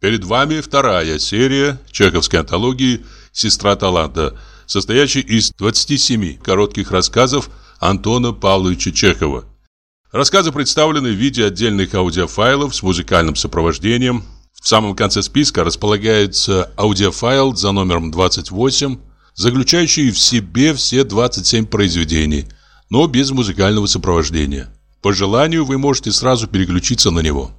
Перед вами вторая серия чеховской антологии «Сестра таланта», состоящая из 27 коротких рассказов Антона Павловича Чехова. Рассказы представлены в виде отдельных аудиофайлов с музыкальным сопровождением. В самом конце списка располагается аудиофайл за номером 28, заключающий в себе все 27 произведений, но без музыкального сопровождения. По желанию вы можете сразу переключиться на него.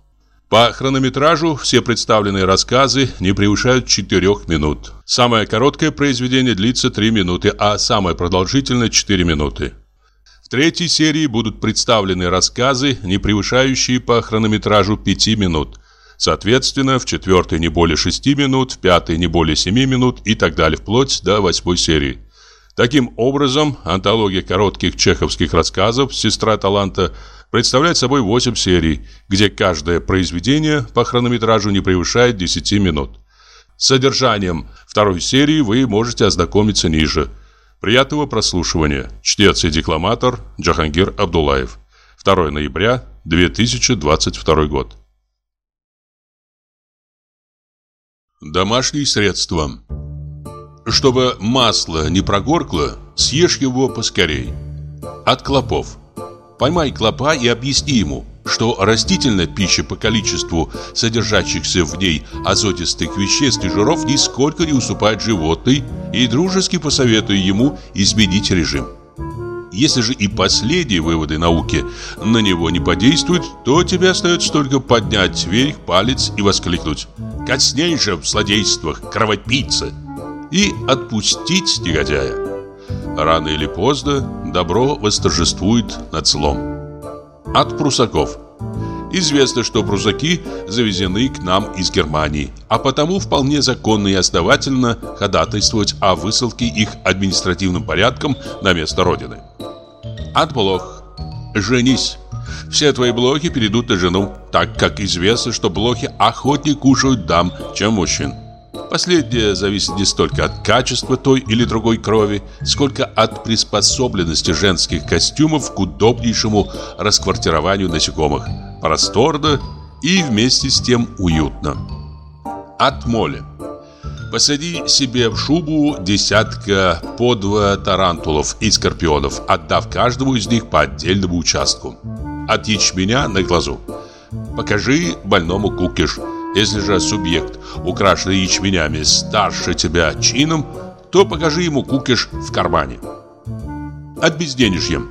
По хронометражу все представленные рассказы не превышают 4 минут. Самое короткое произведение длится 3 минуты, а самое продолжительное 4 минуты. В третьей серии будут представлены рассказы, не превышающие по хронометражу 5 минут. Соответственно, в четвертой не более 6 минут, в пятой не более 7 минут и так далее, вплоть до восьмой серии. Таким образом, антология коротких чеховских рассказов «Сестра таланта» представляет собой 8 серий, где каждое произведение по хронометражу не превышает 10 минут. С содержанием второй серии вы можете ознакомиться ниже. Приятного прослушивания. Чтец и декламатор Джахангир Абдулаев. 2 ноября 2022 год. Домашние средства. Чтобы масло не прогоркло, съешь его поскорей. От клопов. Поймай клопа и объясни ему, что растительная пища по количеству содержащихся в ней азотистых веществ и жиров нисколько не уступает животной и дружески посоветуй ему изменить режим. Если же и последние выводы науки на него не подействуют, то тебе остается только поднять вверх палец и воскликнуть «Косней же в злодействах, кровопийца!» и отпустить негодяя. Рано или поздно добро восторжествует над злом. От прусаков. Известно, что прусаки завезены к нам из Германии, а потому вполне законно и основательно ходатайствовать о высылке их административным порядком на место родины. От блох. Женись. Все твои блохи перейдут на жену, так как известно, что блохи охотнее кушают дам, чем мужчин. Последнее зависит не столько от качества той или другой крови, сколько от приспособленности женских костюмов к удобнейшему расквартированию насекомых. Просторно и вместе с тем уютно. От моли. Посади себе в шубу десятка по два тарантулов и скорпионов, отдав каждому из них по отдельному участку. От ячменя на глазу. Покажи больному кукиш – если же субъект, украшенный ячменями, старше тебя чином, то покажи ему кукиш в кармане. От безденежья.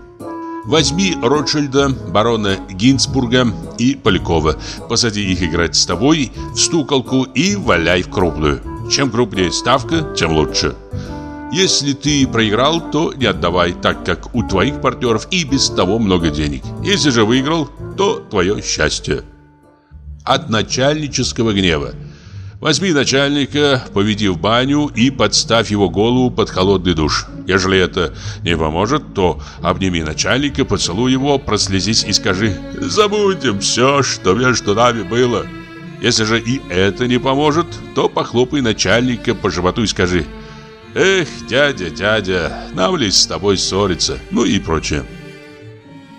Возьми Ротшильда, барона Гинцбурга и Полякова, посади их играть с тобой в стуколку и валяй в крупную. Чем крупнее ставка, тем лучше. Если ты проиграл, то не отдавай, так как у твоих партнеров и без того много денег. Если же выиграл, то твое счастье от начальнического гнева. Возьми начальника, поведи в баню и подставь его голову под холодный душ. Ежели это не поможет, то обними начальника, поцелуй его, прослезись и скажи «Забудем все, что между нами было». Если же и это не поможет, то похлопай начальника по животу и скажи «Эх, дядя, дядя, нам ли с тобой ссориться?» Ну и прочее.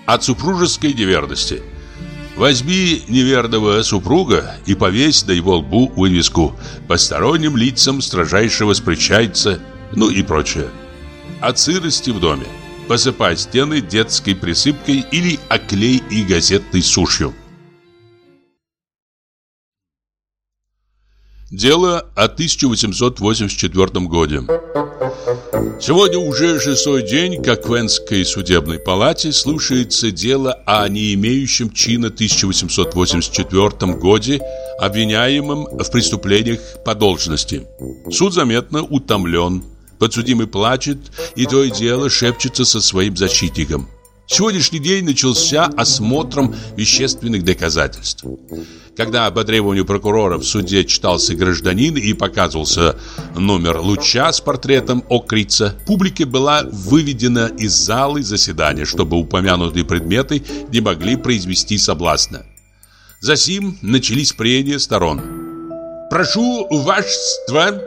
От супружеской неверности – Возьми неверного супруга и повесь на его лбу вывеску «Посторонним лицам строжайше воспрещается», ну и прочее. От сырости в доме. Посыпай стены детской присыпкой или оклей и газетной сушью. Дело о 1884 годе. Сегодня уже шестой день, как в Венской судебной палате слушается дело о не имеющем чина 1884 годе, обвиняемом в преступлениях по должности. Суд заметно утомлен. Подсудимый плачет и то и дело шепчется со своим защитником. Сегодняшний день начался осмотром вещественных доказательств. Когда по требованию прокурора в суде читался гражданин и показывался номер луча с портретом Окрица, публике была выведена из залы заседания, чтобы упомянутые предметы не могли произвести соблазна. Засим начались прения сторон. «Прошу вашества»,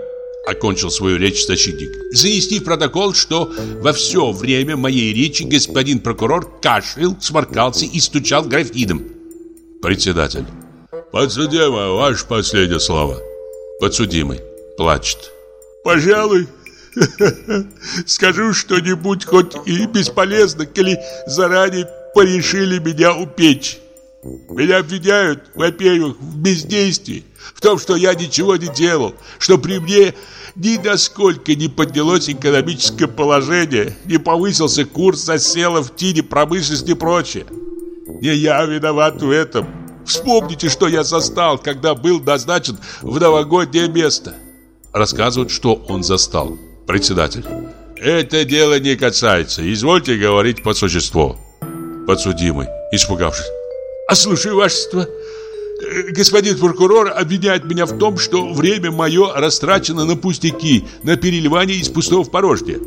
Окончил свою речь защитник. Занести в протокол, что во все время моей речи господин прокурор кашлял, сморкался и стучал графином. Председатель. Подсудимый, ваше последнее слово. Подсудимый плачет. Пожалуй, скажу что-нибудь хоть и бесполезно, коли заранее порешили меня упечь. Меня обвиняют, во-первых, в бездействии, в том, что я ничего не делал, что при мне ни насколько не поднялось экономическое положение, не повысился курс засела в тине промышленности и прочее. Не я виноват в этом. Вспомните, что я застал, когда был назначен в новогоднее место. Рассказывают, что он застал. Председатель. Это дело не касается. Извольте говорить по существу. Подсудимый, испугавшись. Слушай, вашество, господин прокурор обвиняет меня в том, что время мое растрачено на пустяки, на переливание из пустого в порожнее.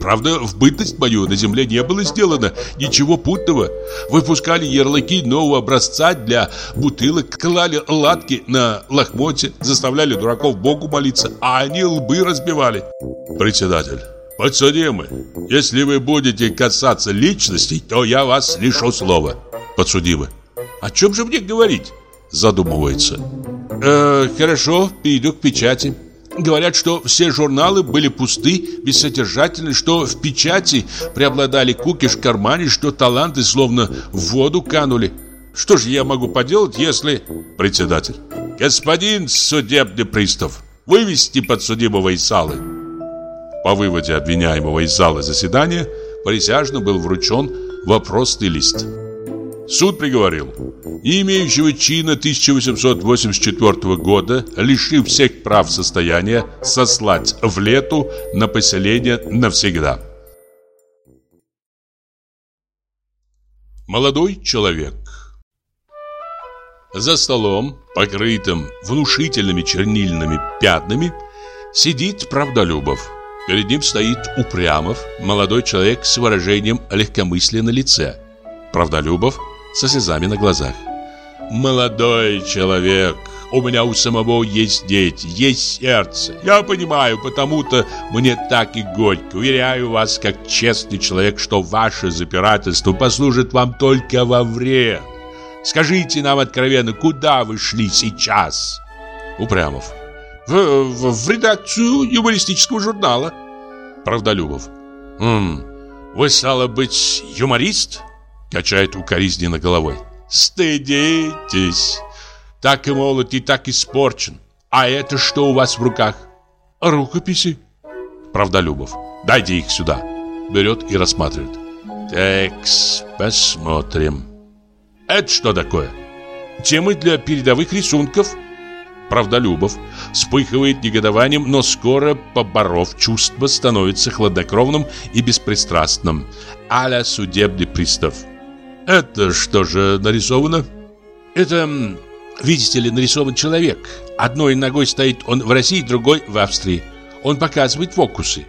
Правда, в бытность мою на земле не было сделано ничего путного. Выпускали ярлыки нового образца для бутылок, клали латки на лохмоте, заставляли дураков Богу молиться, а они лбы разбивали. Председатель. Подсудимый, если вы будете касаться личностей, то я вас лишу слова. Подсудимый. О чем же мне говорить? Задумывается. Э, хорошо, перейду к печати. Говорят, что все журналы были пусты, бессодержательны, что в печати преобладали кукиш в кармане, что таланты словно в воду канули. Что же я могу поделать, если... Председатель. Господин судебный пристав, вывести подсудимого из залы. По выводе обвиняемого из зала заседания присяжным был вручен вопросный лист. Суд приговорил, не имеющего чина 1884 года, лишив всех прав состояния, сослать в лету на поселение навсегда. Молодой человек За столом, покрытым внушительными чернильными пятнами, сидит Правдолюбов. Перед ним стоит Упрямов, молодой человек с выражением легкомыслия на лице. Правдолюбов со слезами на глазах. «Молодой человек, у меня у самого есть дети, есть сердце. Я понимаю, потому-то мне так и горько. Уверяю вас, как честный человек, что ваше запирательство послужит вам только во вред. Скажите нам откровенно, куда вы шли сейчас?» Упрямов. В, в, в редакцию юмористического журнала. Правдолюбов. «Ммм, вы, стало быть, юморист?» Качает укоризненно головой. Стыдитесь. Так и молод, и так испорчен. А это что у вас в руках? Рукописи. Правдолюбов. Дайте их сюда. Берет и рассматривает. Текс, посмотрим. Это что такое? Темы для передовых рисунков. Правдолюбов вспыхивает негодованием, но скоро, поборов чувство, становится хладнокровным и беспристрастным. Аля судебный пристав. Это что же нарисовано? Это, видите ли, нарисован человек. Одной ногой стоит он в России, другой в Австрии. Он показывает фокусы.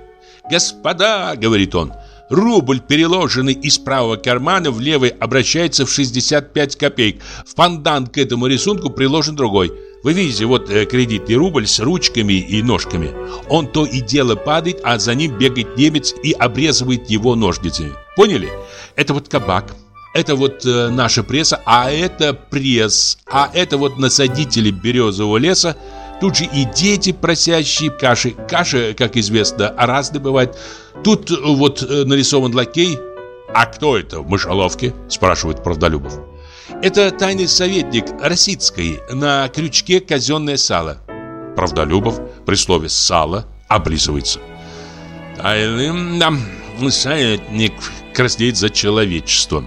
«Господа», — говорит он, — «рубль, переложенный из правого кармана в левый, обращается в 65 копеек. В пандан к этому рисунку приложен другой. Вы видите, вот э, кредитный рубль с ручками и ножками. Он то и дело падает, а за ним бегает немец и обрезывает его ножницами. Поняли? Это вот кабак. Это вот э, наша пресса, а это пресс, а это вот насадители березового леса. Тут же и дети, просящие каши. Каша, как известно, разные бывает. Тут э, вот э, нарисован лакей. «А кто это в мышоловке?» – спрашивает Правдолюбов. Это тайный советник Росицкой на крючке казенное сало. Правдолюбов при слове «сало» облизывается. Тайный да, советник краснеет за человечество.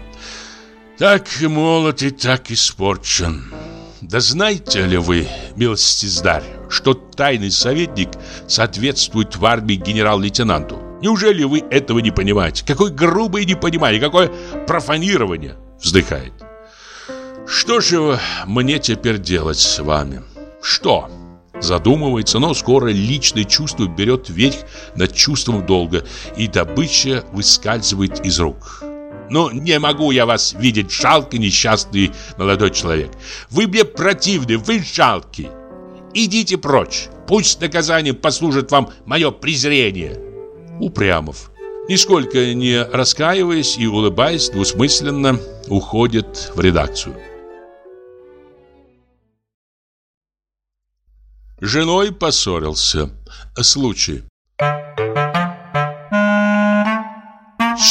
Так молод и так испорчен. Да знаете ли вы, милостиздарь, что тайный советник соответствует в армии генерал-лейтенанту? Неужели вы этого не понимаете? Какое грубое непонимание, какое профанирование!» Вздыхает. «Что же мне теперь делать с вами? Что?» Задумывается, но скоро личное чувство берет верх над чувством долга, и добыча выскальзывает из рук. Но не могу я вас видеть жалкий, несчастный молодой человек. Вы мне противны, вы жалкий. Идите прочь. Пусть наказанием послужит вам мое презрение. Упрямов, нисколько не раскаиваясь и улыбаясь, двусмысленно уходит в редакцию. Женой поссорился. Случай.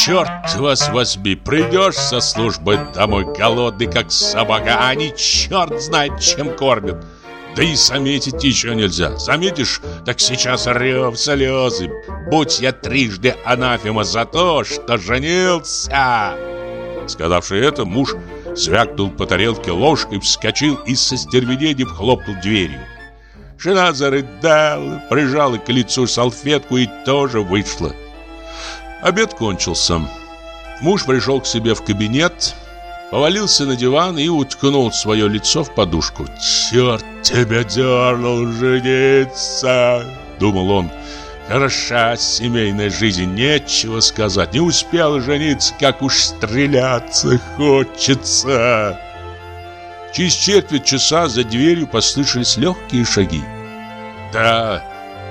Черт вас возьми, придешь со службы домой голодный, как собака, а они черт знает, чем кормят. Да и заметить еще нельзя. Заметишь, так сейчас рев слезы. Будь я трижды анафема за то, что женился. Сказавший это, муж звякнул по тарелке ложкой, вскочил и со стервенением хлопнул дверью. Жена зарыдала, прижала к лицу салфетку и тоже вышла. Обед кончился. Муж пришел к себе в кабинет, повалился на диван и уткнул свое лицо в подушку. «Черт тебя дернул жениться!» — думал он. «Хороша семейная жизнь, нечего сказать. Не успел жениться, как уж стреляться хочется!» Через четверть часа за дверью послышались легкие шаги. «Да,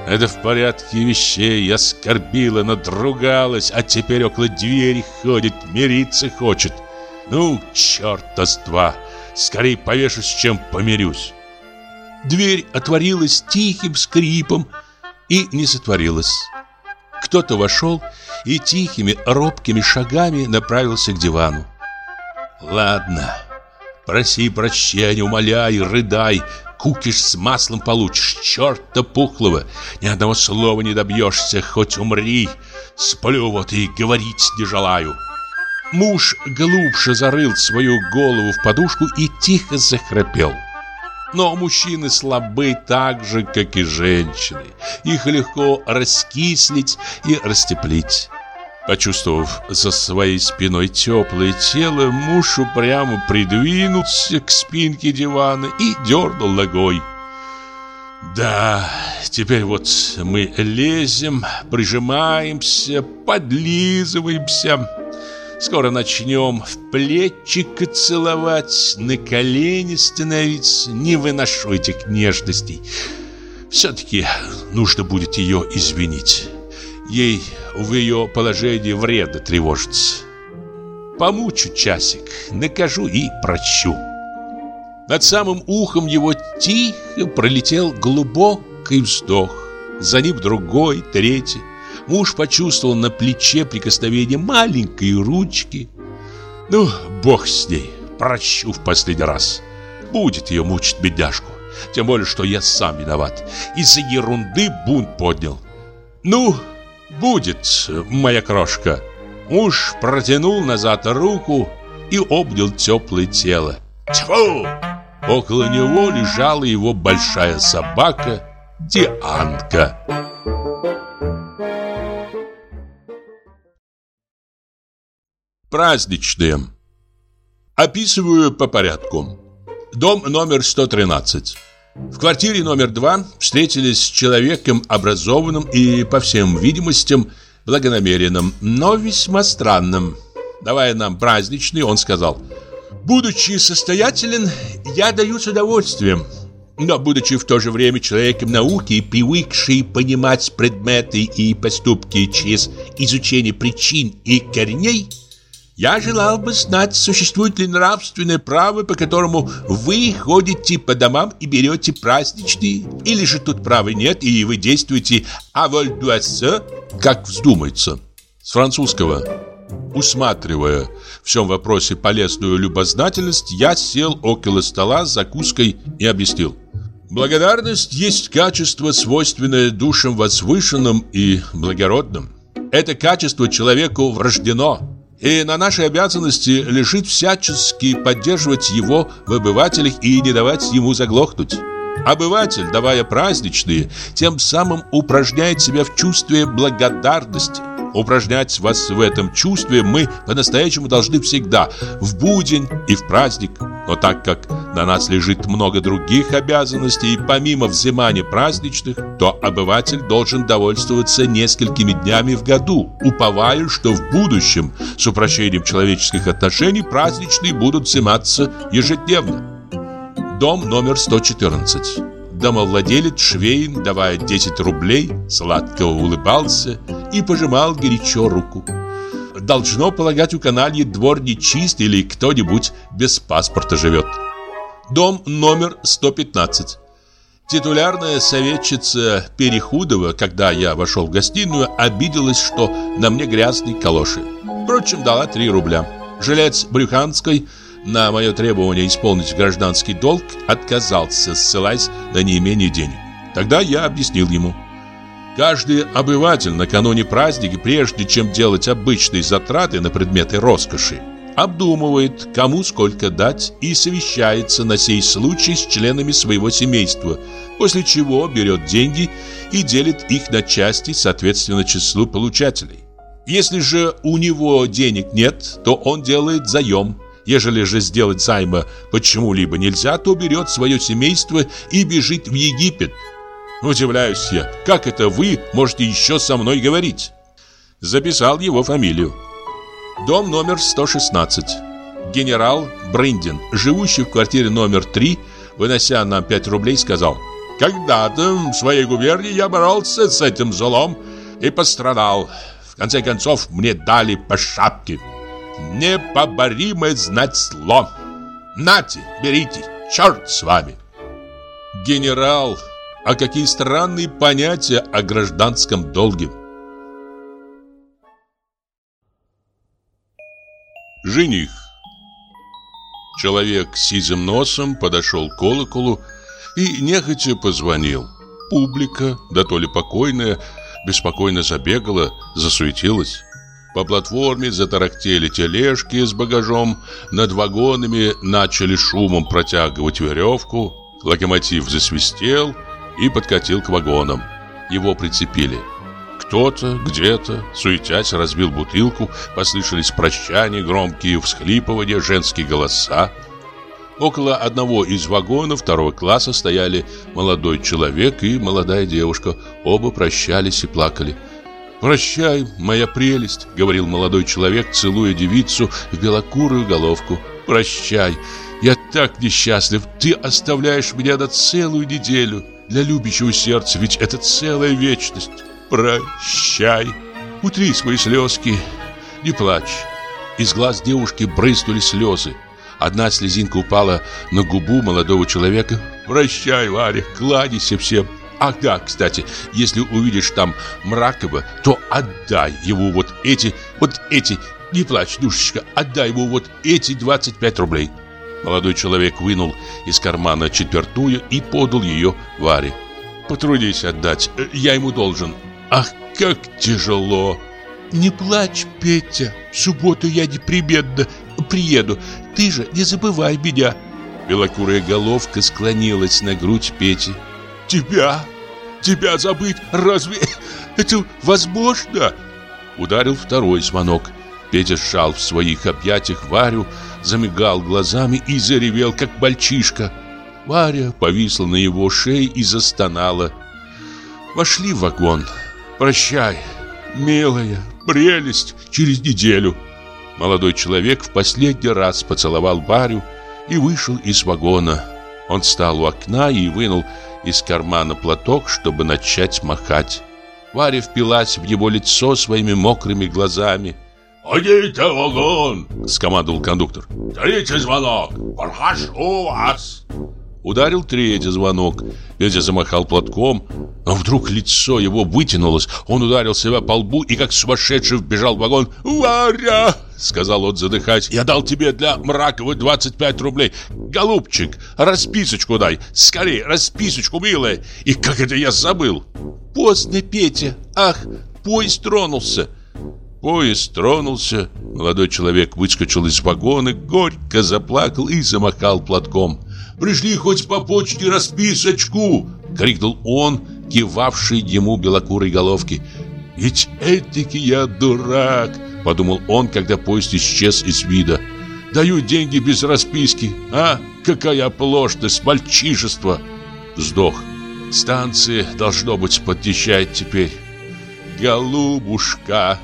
это в порядке вещей. Я скорбила, надругалась, а теперь около двери ходит, мириться хочет. Ну, черта с два. Скорей повешусь, чем помирюсь. Дверь отворилась тихим скрипом и не затворилась. Кто-то вошел и тихими, робкими шагами направился к дивану. Ладно, проси прощения, умоляй, рыдай, кукиш с маслом получишь, черта пухлого. Ни одного слова не добьешься, хоть умри. Сплю вот и говорить не желаю. Муж глубже зарыл свою голову в подушку и тихо захрапел. Но мужчины слабы так же, как и женщины. Их легко раскислить и растеплить. Почувствовав за своей спиной теплое тело, муж упрямо придвинулся к спинке дивана и дернул ногой. Да, теперь вот мы лезем, прижимаемся, подлизываемся. Скоро начнем в плечико целовать, на колени становиться. Не выношу этих нежностей. Все-таки нужно будет ее извинить. Ей в ее положении вредно тревожиться. Помучу часик, накажу и прощу. Над самым ухом его тихо пролетел глубокий вздох. За ним другой, третий. Муж почувствовал на плече прикосновение маленькой ручки. Ну, бог с ней, прощу в последний раз. Будет ее мучить бедняжку. Тем более, что я сам виноват. Из-за ерунды бунт поднял. Ну, будет, моя крошка. Муж протянул назад руку и обнял теплое тело. Тьфу! Около него лежала его большая собака Дианка. Праздничные. Описываю по порядку. Дом номер 113. В квартире номер два встретились с человеком образованным и, по всем видимостям, благонамеренным, но весьма странным. Давая нам праздничный, он сказал, «Будучи состоятелен, я даю с удовольствием, но, будучи в то же время человеком науки привыкший понимать предметы и поступки через изучение причин и корней, я желал бы знать, существует ли нравственное право, по которому вы ходите по домам и берете праздничные, или же тут права нет, и вы действуете «а воль как вздумается. С французского. Усматривая в всем вопросе полезную любознательность, я сел около стола с закуской и объяснил. Благодарность есть качество, свойственное душам возвышенным и благородным. Это качество человеку врождено, и на нашей обязанности лежит всячески поддерживать его в обывателях и не давать ему заглохнуть. Обыватель, давая праздничные, тем самым упражняет себя в чувстве благодарности. Упражнять вас в этом чувстве мы по-настоящему должны всегда, в будень и в праздник. Но так как на нас лежит много других обязанностей, и помимо взимания праздничных, то обыватель должен довольствоваться несколькими днями в году, уповая, что в будущем с упрощением человеческих отношений праздничные будут взиматься ежедневно. Дом номер 114. Домовладелец Швейн, давая 10 рублей, сладко улыбался и пожимал горячо руку. Должно полагать, у канальи двор не чист или кто-нибудь без паспорта живет. Дом номер 115. Титулярная советчица Перехудова, когда я вошел в гостиную, обиделась, что на мне грязные калоши. Впрочем, дала 3 рубля. Жилец Брюханской на мое требование исполнить гражданский долг отказался, ссылаясь на неимение денег. Тогда я объяснил ему. Каждый обыватель накануне праздника, прежде чем делать обычные затраты на предметы роскоши, обдумывает, кому сколько дать и совещается на сей случай с членами своего семейства, после чего берет деньги и делит их на части соответственно числу получателей. Если же у него денег нет, то он делает заем. Ежели же сделать займа почему-либо нельзя, то берет свое семейство и бежит в Египет. Удивляюсь я, как это вы можете еще со мной говорить? Записал его фамилию. Дом номер 116. Генерал Бриндин, живущий в квартире номер 3, вынося нам 5 рублей, сказал «Когда-то в своей губернии я боролся с этим злом и пострадал. В конце концов, мне дали по шапке. Непоборимое знать зло. Нате, берите, черт с вами!» Генерал, а какие странные понятия о гражданском долге. Жених Человек с сизым носом подошел к колоколу и нехотя позвонил. Публика, да то ли покойная, беспокойно забегала, засуетилась. По платформе затарахтели тележки с багажом, над вагонами начали шумом протягивать веревку, локомотив засвистел и подкатил к вагонам. Его прицепили. Кто-то, где-то, суетясь, разбил бутылку, послышались прощания, громкие всхлипывания, женские голоса. Около одного из вагонов второго класса стояли молодой человек и молодая девушка. Оба прощались и плакали. «Прощай, моя прелесть», — говорил молодой человек, целуя девицу в белокурую головку. «Прощай, я так несчастлив, ты оставляешь меня на целую неделю. Для любящего сердца ведь это целая вечность». Прощай. Утри свои слезки. Не плачь. Из глаз девушки брызнули слезы. Одна слезинка упала на губу молодого человека. Прощай, Варя, кладейся всем. Ах да, кстати, если увидишь там Мракова, то отдай ему вот эти, вот эти, не плачь, душечка, отдай ему вот эти 25 рублей. Молодой человек вынул из кармана четвертую и подал ее Варе. Потрудись отдать, я ему должен. Ах, как тяжело! Не плачь, Петя, в субботу я непременно приеду. Ты же не забывай меня. Белокурая головка склонилась на грудь Пети. Тебя? Тебя забыть? Разве это возможно? Ударил второй звонок. Петя сжал в своих объятиях Варю, замигал глазами и заревел, как мальчишка. Варя повисла на его шее и застонала. Вошли в вагон. Прощай, милая, прелесть, через неделю. Молодой человек в последний раз поцеловал Варю и вышел из вагона. Он встал у окна и вынул из кармана платок, чтобы начать махать. Варя впилась в его лицо своими мокрыми глазами. «Ходите в вагон!» — скомандовал кондуктор. «Третий звонок! Прошу вас!» Ударил третий звонок. Петя замахал платком, но вдруг лицо его вытянулось. Он ударил себя по лбу и как сумасшедший вбежал в вагон. «Варя!» — сказал он, задыхаясь. «Я дал тебе для Мракова 25 рублей. Голубчик, расписочку дай. Скорее, расписочку, милая. И как это я забыл?» «Поздно, Петя. Ах, поезд тронулся». Поезд тронулся. Молодой человек выскочил из вагона, горько заплакал и замахал платком. Пришли хоть по почте расписочку!» — крикнул он, кивавший ему белокурой головки. «Ведь этики я дурак!» — подумал он, когда поезд исчез из вида. «Даю деньги без расписки, а? Какая оплошность, мальчишество!» Вздох. Станция, должно быть, подъезжает теперь. Голубушка!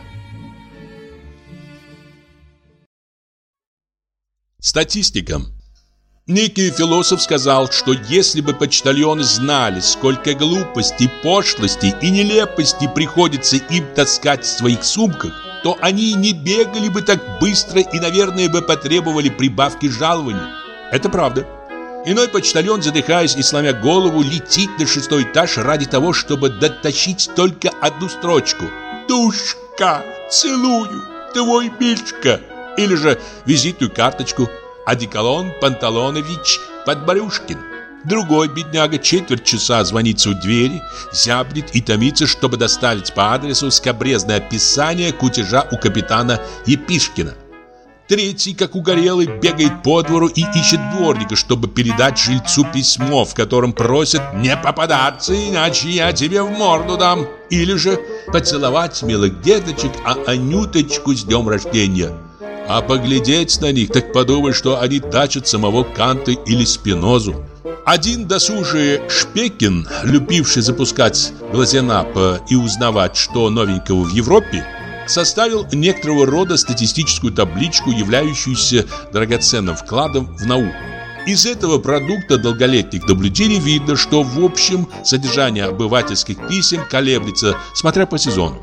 Статистика. Некий философ сказал, что если бы почтальоны знали, сколько глупостей, пошлостей и нелепостей приходится им таскать в своих сумках, то они не бегали бы так быстро и, наверное, бы потребовали прибавки жалований. Это правда. Иной почтальон, задыхаясь и сломя голову, летит на шестой этаж ради того, чтобы дотащить только одну строчку. «Душка, целую, твой Мишка!» Или же визитную карточку «Одеколон Панталонович Подборюшкин». Другой бедняга четверть часа звонится у двери, зябнет и томится, чтобы доставить по адресу скобрезное описание кутежа у капитана Епишкина. Третий, как угорелый, бегает по двору и ищет дворника, чтобы передать жильцу письмо, в котором просят не попадаться, иначе я тебе в морду дам. Или же поцеловать милых деточек, а Анюточку с днем рождения. А поглядеть на них, так подумай, что они тачат самого Канта или Спинозу. Один досужий Шпекин, любивший запускать глазенапа и узнавать, что новенького в Европе, составил некоторого рода статистическую табличку, являющуюся драгоценным вкладом в науку. Из этого продукта долголетних наблюдений видно, что в общем содержание обывательских писем колеблется, смотря по сезону.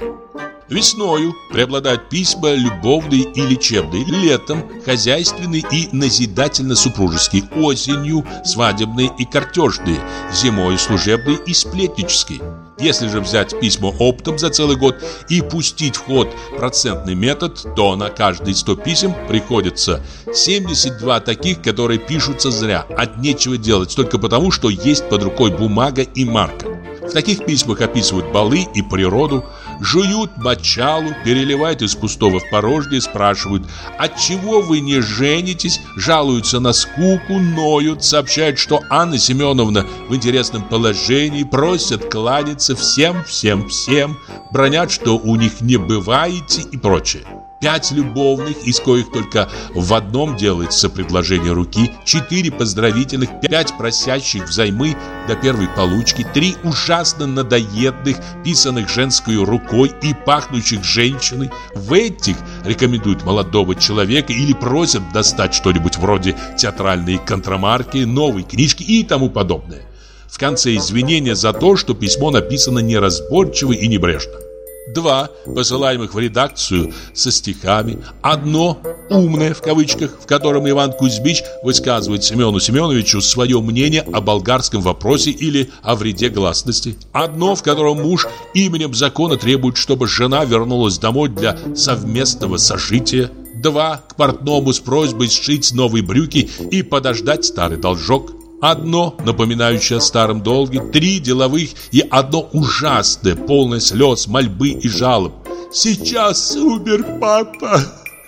Весною преобладают письма любовные и лечебные, летом хозяйственные и назидательно-супружеские, осенью свадебные и картежные, зимой служебные и сплетнические. Если же взять письма оптом за целый год и пустить в ход процентный метод, то на каждые 100 писем приходится 72 таких, которые пишутся зря, от нечего делать, только потому, что есть под рукой бумага и марка. В таких письмах описывают балы и природу, жуют мочалу, переливают из пустого в порожнее, спрашивают, от чего вы не женитесь, жалуются на скуку, ноют, сообщают, что Анна Семеновна в интересном положении, просят кланяться всем, всем, всем, бронят, что у них не бываете и прочее. Пять любовных, из коих только в одном делается предложение руки, четыре поздравительных, пять просящих взаймы до первой получки, три ужасно надоедных, писанных женской рукой и пахнущих женщиной. В этих рекомендуют молодого человека или просят достать что-нибудь вроде театральной контрамарки, новой книжки и тому подобное. В конце извинения за то, что письмо написано неразборчиво и небрежно два. Посылаемых в редакцию со стихами, одно «умное» в кавычках, в котором Иван Кузьмич высказывает Семену Семеновичу свое мнение о болгарском вопросе или о вреде гласности, одно, в котором муж именем закона требует, чтобы жена вернулась домой для совместного сожития, два. К портному с просьбой сшить новые брюки и подождать старый должок, Одно, напоминающее о старом долге, три деловых и одно ужасное, полное слез, мольбы и жалоб. «Сейчас умер папа!»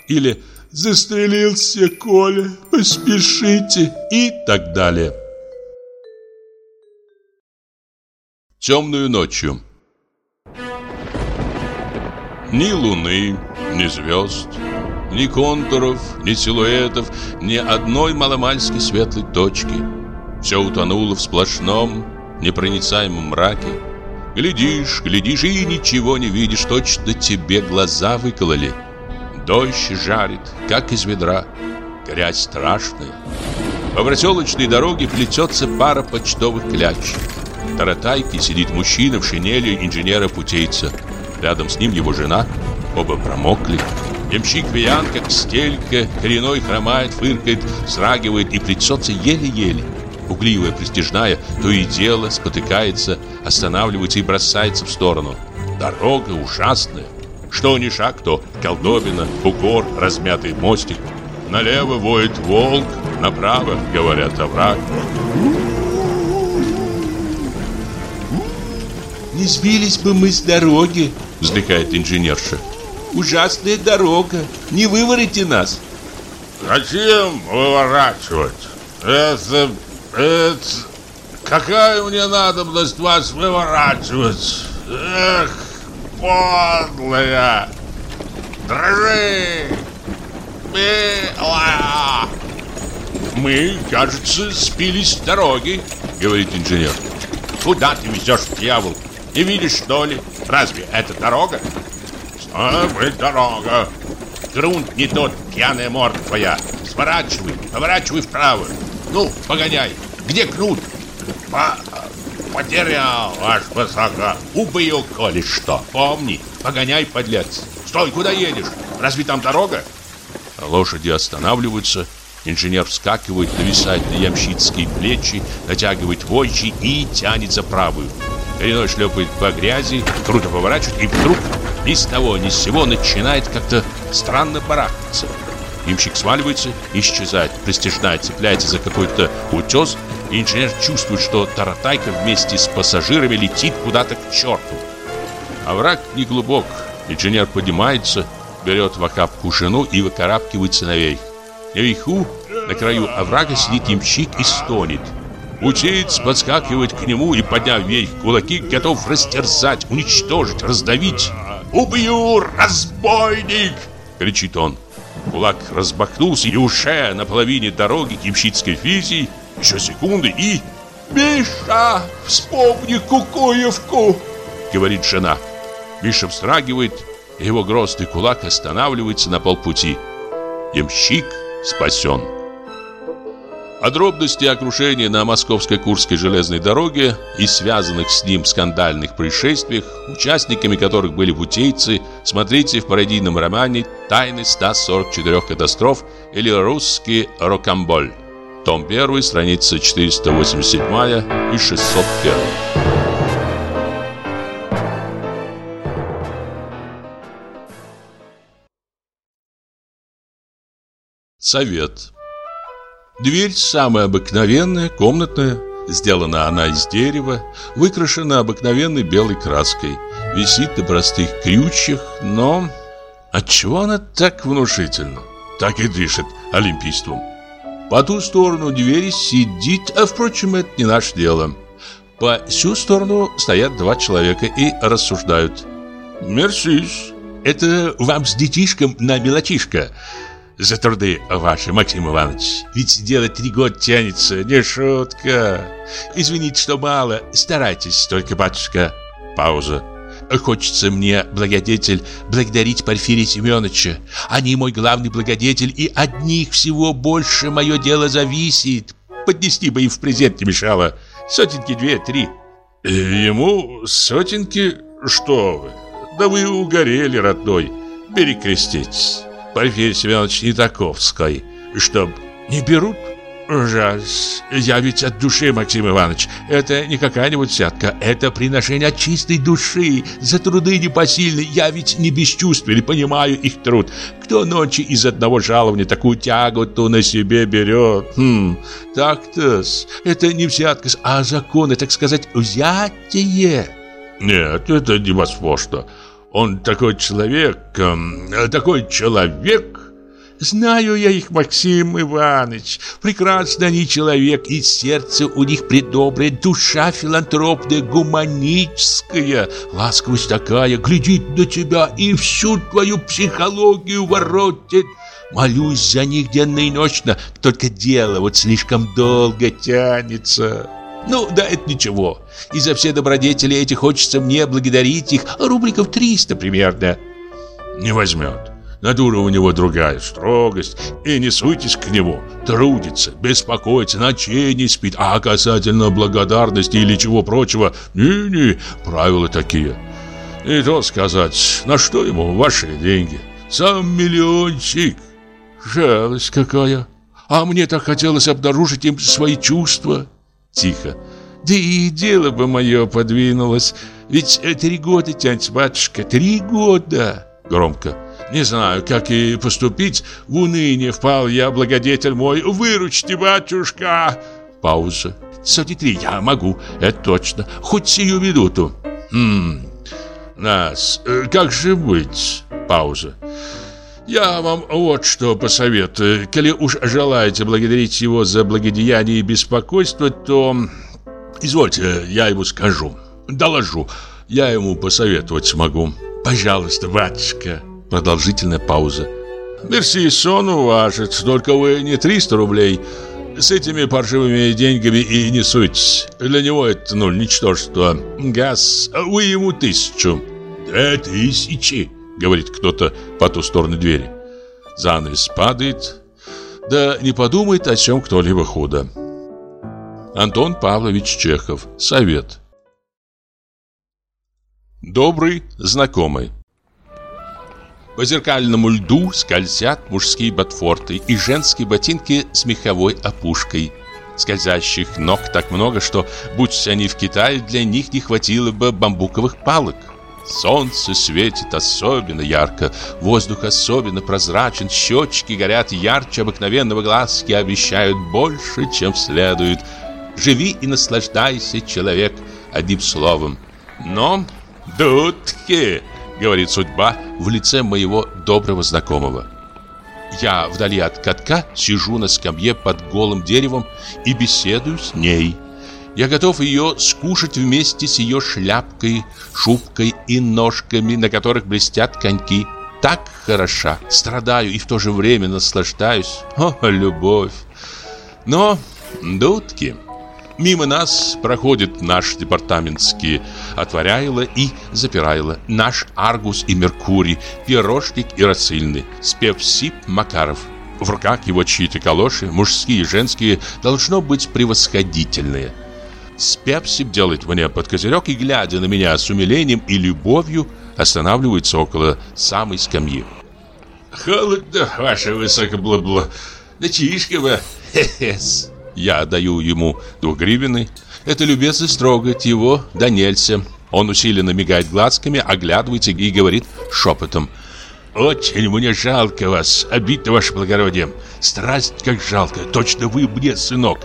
Или «Застрелился Коля, поспешите!» и так далее. Темную ночью Ни луны, ни звезд, ни контуров, ни силуэтов, ни одной маломальски светлой точки – все утонуло в сплошном, непроницаемом мраке. Глядишь, глядишь и ничего не видишь, точно тебе глаза выкололи. Дождь жарит, как из ведра, грязь страшная. По проселочной дороге плетется пара почтовых кляч. В сидит мужчина в шинели инженера-путейца. Рядом с ним его жена, оба промокли. Ямщик Виян, как стелька, коренной хромает, фыркает, срагивает и плетется еле-еле пугливая, престижная, то и дело спотыкается, останавливается и бросается в сторону. Дорога ужасная. Что ни шаг, то колдобина, бугор, размятый мостик. Налево воет волк, направо, говорят, овраг. «Не сбились бы мы с дороги», — вздыхает инженерша. «Ужасная дорога, не выворите нас». «Зачем выворачивать? Это это... Какая мне надобность вас выворачивать? Эх, подлая! Дрожи! Милая! Мы, кажется, спились с дороги, говорит инженер. Куда ты везешь, дьявол? Не видишь, что ли? Разве это дорога? Что быть дорога? Грунт не тот, пьяная морда твоя. Сворачивай, поворачивай вправо. Ну, погоняй. Где кнут? По... Потерял, ваш высоко. Убью, коли что. Помни, погоняй, подлец. Стой, куда едешь? Разве там дорога? Лошади останавливаются. Инженер вскакивает, нависает на ямщицкие плечи, натягивает вожжи и тянет за правую. Коренной шлепает по грязи, круто поворачивает и вдруг ни с того ни с сего начинает как-то странно барахтаться. Имщик сваливается, исчезает, пристежная цепляется за какой-то утес, и инженер чувствует, что таратайка вместе с пассажирами летит куда-то к черту. Овраг не глубок. Инженер поднимается, берет в охапку жену и выкарабкивается наверх. Наверху, на краю оврага, сидит ямщик и стонет. Учиц подскакивает к нему и, подняв вверх кулаки, готов растерзать, уничтожить, раздавить. «Убью, разбойник!» — кричит он. Кулак разбахнулся и уже на половине дороги к ямщицкой физии еще секунды и... «Миша, вспомни Кукуевку!» — говорит жена. Миша вздрагивает, и его грозный кулак останавливается на полпути. Ямщик спасен. О крушении на Московской Курской железной дороге и связанных с ним скандальных происшествиях, участниками которых были путейцы, смотрите в пародийном романе «Тайны 144 катастроф» или «Русский рокамболь». Том 1, страница 487 и 601. Совет. Дверь самая обыкновенная, комнатная. Сделана она из дерева, выкрашена обыкновенной белой краской. Висит на простых крючьях, но... Отчего она так внушительна? Так и дышит олимпийством. По ту сторону двери сидит, а впрочем, это не наше дело. По сю сторону стоят два человека и рассуждают. «Мерсис, это вам с детишком на мелочишко» за труды ваши, Максим Иванович. Ведь дело три года тянется, не шутка. Извините, что мало, старайтесь только, батюшка. Пауза. Хочется мне, благодетель, благодарить Порфирия Семеновича. Они мой главный благодетель, и от них всего больше мое дело зависит. Поднести бы им в презент не мешало. Сотенки две-три. Э, ему сотенки? Что вы? Да вы угорели, родной. Перекреститесь. Порфирий Семенович не таковской, чтоб не берут. Жаль, я ведь от души, Максим Иванович. Это не какая-нибудь взятка, это приношение от чистой души. За труды непосильны, я ведь не бесчувственный, понимаю их труд. Кто ночи из одного жалования такую тяготу на себе берет? Хм, так-то, это не взятка, а законы, так сказать, взятие. Нет, это невозможно. Он такой человек, э, такой человек. Знаю я их, Максим Иванович. Прекрасно они человек, и сердце у них предоброе, душа филантропная, гуманическая. Ласковость такая, глядит на тебя и всю твою психологию воротит. Молюсь за них денно и ночно, только дело вот слишком долго тянется. Ну, да это ничего. И за все добродетели эти хочется мне благодарить их рубликов 300 примерно. Не возьмет. Натура у него другая, строгость. И не суйтесь к нему. Трудится, беспокоится, ночей не спит. А касательно благодарности или чего прочего, не-не, правила такие. И то сказать, на что ему ваши деньги? Сам миллиончик. Жалость какая. А мне так хотелось обнаружить им свои чувства. Тихо. Да и дело бы мое подвинулось. Ведь три года тянется, батюшка, три года. Громко. Не знаю, как и поступить. В уныние впал я, благодетель мой. Выручьте, батюшка. Пауза. Сотни три я могу, это точно. Хоть сию минуту. Хм. Нас, э, как же быть? Пауза. Я вам вот что посоветую. Коли уж желаете благодарить его за благодеяние и беспокойство, то... Извольте, я ему скажу. Доложу. Я ему посоветовать смогу. Пожалуйста, батюшка. Продолжительная пауза. Мерси, сон уважит. Только вы не 300 рублей. С этими паршивыми деньгами и не суйтесь. Для него это, ну, ничтожество. Газ, вы ему тысячу. Две тысячи говорит кто-то по ту сторону двери. Занавес падает. Да не подумает о чем кто-либо худо. Антон Павлович Чехов. Совет. Добрый знакомый. По зеркальному льду скользят мужские ботфорты и женские ботинки с меховой опушкой. Скользящих ног так много, что, будь они в Китае, для них не хватило бы бамбуковых палок. Солнце светит особенно ярко, воздух особенно прозрачен, щечки горят ярче обыкновенного, глазки обещают больше, чем следует. Живи и наслаждайся, человек, одним словом. Но, дудки, говорит судьба в лице моего доброго знакомого. Я вдали от катка сижу на скамье под голым деревом и беседую с ней. Я готов ее скушать вместе с ее шляпкой, шубкой и ножками, на которых блестят коньки. Так хороша, страдаю и в то же время наслаждаюсь. О, любовь! Но, дудки... Мимо нас проходит наш департаментский отворяйло и запирайло, наш Аргус и Меркурий, пирожник и рассыльный, спевсип Макаров. В руках его чьи-то калоши, мужские и женские, должно быть превосходительные. Спепсип делает мне под козырек и, глядя на меня с умилением и любовью, останавливается около самой скамьи. «Холодно, ваше высокоблабло, да тишко вы, хе-хес!» Я даю ему двугривенный. Это любезность трогать его да нельзя. Он усиленно мигает глазками, оглядывается и говорит шепотом. «Очень мне жалко вас, обидно, ваше благородие. Страсть как жалко, точно вы мне, сынок.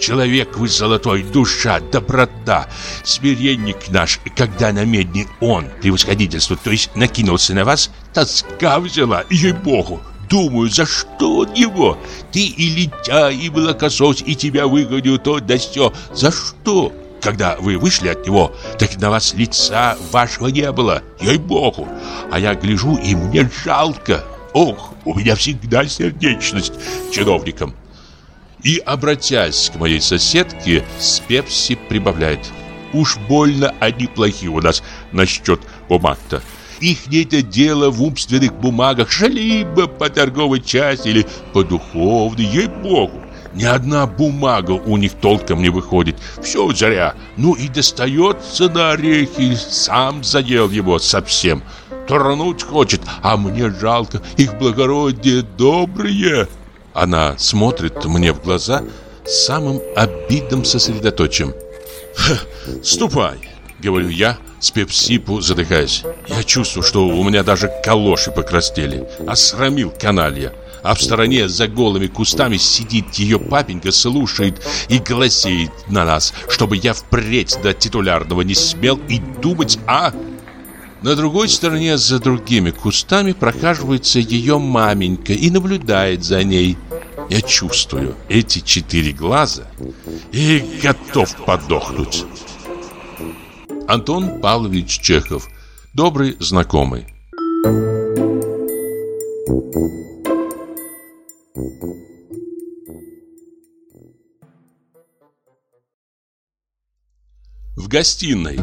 Человек вы золотой, душа, доброта. Смиренник наш, когда на медне он, превосходительство, то есть накинулся на вас, тоска взяла, ей-богу. Думаю, за что он его? Ты и летя, и молокосос, и тебя выгоню то да сё. За что? Когда вы вышли от него, так на вас лица вашего не было, ей-богу. А я гляжу, и мне жалко. Ох, у меня всегда сердечность чиновникам. И, обратясь к моей соседке, с пепси прибавляет. Уж больно они плохие у нас насчет бумаг-то. Их это дело в умственных бумагах, либо по торговой части или по духовной, ей-богу. Ни одна бумага у них толком не выходит. Все зря. Ну и достается на орехи. Сам заел его совсем. Турнуть хочет, а мне жалко. Их благородие добрые. Она смотрит мне в глаза самым обидным сосредоточием. «Ступай!» — говорю я, с пепсипу задыхаясь. Я чувствую, что у меня даже калоши покрастели. Осрамил каналья. А в стороне за голыми кустами сидит ее папенька, слушает и гласеет на нас, чтобы я впредь до титулярного не смел и думать о... На другой стороне за другими кустами прохаживается ее маменька и наблюдает за ней. Я чувствую эти четыре глаза и готов подохнуть. Антон Павлович Чехов. Добрый знакомый. В гостиной.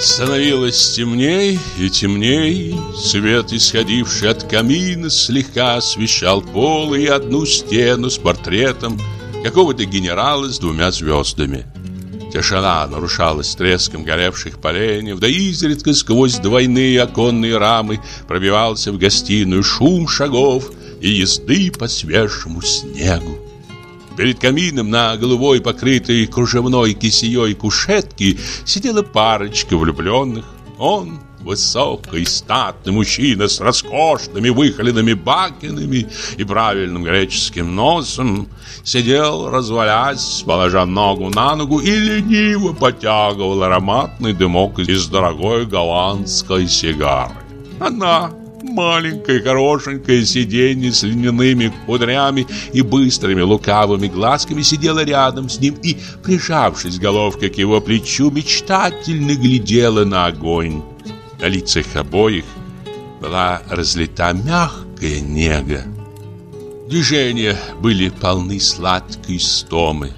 Становилось темней и темней, Свет, исходивший от камина, слегка освещал пол и одну стену с портретом какого-то генерала с двумя звездами. Тишина нарушалась треском горевших поленьев, да изредка сквозь двойные оконные рамы пробивался в гостиную шум шагов и езды по свежему снегу. Перед камином на головой покрытой кружевной кисеей кушетки сидела парочка влюбленных. Он, Высокий, статный мужчина с роскошными выхоленными бакинами и правильным греческим носом сидел, развалясь, положа ногу на ногу и лениво потягивал ароматный дымок из дорогой голландской сигары. Она, маленькое хорошенькое сиденье с льняными кудрями и быстрыми лукавыми глазками сидела рядом с ним и, прижавшись головкой к его плечу, мечтательно глядела на огонь. На лицах обоих была разлита мягкая нега. Движения были полны сладкой стомы.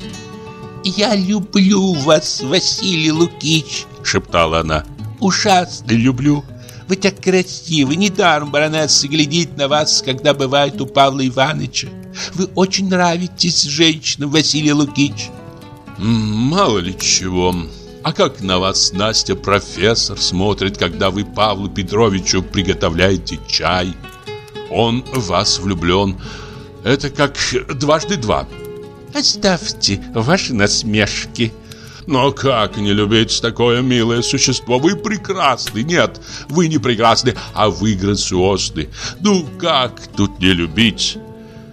«Я люблю вас, Василий Лукич!» — шептала она. «Ужасно люблю! Вы так красивы! Недаром баронесса глядит на вас, когда бывает у Павла Ивановича. Вы очень нравитесь женщинам, Василий Лукич!» «Мало ли чего!» А как на вас, Настя, профессор смотрит, когда вы Павлу Петровичу приготовляете чай? Он в вас влюблен. Это как дважды два. Оставьте ваши насмешки. Но как не любить такое милое существо? Вы прекрасны. Нет, вы не прекрасны, а вы грациозны. Ну как тут не любить?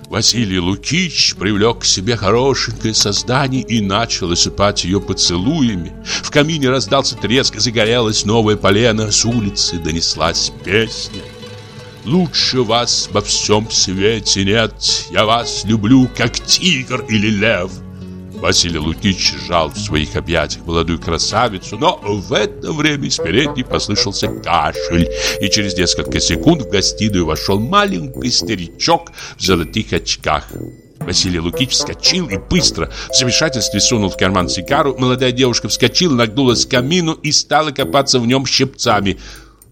Василий Лукич привлек к себе хорошенькое создание и начал осыпать ее поцелуями. В камине раздался треск, загорелась новая полена, с улицы донеслась песня. Лучше вас во всем свете нет, я вас люблю, как тигр или лев. Василий Лукич сжал в своих объятиях молодую красавицу, но в это время из передней послышался кашель, и через несколько секунд в гостиную вошел маленький старичок в золотых очках. Василий Лукич вскочил и быстро в замешательстве сунул в карман сигару. Молодая девушка вскочила, нагнулась к камину и стала копаться в нем щипцами.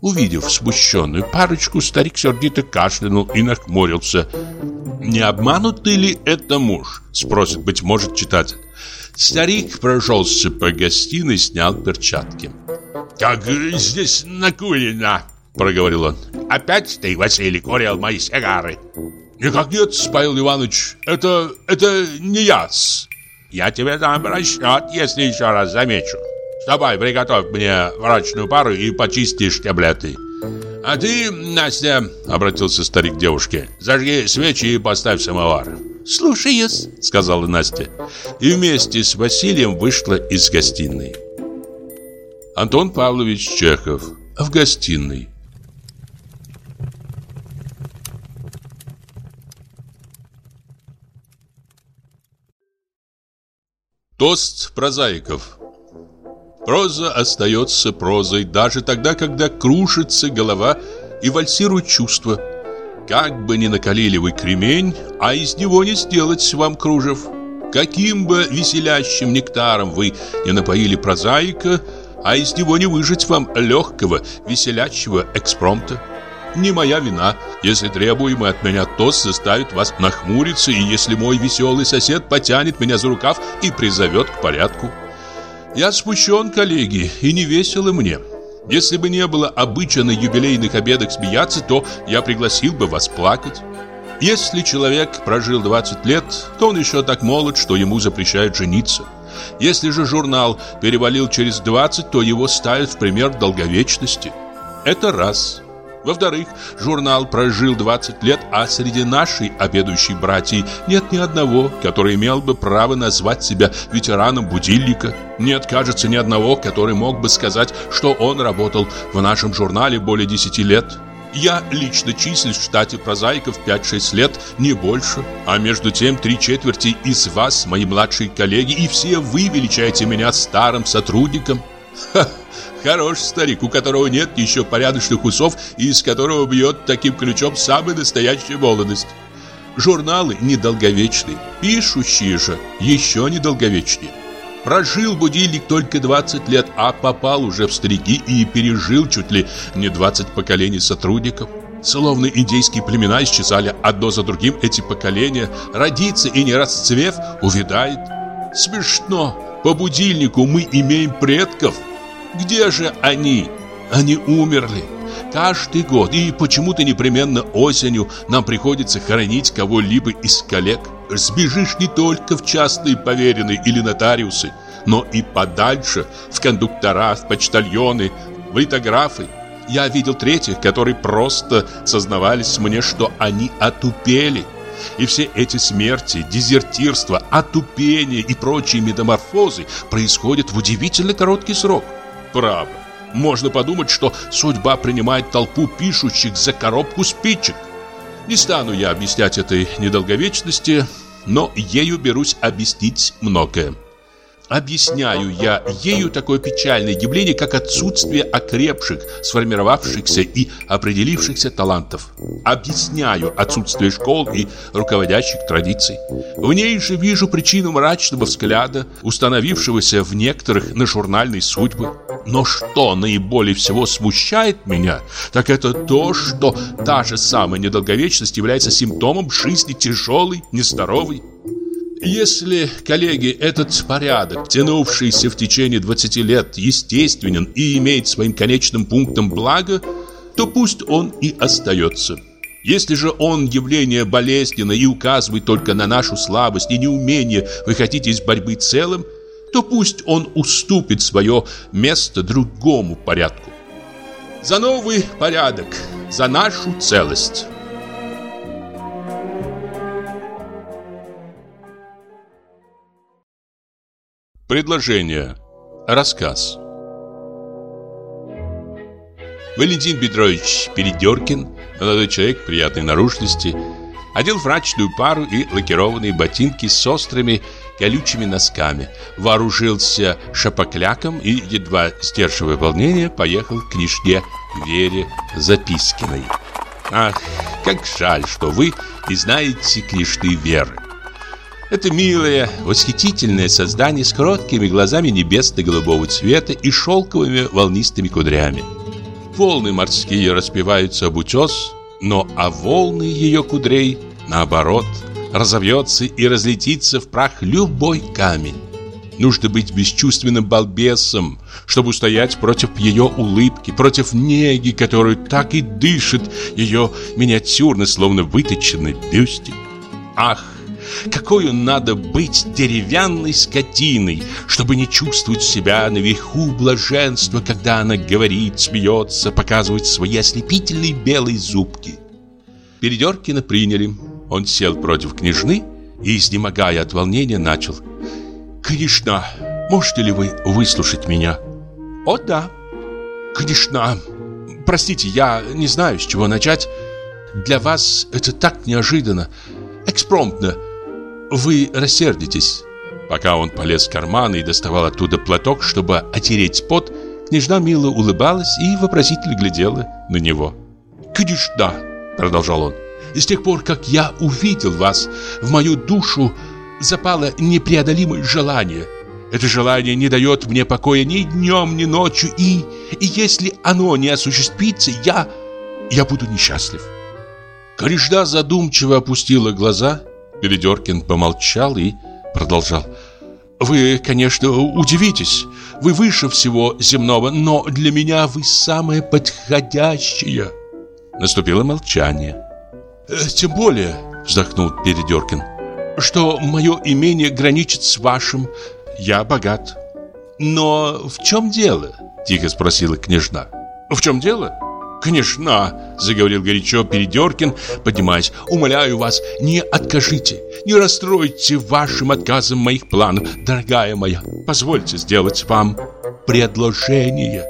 Увидев смущенную парочку, старик сердито кашлянул и нахмурился. «Не обманутый ли это муж?» – спросит, быть может, читатель. Старик прошелся по гостиной, снял перчатки. «Как здесь накурено!» – проговорил он. «Опять ты, Василий, курил мои сигары?» «Никак нет, Павел Иванович, это... это не я -с. «Я тебе дам расчет, если еще раз замечу. Давай, приготовь мне врачную пару и почисти штаблеты. А ты, Настя, обратился старик к девушке, зажги свечи и поставь самовар. «Слушаюсь», — сказала Настя. И вместе с Василием вышла из гостиной. Антон Павлович Чехов в гостиной. Тост прозаиков Проза остается прозой даже тогда, когда крушится голова и вальсируют чувства. Как бы ни накалили вы кремень, а из него не сделать вам кружев. Каким бы веселящим нектаром вы не напоили прозаика, а из него не выжить вам легкого, веселящего экспромта. Не моя вина, если требуемый от меня тост заставит вас нахмуриться, и если мой веселый сосед потянет меня за рукав и призовет к порядку. Я смущен, коллеги, и не весело мне. Если бы не было обычая на юбилейных обедах смеяться, то я пригласил бы вас плакать. Если человек прожил 20 лет, то он еще так молод, что ему запрещают жениться. Если же журнал перевалил через 20, то его ставят в пример долговечности. Это раз. Во-вторых, журнал прожил 20 лет, а среди нашей обедающей братьей нет ни одного, который имел бы право назвать себя ветераном будильника. Нет, кажется, ни одного, который мог бы сказать, что он работал в нашем журнале более 10 лет. Я лично числюсь в штате прозаиков 5-6 лет, не больше. А между тем три четверти из вас, мои младшие коллеги, и все вы величаете меня старым сотрудником. Ха! Хороший старик, у которого нет еще порядочных усов и из которого бьет таким ключом самая настоящая молодость. Журналы недолговечные, пишущие же еще недолговечнее. Прожил будильник только 20 лет, а попал уже в старики и пережил чуть ли не 20 поколений сотрудников. Словно индейские племена исчезали одно за другим, эти поколения родится и не расцвев увядает. Смешно, по будильнику мы имеем предков – где же они? Они умерли. Каждый год и почему-то непременно осенью нам приходится хоронить кого-либо из коллег. Сбежишь не только в частные поверенные или нотариусы, но и подальше, в кондуктора, в почтальоны, в литографы. Я видел третьих, которые просто сознавались мне, что они отупели. И все эти смерти, дезертирство, отупение и прочие метаморфозы происходят в удивительно короткий срок. Право. Можно подумать, что судьба принимает толпу пишущих за коробку спичек. Не стану я объяснять этой недолговечности, но ею берусь объяснить многое. Объясняю я ею такое печальное явление, как отсутствие окрепших, сформировавшихся и определившихся талантов. Объясняю отсутствие школ и руководящих традиций. В ней же вижу причину мрачного взгляда, установившегося в некоторых на журнальной судьбы. Но что наиболее всего смущает меня, так это то, что та же самая недолговечность является симптомом жизни тяжелой, нездоровой. Если, коллеги, этот порядок, тянувшийся в течение 20 лет, естественен и имеет своим конечным пунктом благо, то пусть он и остается. Если же он явление болезненное и указывает только на нашу слабость и неумение выходить из борьбы целым, то пусть он уступит свое место другому порядку. За новый порядок, за нашу целость. Предложение. Рассказ. Валентин Петрович Передеркин, молодой человек приятной наружности, одел фрачную пару и лакированные ботинки с острыми колючими носками, вооружился шапокляком и, едва сдерживая волнение, поехал к книжке Вере Запискиной. Ах, как жаль, что вы не знаете книжки Веры. Это милое, восхитительное создание с короткими глазами небесно-голубого цвета и шелковыми волнистыми кудрями. Волны морские распеваются об утес, но а волны ее кудрей, наоборот, разовьется и разлетится в прах любой камень. Нужно быть бесчувственным балбесом, чтобы устоять против ее улыбки, против неги, которую так и дышит ее миниатюрно, словно выточенный бюстик. Ах, какой надо быть деревянной скотиной, чтобы не чувствовать себя наверху блаженства, когда она говорит, смеется, показывает свои ослепительные белые зубки. Передеркина приняли. Он сел против княжны и, изнемогая от волнения, начал. «Княжна, можете ли вы выслушать меня?» «О, да». «Княжна, простите, я не знаю, с чего начать. Для вас это так неожиданно, экспромтно. Вы рассердитесь». Пока он полез в карман и доставал оттуда платок, чтобы отереть пот, княжна мило улыбалась и вопросительно глядела на него. «Княжна!» — продолжал он. «С тех пор, как я увидел вас, в мою душу запало непреодолимое желание. Это желание не дает мне покоя ни днем, ни ночью, и, и если оно не осуществится, я, я буду несчастлив». Княжна задумчиво опустила глаза Передеркин помолчал и продолжал. «Вы, конечно, удивитесь. Вы выше всего земного, но для меня вы самое подходящее». Наступило молчание. «Э, «Тем более», — вздохнул Передеркин, «что мое имение граничит с вашим. Я богат». «Но в чем дело?» — тихо спросила княжна. «В чем дело?» «Конечно!» – заговорил горячо Передеркин, поднимаясь. «Умоляю вас, не откажите, не расстройте вашим отказом моих планов, дорогая моя. Позвольте сделать вам предложение».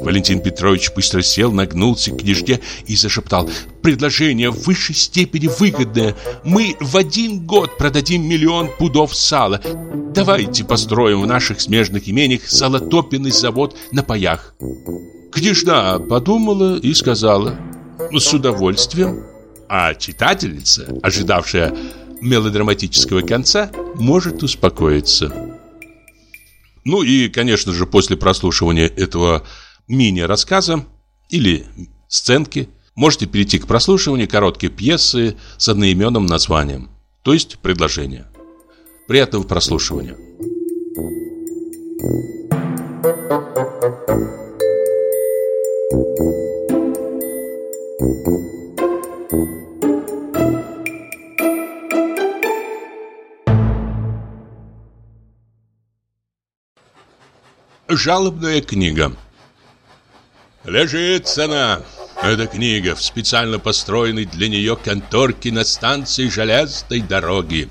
Валентин Петрович быстро сел, нагнулся к княжне и зашептал «Предложение в высшей степени выгодное. Мы в один год продадим миллион пудов сала. Давайте построим в наших смежных имениях салотопенный завод на паях». Княжна подумала и сказала «С удовольствием». А читательница, ожидавшая мелодраматического конца, может успокоиться. Ну и, конечно же, после прослушивания этого мини-рассказа или сценки можете перейти к прослушиванию короткой пьесы с одноименным названием, то есть предложения. Приятного прослушивания. Thank you. Жалобная книга Лежит она, эта книга, в специально построенной для нее конторке на станции железной дороги.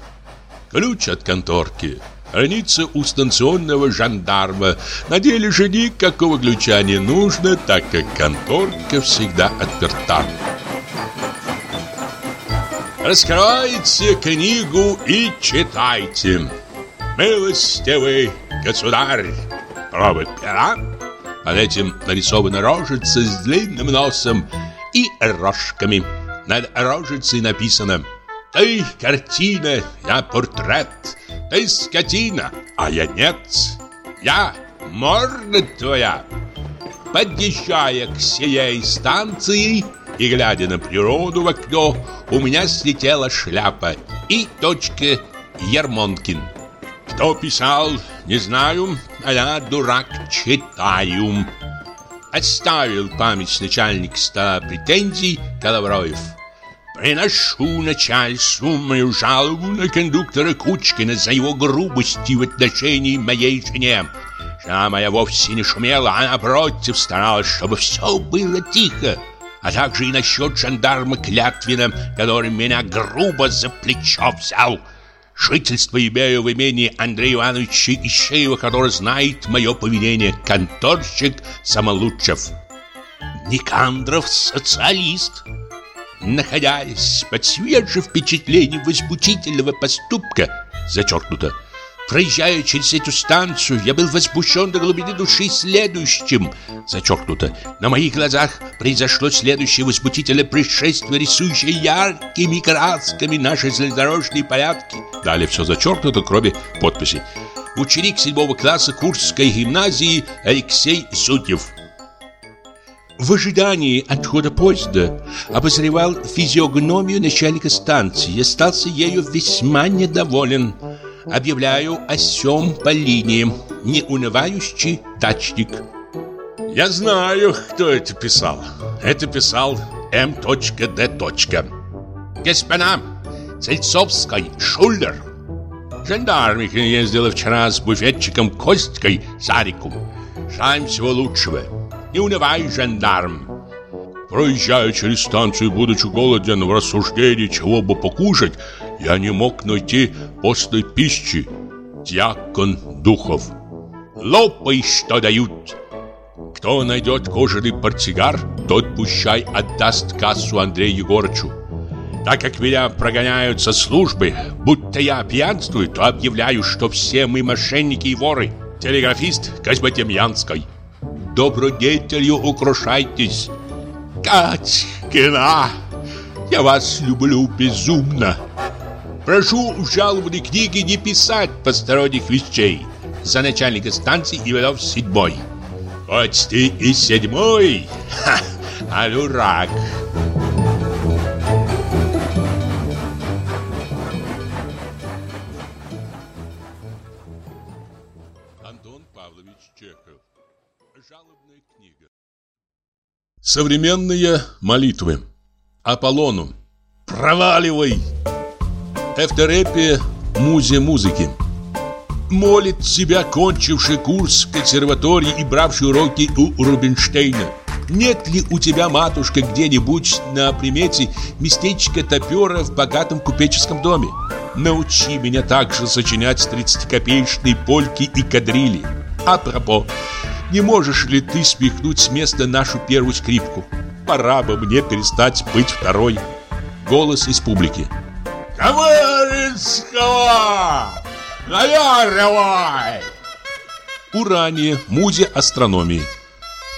Ключ от конторки хранится у станционного жандарма. На деле же никакого ключа не нужно, так как конторка всегда отперта. Раскройте книгу и читайте. Милостивый государь, робот пера. Под этим нарисована рожица с длинным носом и рожками. Над рожицей написано «Ты картина, я портрет, ты скотина, а я нет, я морда твоя». Подъезжая к сей станции и глядя на природу в окно, у меня слетела шляпа и точка Ермонкин. Кто писал, не знаю, а дурак, читаю. Отставил память начальник стола претензий Коловроев. Приношу начальству мою жалобу на кондуктора Кучкина за его грубости в отношении моей жене. Жена моя вовсе не шумела, а напротив старалась, чтобы все было тихо. А также и насчет жандарма Клятвина, который меня грубо за плечо взял. Жительство имею в имении Андрея Ивановича Ищеева, который знает мое поведение. Конторщик Самолучев. Никандров социалист находясь под свежим впечатлением возмутительного поступка, зачеркнуто, Проезжая через эту станцию, я был возмущен до глубины души следующим. Зачеркнуто. На моих глазах произошло следующее возмутительное происшествие, рисующее яркими красками наши железнодорожные порядки. Далее все зачеркнуто, кроме подписи. Ученик седьмого класса Курской гимназии Алексей Сутьев. В ожидании отхода поезда обозревал физиогномию начальника станции и остался ею весьма недоволен. Объявляю о сём по линии. Неунывающий дачник. Я знаю, кто это писал. Это писал М.Д. Господа, Цельцовской, Шулер. Жандармика ездила вчера с буфетчиком Костькой Сариком. Желаем всего лучшего. Не унывай, жандарм. Проезжая через станцию, будучи голоден в рассуждении, чего бы покушать, я не мог найти постной пищи. Дьякон Духов. Лопай, что дают. Кто найдет кожаный портсигар, тот пущай отдаст кассу Андрею Егорычу. Так как меня прогоняют со службы, будто я пьянствую, то объявляю, что все мы мошенники и воры. Телеграфист Козьмодемьянской. Добродетелью украшайтесь. Катькина, я вас люблю безумно. Прошу в жалобной книге не писать посторонних вещей. За начальника станции Иванов седьмой. Хоть ты и седьмой, ха, а дурак. Антон Павлович Чехов. Жалобная книга. Современные молитвы. Аполлону. Проваливай! Эвтерепия музе музыки. Молит себя кончивший курс консерватории и бравший уроки у Рубинштейна. Нет ли у тебя, матушка, где-нибудь на примете местечко топера в богатом купеческом доме? Научи меня также сочинять 30-копеечные польки и кадрили. Апропо, не можешь ли ты смехнуть с места нашу первую скрипку? Пора бы мне перестать быть второй. Голос из публики. Ковыринского! Наверивай! Урание, музе астрономии.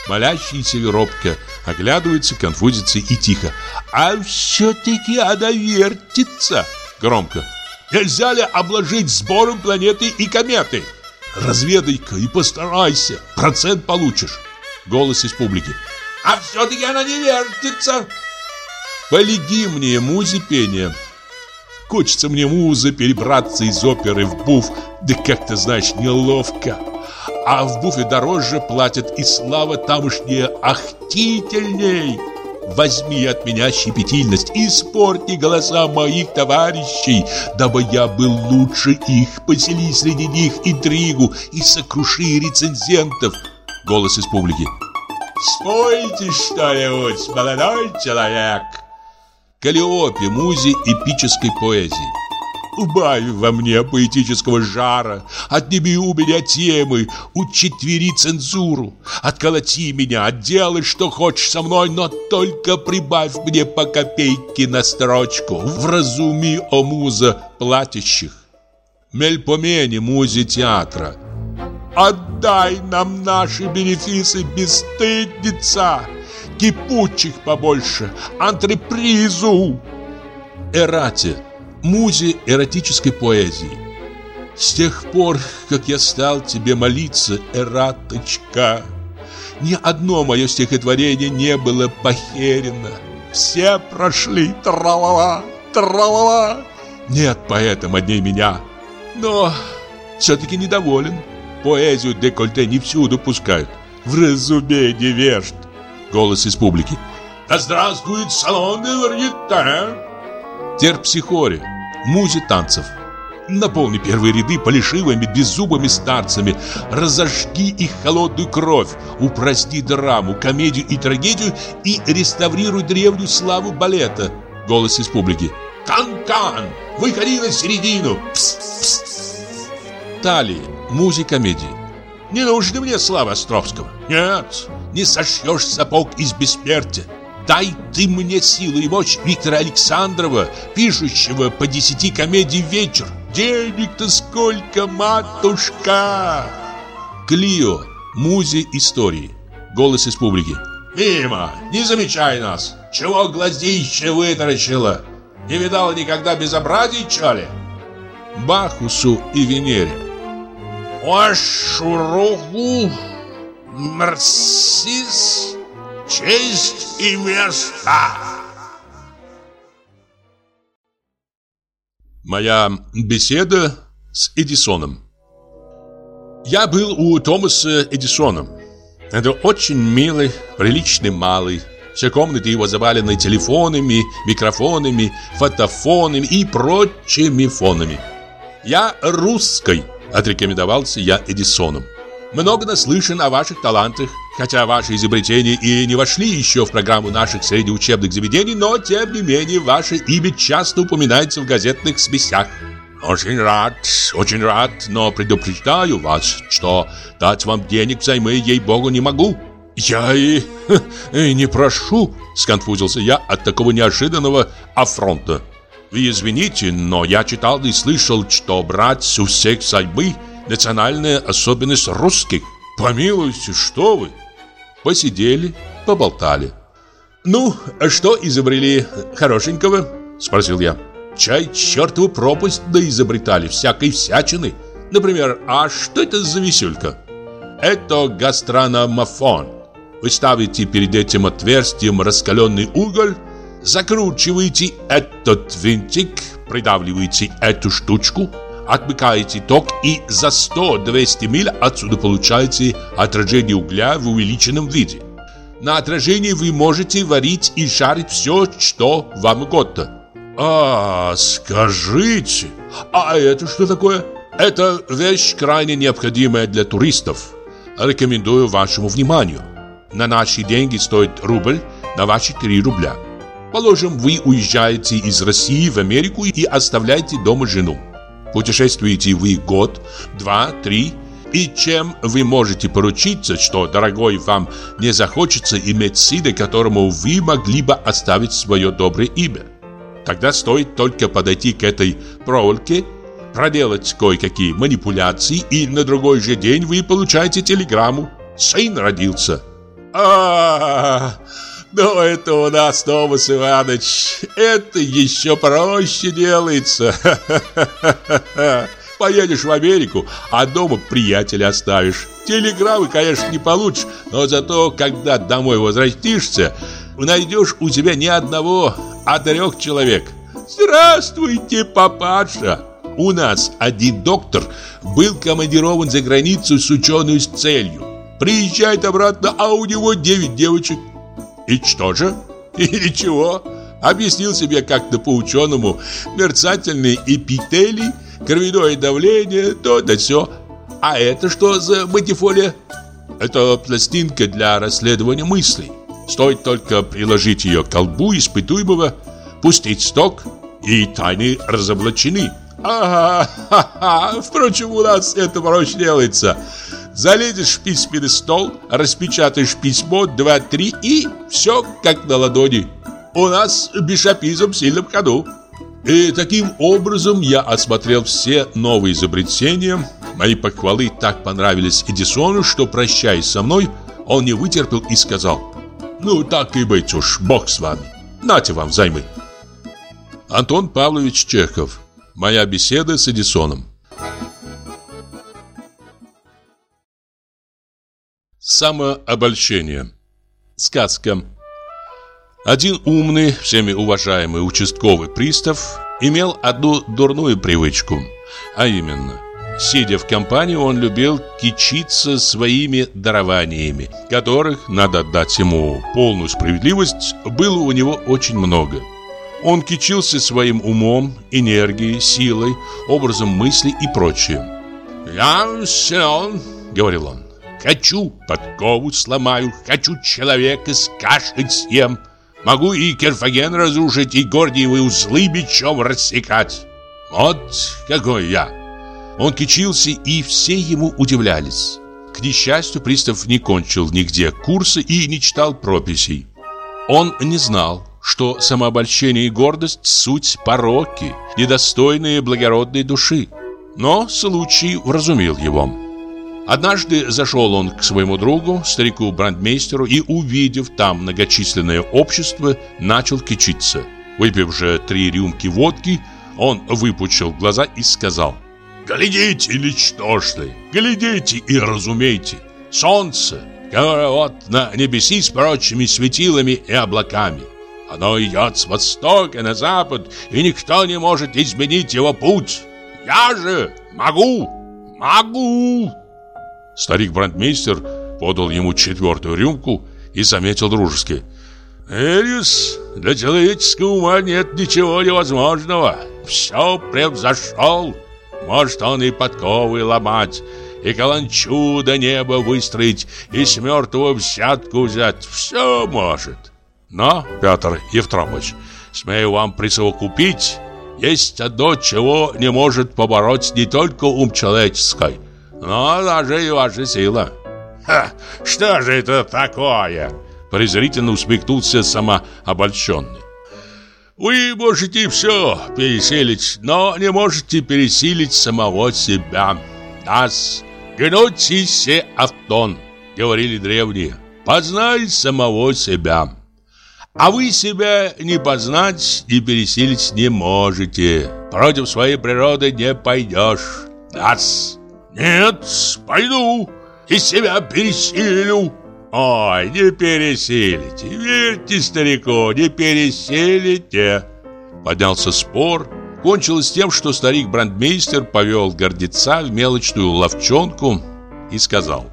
Молящийся робко, оглядывается, конфузится и тихо. А все-таки она вертится. Громко. Нельзя ли обложить сбором планеты и кометы? Разведай-ка и постарайся, процент получишь. Голос из публики. А все-таки она не вертится. Полеги мне музе пения. Хочется мне муза перебраться из оперы в буф, да как-то, знаешь, неловко. А в буфе дороже платят, и слава тамошняя ахтительней. Возьми от меня щепетильность и испорти голоса моих товарищей, дабы я был лучше их, посели среди них интригу и сокруши рецензентов. Голос из публики. Спойте что-нибудь, молодой человек. Калиопе, музе эпической поэзии. Убавь во мне поэтического жара, отними у меня темы, учетвери цензуру, отколоти меня, отделай, что хочешь со мной, но только прибавь мне по копейке на строчку, вразуми, о муза платящих. Мельпомени музе театра. Отдай нам наши бенефисы, бесстыдница! Кипучих побольше, антрепризу! Эрате музе эротической поэзии. С тех пор, как я стал тебе молиться, эраточка, ни одно мое стихотворение не было похерено. Все прошли, тралала, тралала, Нет поэта модней меня. Но все-таки недоволен. Поэзию декольте не всюду пускают. В разумении вежд. Голос из публики. Да здравствует салон варьете. Терпсихоре. Музе танцев. Наполни первые ряды полишивыми, беззубыми старцами. Разожги их холодную кровь. Упрости драму, комедию и трагедию и реставрируй древнюю славу балета. Голос из публики. Кан-кан, выходи на середину. Пс -пс -пс. Талии. Музи-комедии. Не нужно мне слава Островского. Нет, не сошьешь сапог из бессмертия. Дай ты мне силу и мощь Виктора Александрова, пишущего по десяти комедий в вечер. Денег-то сколько, матушка! Клио, музе истории. Голос из публики. Мимо, не замечай нас. Чего глазище вытаращила? Не видала никогда безобразий, чали? Бахусу и Венере. Вашу руку, Мерсис, честь и место. Моя беседа с Эдисоном. Я был у Томаса Эдисона. Это очень милый, приличный малый. Все комнаты его завалены телефонами, микрофонами, фотофонами и прочими фонами. Я русской, отрекомендовался я Эдисоном. Много наслышан о ваших талантах, хотя ваши изобретения и не вошли еще в программу наших среднеучебных заведений, но, тем не менее, ваше имя часто упоминается в газетных смесях. Очень рад, очень рад, но предупреждаю вас, что дать вам денег взаймы, ей-богу, не могу. Я и, и не прошу, сконфузился я от такого неожиданного афронта. Вы извините, но я читал и слышал, что брать у всех взаймы – национальная особенность русских. Помилуйте, что вы? Посидели, поболтали. Ну, а что изобрели хорошенького? Спросил я. Чай чертову пропасть да изобретали всякой всячины. Например, а что это за висюлька? Это гастрономофон. Вы ставите перед этим отверстием раскаленный уголь, закручиваете этот винтик, придавливаете эту штучку – отмыкаете ток и за 100-200 миль отсюда получаете отражение угля в увеличенном виде. На отражении вы можете варить и жарить все, что вам угодно. А, скажите, а это что такое? Это вещь крайне необходимая для туристов. Рекомендую вашему вниманию. На наши деньги стоит рубль, на ваши 3 рубля. Положим, вы уезжаете из России в Америку и оставляете дома жену. Путешествуете вы год, два, три, и чем вы можете поручиться, что, дорогой, вам не захочется иметь сына, которому вы могли бы оставить свое доброе имя? Тогда стоит только подойти к этой проволоке, проделать кое-какие манипуляции, и на другой же день вы получаете телеграмму. Сын родился. а, но это у нас, Томас Иванович, это еще проще делается. Поедешь в Америку, а дома приятеля оставишь. Телеграммы, конечно, не получишь, но зато, когда домой возвратишься, найдешь у себя не одного, а трех человек. Здравствуйте, папаша! У нас один доктор был командирован за границу с ученой с целью. Приезжает обратно, а у него девять девочек. И что же? И ничего. Объяснил себе как-то по-ученому мерцательные эпители, кровяное давление, то да все. А это что за матифолия? Это пластинка для расследования мыслей. Стоит только приложить ее к колбу испытуемого, пустить сток, и тайны разоблачены. Ага, ха -ха. впрочем, у нас это проще делается. Залезешь в письменный стол, распечатаешь письмо, два-три и все как на ладони. У нас бишопизм в сильном ходу. И таким образом я осмотрел все новые изобретения. Мои похвалы так понравились Эдисону, что, прощаясь со мной, он не вытерпел и сказал, «Ну, так и быть уж, бог с вами. Нате вам взаймы». Антон Павлович Чехов. Моя беседа с Эдисоном. Самообольщение. Сказка. Один умный, всеми уважаемый участковый пристав имел одну дурную привычку, а именно Сидя в компании, он любил кичиться своими дарованиями, которых, надо отдать ему полную справедливость, было у него очень много. Он кичился своим умом, энергией, силой, образом мысли и прочее. «Я силен», — говорил он, — «хочу подкову сломаю, хочу человека с кашей съем, могу и Керфаген разрушить, и гордиевые узлы мечом рассекать. Вот какой я!» Он кичился, и все ему удивлялись. К несчастью, пристав не кончил нигде курсы и не читал прописей. Он не знал, что самообольщение и гордость – суть пороки, недостойные благородной души. Но случай вразумил его. Однажды зашел он к своему другу, старику-брандмейстеру, и, увидев там многочисленное общество, начал кичиться. Выпив же три рюмки водки, он выпучил глаза и сказал – Глядите, ничтожные, глядите и разумейте. Солнце, вот на небеси с прочими светилами и облаками. Оно идет с востока на запад, и никто не может изменить его путь. Я же могу, могу. Старик брандмейстер подал ему четвертую рюмку и заметил дружески. Элис, для человеческого ума нет ничего невозможного. Все превзошел. Может, он и подковы ломать, и каланчу до неба выстроить, и с мертвого взятку взять. Все может. Но, Петр Евтромович, смею вам присовокупить, есть одно, чего не может побороть не только ум человеческий, но даже и ваша сила. Ха, что же это такое? Презрительно усмехнулся самообольщенный. Вы можете все переселить, но не можете пересилить самого себя. Нас гнути се автон, говорили древние. Познай самого себя. А вы себя не познать, не пересилить не можете. Против своей природы не пойдешь. Нас. Нет, пойду и себя пересилю. Ой, не пересилите, верьте старику, не пересилите. Поднялся спор. Кончилось тем, что старик-брандмейстер повел гордеца в мелочную ловчонку и сказал.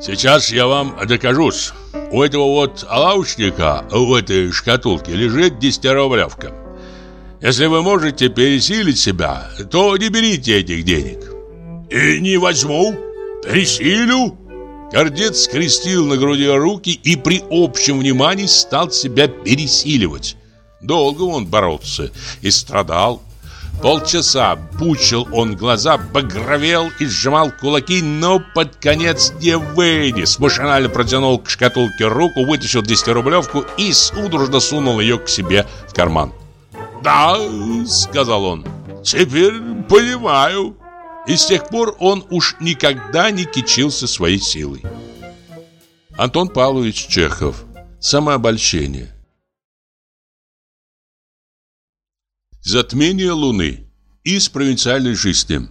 Сейчас я вам докажусь. У этого вот лавочника в этой шкатулке лежит десятирублевка. Если вы можете пересилить себя, то не берите этих денег. И не возьму, пересилю. Гордец скрестил на груди руки и при общем внимании стал себя пересиливать. Долго он боролся и страдал. Полчаса пучил он глаза, багровел и сжимал кулаки, но под конец не вынес. Машинально протянул к шкатулке руку, вытащил десятирублевку и судорожно сунул ее к себе в карман. «Да», — сказал он, — «теперь понимаю». И с тех пор он уж никогда не кичился своей силой. Антон Павлович Чехов. Самообольщение. Затмение Луны. Из провинциальной жизни.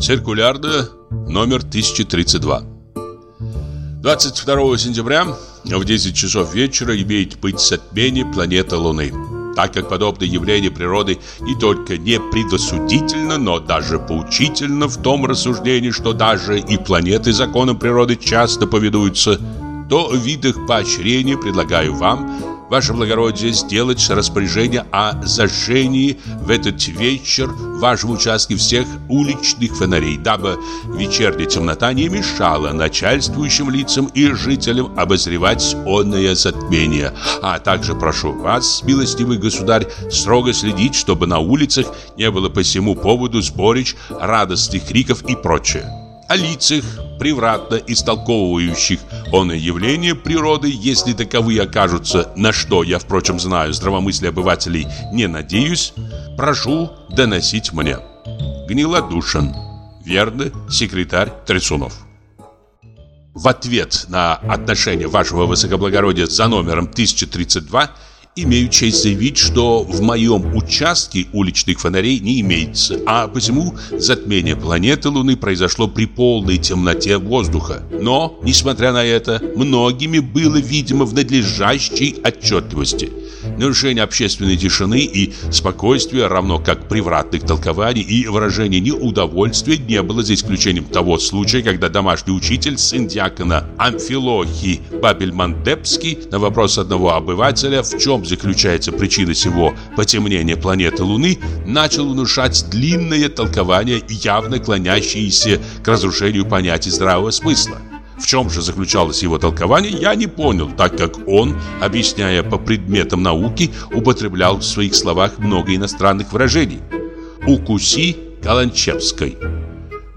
Циркулярно номер 1032. 22 сентября в 10 часов вечера имеет быть затмение планеты Луны так как подобное явление природы не только не предосудительно, но даже поучительно в том рассуждении, что даже и планеты законам природы часто поведуются, то в видах поощрения предлагаю вам ваше благородие, сделать распоряжение о зажжении в этот вечер в вашем участке всех уличных фонарей, дабы вечерняя темнота не мешала начальствующим лицам и жителям обозревать онное затмение. А также прошу вас, милостивый государь, строго следить, чтобы на улицах не было по всему поводу сборищ, радостных криков и прочее о лицах, превратно истолковывающих он явление природы, если таковые окажутся, на что я, впрочем, знаю, здравомыслие обывателей не надеюсь, прошу доносить мне. Гнилодушен. Верно, секретарь Трясунов. В ответ на отношение вашего высокоблагородия за номером 1032 имею честь заявить, что в моем участке уличных фонарей не имеется, а посему затмение планеты Луны произошло при полной темноте воздуха. Но, несмотря на это, многими было видимо в надлежащей отчетливости. нарушение общественной тишины и спокойствия, равно как превратных толкований и выражения неудовольствия не было за исключением того случая, когда домашний учитель, сын диакона Амфилохий Бабельмандепский, на вопрос одного обывателя, в чем заключается причина всего потемнения планеты Луны, начал внушать длинное толкование, явно клонящееся к разрушению понятий здравого смысла. В чем же заключалось его толкование, я не понял, так как он, объясняя по предметам науки, употреблял в своих словах много иностранных выражений. «Укуси Каланчевской».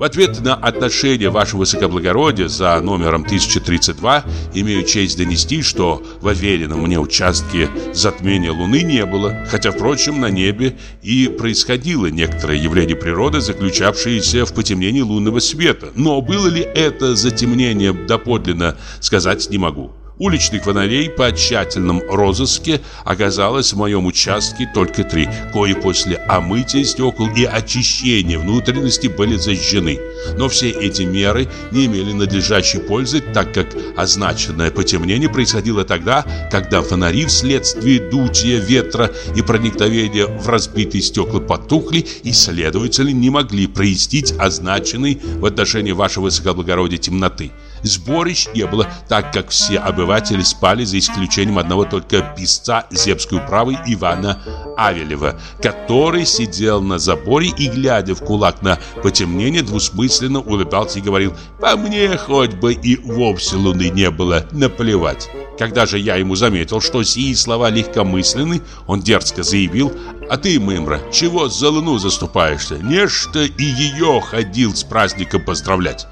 В ответ на отношение вашего высокоблагородия за номером 1032 имею честь донести, что в уверенном мне участке затмения Луны не было, хотя, впрочем, на небе и происходило некоторое явление природы, заключавшееся в потемнении лунного света. Но было ли это затемнение доподлинно, сказать не могу. Уличных фонарей по тщательном розыске оказалось в моем участке только три, кои после омытия стекол и очищения внутренности были зажжены. Но все эти меры не имели надлежащей пользы, так как означенное потемнение происходило тогда, когда фонари вследствие дутия ветра и проникновения в разбитые стекла потухли и, следовательно, не могли прояснить означенной в отношении вашего высокоблагородия темноты. Сборищ не было, так как все обыватели спали, за исключением одного только писца земской управы Ивана Авелева, который сидел на заборе и, глядя в кулак на потемнение, двусмысленно улыбался и говорил «По мне хоть бы и вовсе луны не было, наплевать». Когда же я ему заметил, что сии слова легкомысленны, он дерзко заявил «А ты, Мымра, чего за луну заступаешься? Нечто и ее ходил с праздником поздравлять».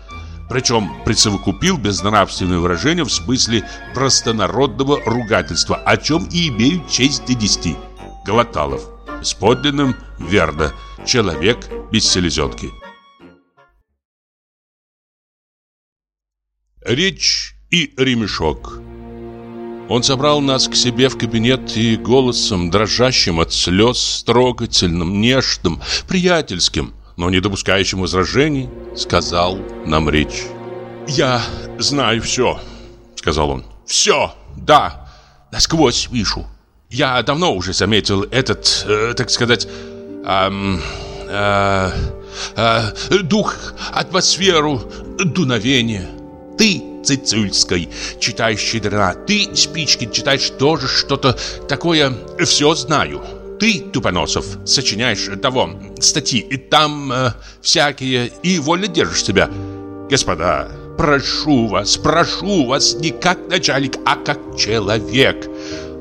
Причем присовокупил безнравственное выражение в смысле простонародного ругательства, о чем и имею честь донести. Глоталов. С подлинным верно. Человек без селезенки. Речь и ремешок. Он собрал нас к себе в кабинет и голосом, дрожащим от слез, трогательным, нежным, приятельским – но не допускающим возражений, сказал нам речь. «Я знаю все», — сказал он. «Все, да, насквозь вижу. Я давно уже заметил этот, э, так сказать, э, э, э, дух, атмосферу, дуновение. Ты, Цицульской, читаешь щедрена, ты, Спичкин, читаешь тоже что-то такое, все знаю» ты, Тупоносов, сочиняешь того, статьи, и там э, всякие, и вольно держишь себя. Господа, прошу вас, прошу вас, не как начальник, а как человек.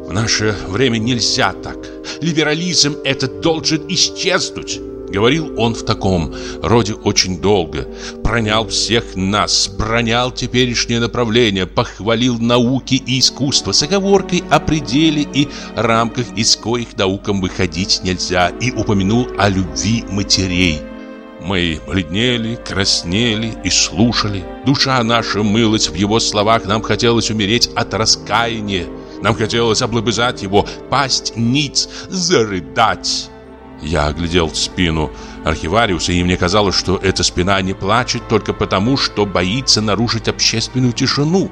В наше время нельзя так. Либерализм этот должен исчезнуть. Говорил он в таком роде очень долго. Пронял всех нас, пронял теперешнее направление, похвалил науки и искусство с оговоркой о пределе и рамках, из коих наукам выходить нельзя, и упомянул о любви матерей. Мы бледнели, краснели и слушали. Душа наша мылась в его словах, нам хотелось умереть от раскаяния. Нам хотелось облобызать его, пасть ниц, зарыдать. Я оглядел спину архивариуса, и мне казалось, что эта спина не плачет только потому, что боится нарушить общественную тишину.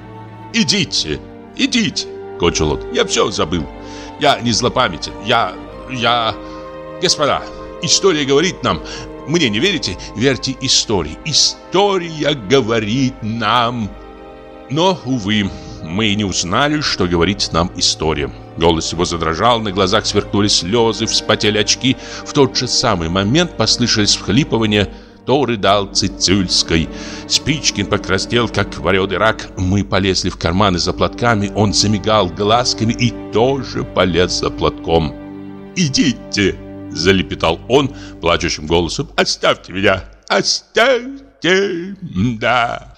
«Идите, идите!» — кончил он. «Я все забыл. Я не злопамятен. Я... я... Господа, история говорит нам... Мне не верите? Верьте истории. История говорит нам...» Но, увы, мы не узнали, что говорит нам история. Голос его задрожал, на глазах сверкнули слезы, вспотели очки. В тот же самый момент послышались вхлипывания. То рыдал Цицюльской. Спичкин покраснел, как вареный рак. Мы полезли в карманы за платками. Он замигал глазками и тоже полез за платком. «Идите!» – залепетал он плачущим голосом. «Оставьте меня! Оставьте! Да!»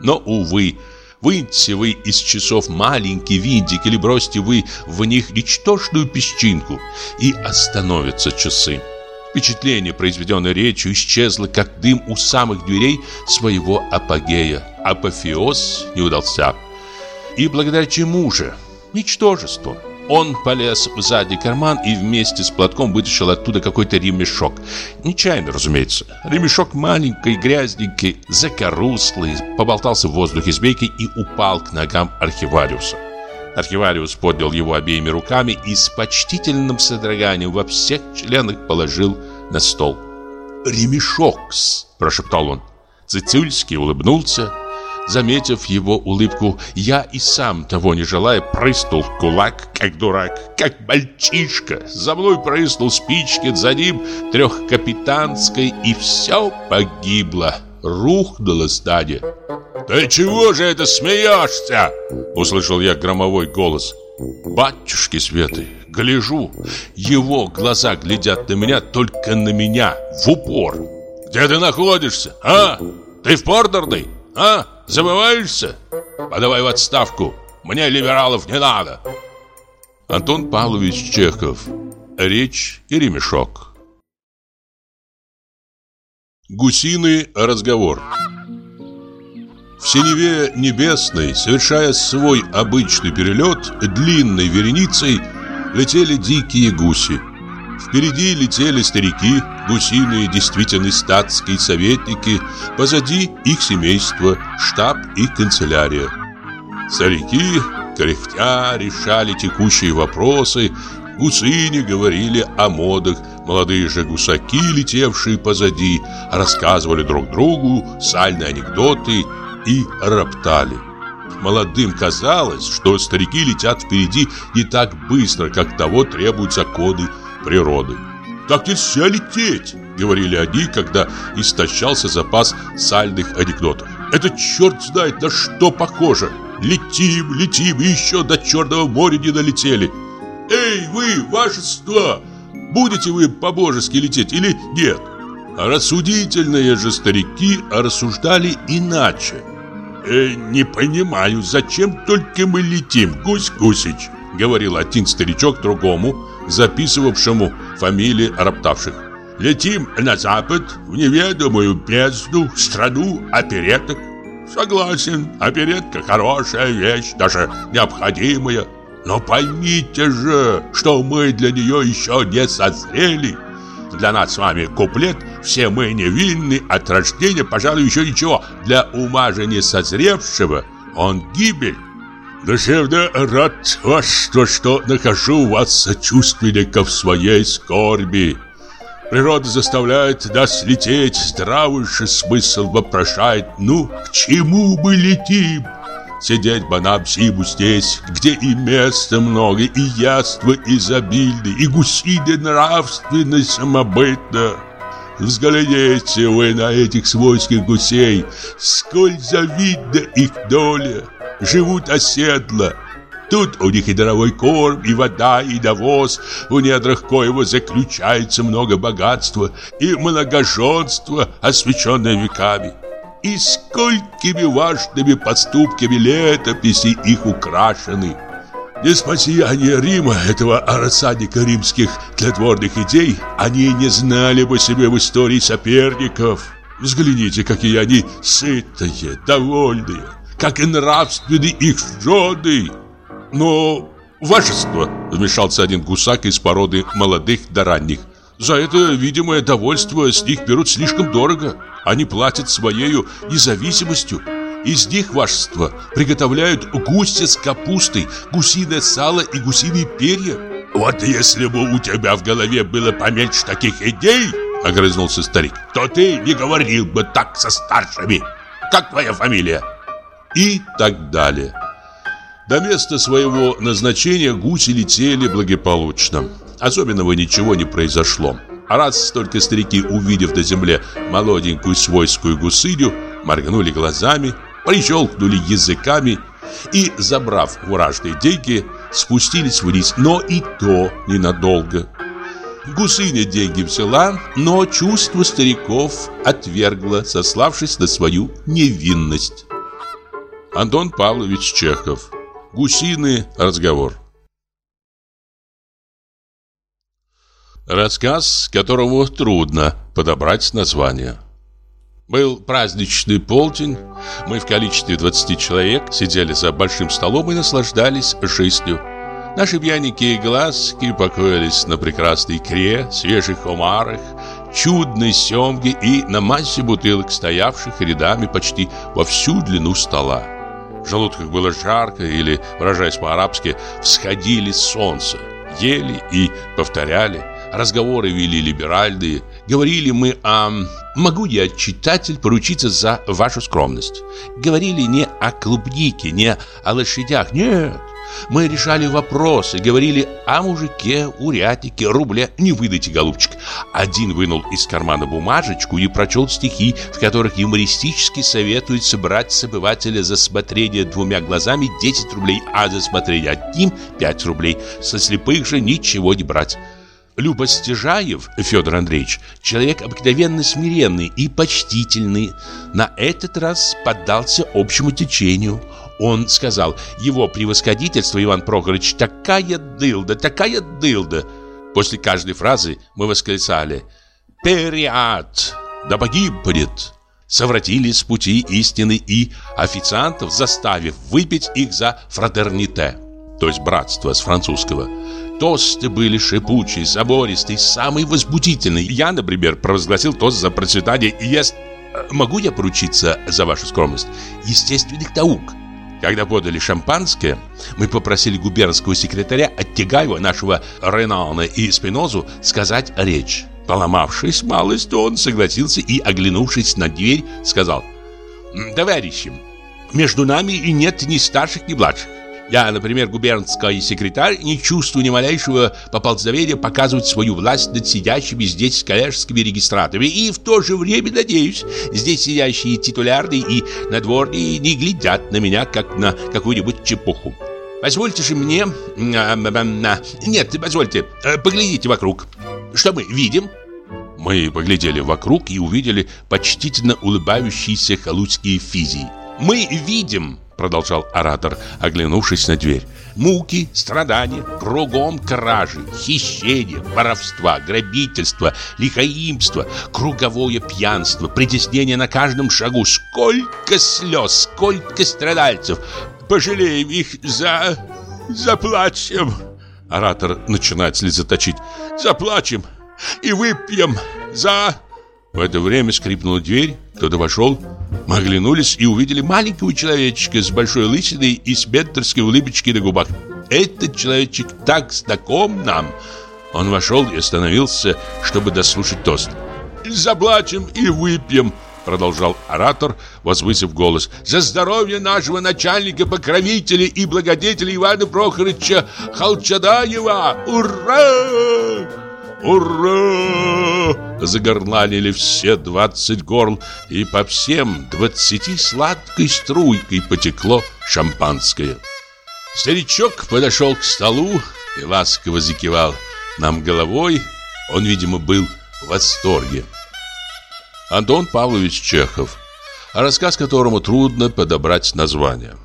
Но, увы, Выньте вы из часов маленький винтик или бросьте вы в них ничтожную песчинку, и остановятся часы. Впечатление, произведенное речью, исчезло, как дым у самых дверей своего апогея. Апофеоз не удался. И благодаря чему же? Ничтожеству. Он полез в задний карман и вместе с платком вытащил оттуда какой-то ремешок. Нечаянно, разумеется. Ремешок маленький, грязненький, закоруслый, поболтался в воздухе змейкой и упал к ногам архивариуса. Архивариус поднял его обеими руками и с почтительным содроганием во всех членах положил на стол. «Ремешокс!» – прошептал он. Цицульский улыбнулся. Заметив его улыбку, я и сам, того не желая, прыснул кулак, как дурак, как мальчишка. За мной прыснул спичкин, за ним трехкапитанской, и все погибло. Рухнуло здание. «Ты чего же это смеешься?» Услышал я громовой голос. «Батюшки Светы, гляжу, его глаза глядят на меня, только на меня, в упор. Где ты находишься, а? Ты в Портерной, а? Забываешься? Подавай в отставку, мне либералов не надо». Антон Павлович Чехов. Речь и ремешок. Гусиный разговор. В синеве небесной, совершая свой обычный перелет, длинной вереницей летели дикие гуси. Впереди летели старики, гусиные действительно статские советники, позади их семейство, штаб и канцелярия. Старики, кряхтя, решали текущие вопросы, гусыни говорили о модах, молодые же гусаки, летевшие позади, рассказывали друг другу сальные анекдоты и роптали. Молодым казалось, что старики летят впереди не так быстро, как того требуют законы природы. «Так нельзя лететь!» — говорили они, когда истощался запас сальных анекдотов. «Это черт знает на что похоже! Летим, летим, и еще до Черного моря не долетели! Эй, вы, вашество! Будете вы по-божески лететь или нет?» Рассудительные же старики рассуждали иначе. «Э, «Не понимаю, зачем только мы летим, Гусь-Гусич?» Говорил один старичок другому, записывавшему фамилии роптавших. «Летим на запад, в неведомую бездну, страну опереток». «Согласен, оперетка хорошая вещь, даже необходимая. Но поймите же, что мы для нее еще не созрели». Для нас с вами куплет «Все мы невинны от рождения, пожалуй, еще ничего». Для ума же не созревшего он гибель. Душевно рад вас, то, что нахожу вас сочувственников своей скорби. Природа заставляет нас лететь, здравый же смысл вопрошает, ну, к чему мы летим? Сидеть бы нам зиму здесь, где и места много, и яства изобильны, и гусиная нравственность самобытна. Взгляните вы на этих свойских гусей, сколь завидна их доля. Живут оседло, Тут у них и даровой корм, и вода, и навоз, в недрах коего заключается много богатства и многоженства, освященное веками и сколькими важными поступками летописи их украшены. Неспасияние Рима, этого рассадника римских тлетворных идей, они не знали бы себе в истории соперников. Взгляните, какие они сытые, довольные, как и нравственны их жены. Но, вашество, вмешался один гусак из породы молодых до ранних, за это видимое довольство с них берут слишком дорого. Они платят своею независимостью. Из них, вашество, приготовляют гуся с капустой, гусиное сало и гусиные перья. Вот если бы у тебя в голове было поменьше таких идей, огрызнулся старик, то ты не говорил бы так со старшими. Как твоя фамилия? И так далее. До места своего назначения гуси летели благополучно. Особенного ничего не произошло. А раз только старики, увидев на земле молоденькую свойскую гусыню, моргнули глазами, прищелкнули языками и, забрав уражные деньги, спустились вниз, но и то ненадолго. Гусыня деньги взяла, но чувство стариков отвергла, сославшись на свою невинность. Антон Павлович Чехов. Гусиный разговор. Рассказ, которому трудно подобрать название. Был праздничный полдень. Мы в количестве 20 человек сидели за большим столом и наслаждались жизнью. Наши пьяники и глазки покоились на прекрасной икре, свежих омарах, чудной семге и на массе бутылок, стоявших рядами почти во всю длину стола. В желудках было жарко или, выражаясь по-арабски, всходили солнце. Ели и повторяли. Разговоры вели либеральные. Говорили мы о... Могу я, читатель, поручиться за вашу скромность? Говорили не о клубнике, не о лошадях. Нет, мы решали вопросы, говорили о мужике, уряднике, рубле. Не выдайте, голубчик. Один вынул из кармана бумажечку и прочел стихи, в которых юмористически советуется брать с обывателя за смотрение двумя глазами 10 рублей, а за смотрение одним 5 рублей. Со слепых же ничего не брать. Люба Стяжаев, Федор Андреевич, человек обыкновенно смиренный и почтительный, на этот раз поддался общему течению. Он сказал, его превосходительство Иван Прохорович такая дылда, такая дылда. После каждой фразы мы восклицали «Периат! Да погибнет!» Совратили с пути истины и официантов, заставив выпить их за фратерните, то есть братство с французского. Тосты были шипучие, забористые, самые возбудительные. Я, например, провозгласил тост за процветание и ест... Могу я поручиться за вашу скромность? Естественных наук. Когда подали шампанское, мы попросили губернского секретаря Оттягаева, нашего Ренана и Спинозу, сказать речь. Поломавшись малость, он согласился и, оглянувшись на дверь, сказал «Товарищи, между нами и нет ни старших, ни младших. Я, например, губернский секретарь, не чувствую ни малейшего поползновения показывать свою власть над сидящими здесь коллежскими регистраторами. И в то же время, надеюсь, здесь сидящие титулярные и надворные не глядят на меня, как на какую-нибудь чепуху. Позвольте же мне... Нет, позвольте, э, поглядите вокруг. Что мы видим? Мы поглядели вокруг и увидели почтительно улыбающиеся халутские физии. Мы видим продолжал оратор, оглянувшись на дверь. Муки, страдания, кругом кражи, хищения, воровства, грабительства, лихаимства, круговое пьянство, притеснение на каждом шагу. Сколько слез, сколько страдальцев. Пожалеем их за... заплачем. Оратор начинает слезоточить. Заплачем и выпьем за... В это время скрипнула дверь, кто-то вошел. Мы оглянулись и увидели маленького человечка с большой лысиной и с бентерской улыбочкой на губах. Этот человечек так знаком нам. Он вошел и остановился, чтобы дослушать тост. «Заплачем и выпьем», — продолжал оратор, возвысив голос, «за здоровье нашего начальника, покровителя и благодетеля Ивана Прохоровича Халчадаева! Ура!» «Ура!» Загорланили все двадцать горл, и по всем двадцати сладкой струйкой потекло шампанское. Старичок подошел к столу и ласково закивал нам головой. Он, видимо, был в восторге. Антон Павлович Чехов, рассказ которому трудно подобрать название.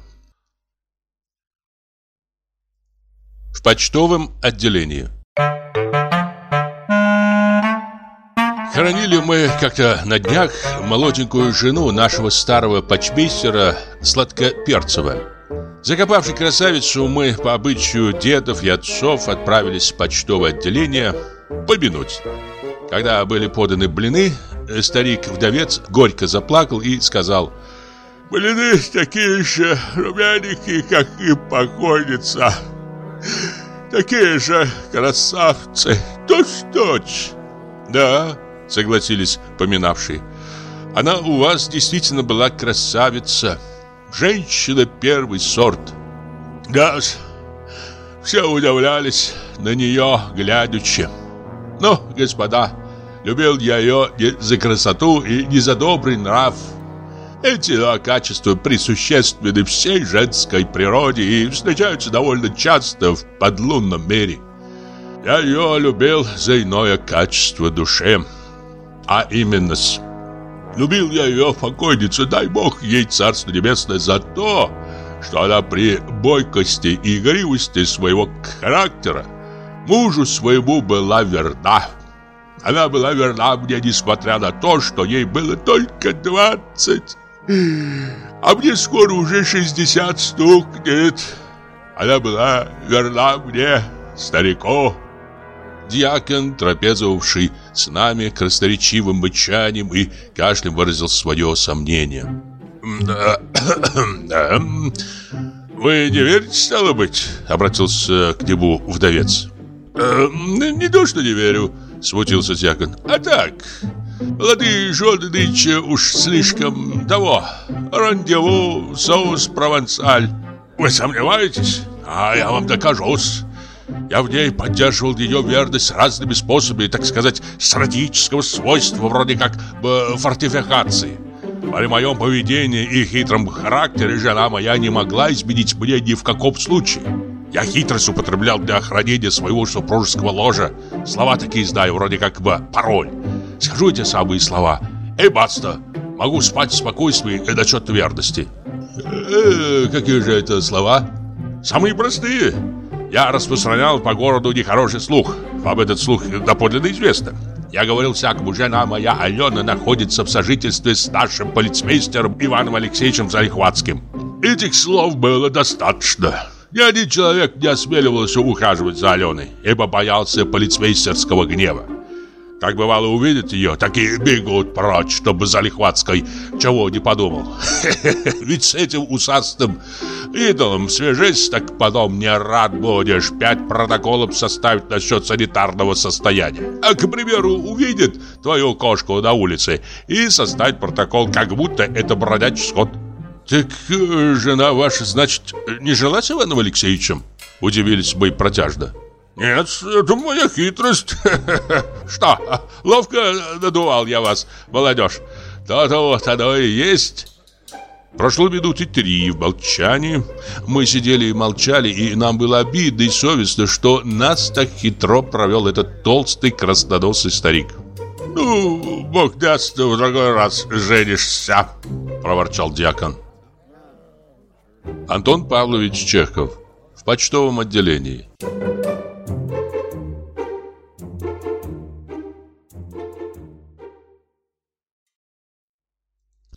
В почтовом отделении Хоронили мы как-то на днях молоденькую жену нашего старого почмейстера Сладкоперцева. Закопавши красавицу, мы по обычаю дедов и отцов отправились в почтовое отделение помянуть. Когда были поданы блины, старик-вдовец горько заплакал и сказал «Блины такие же румяненькие, как и покойница, такие же красавцы, точь-точь». «Да, согласились поминавшие. Она у вас действительно была красавица, женщина первый сорт. Да, все удивлялись на нее, глядячи. Но, господа, любил я ее не за красоту и не за добрый нрав. Эти качества присущественны всей женской природе и встречаются довольно часто в подлунном мире. Я ее любил за иное качество души а именно с... Любил я ее покойницу, дай бог ей царство небесное за то, что она при бойкости и игривости своего характера мужу своему была верна. Она была верна мне, несмотря на то, что ей было только двадцать. А мне скоро уже шестьдесят стукнет. Она была верна мне, старику. Дьякон, трапезовавший с нами красноречивым мычанием и кашлем выразил свое сомнение. Да, да. Вы не верите, стало быть? Обратился к нему вдовец. Э, не то, что не верю, смутился Дьякон. А так, молодые жены нынче уж слишком того. Рандеву, соус провансаль. Вы сомневаетесь? А я вам докажусь. Я в ней поддерживал ее верность разными способами, так сказать, стратегического свойства, вроде как бы фортификации. При моем поведении и хитром характере жена моя не могла изменить мне ни в каком случае. Я хитрость употреблял для охранения своего супружеского ложа. Слова такие знаю, вроде как бы пароль. Скажу эти самые слова. Эй, баста, могу спать в спокойствии и насчет верности. Э, какие же это слова? Самые простые. Я распространял по городу нехороший слух. Вам этот слух доподлинно известно. Я говорил всякому, жена моя Алена находится в сожительстве с нашим полицмейстером Иваном Алексеевичем Залихватским. Этих слов было достаточно. Ни один человек не осмеливался ухаживать за Аленой, ибо боялся полицмейстерского гнева. Как бывало увидят ее, так и бегут прочь, чтобы Залихватской чего не подумал. Ведь с этим усастым идолом свяжись, так потом не рад будешь пять протоколов составить насчет санитарного состояния. А, к примеру, увидит твою кошку на улице и составить протокол, как будто это бродячий скот. Так э, жена ваша, значит, не жила с Иваном Алексеевичем? Удивились мы протяжно. Нет, это моя хитрость. Что, ловко надувал я вас, молодежь? То-то вот оно и есть. Прошло минуты три в молчании. Мы сидели и молчали, и нам было обидно и совестно, что нас так хитро провел этот толстый красноносый старик. «Ну, бог даст, в другой раз женишься», — проворчал дьякон. Антон Павлович Чехов в почтовом отделении.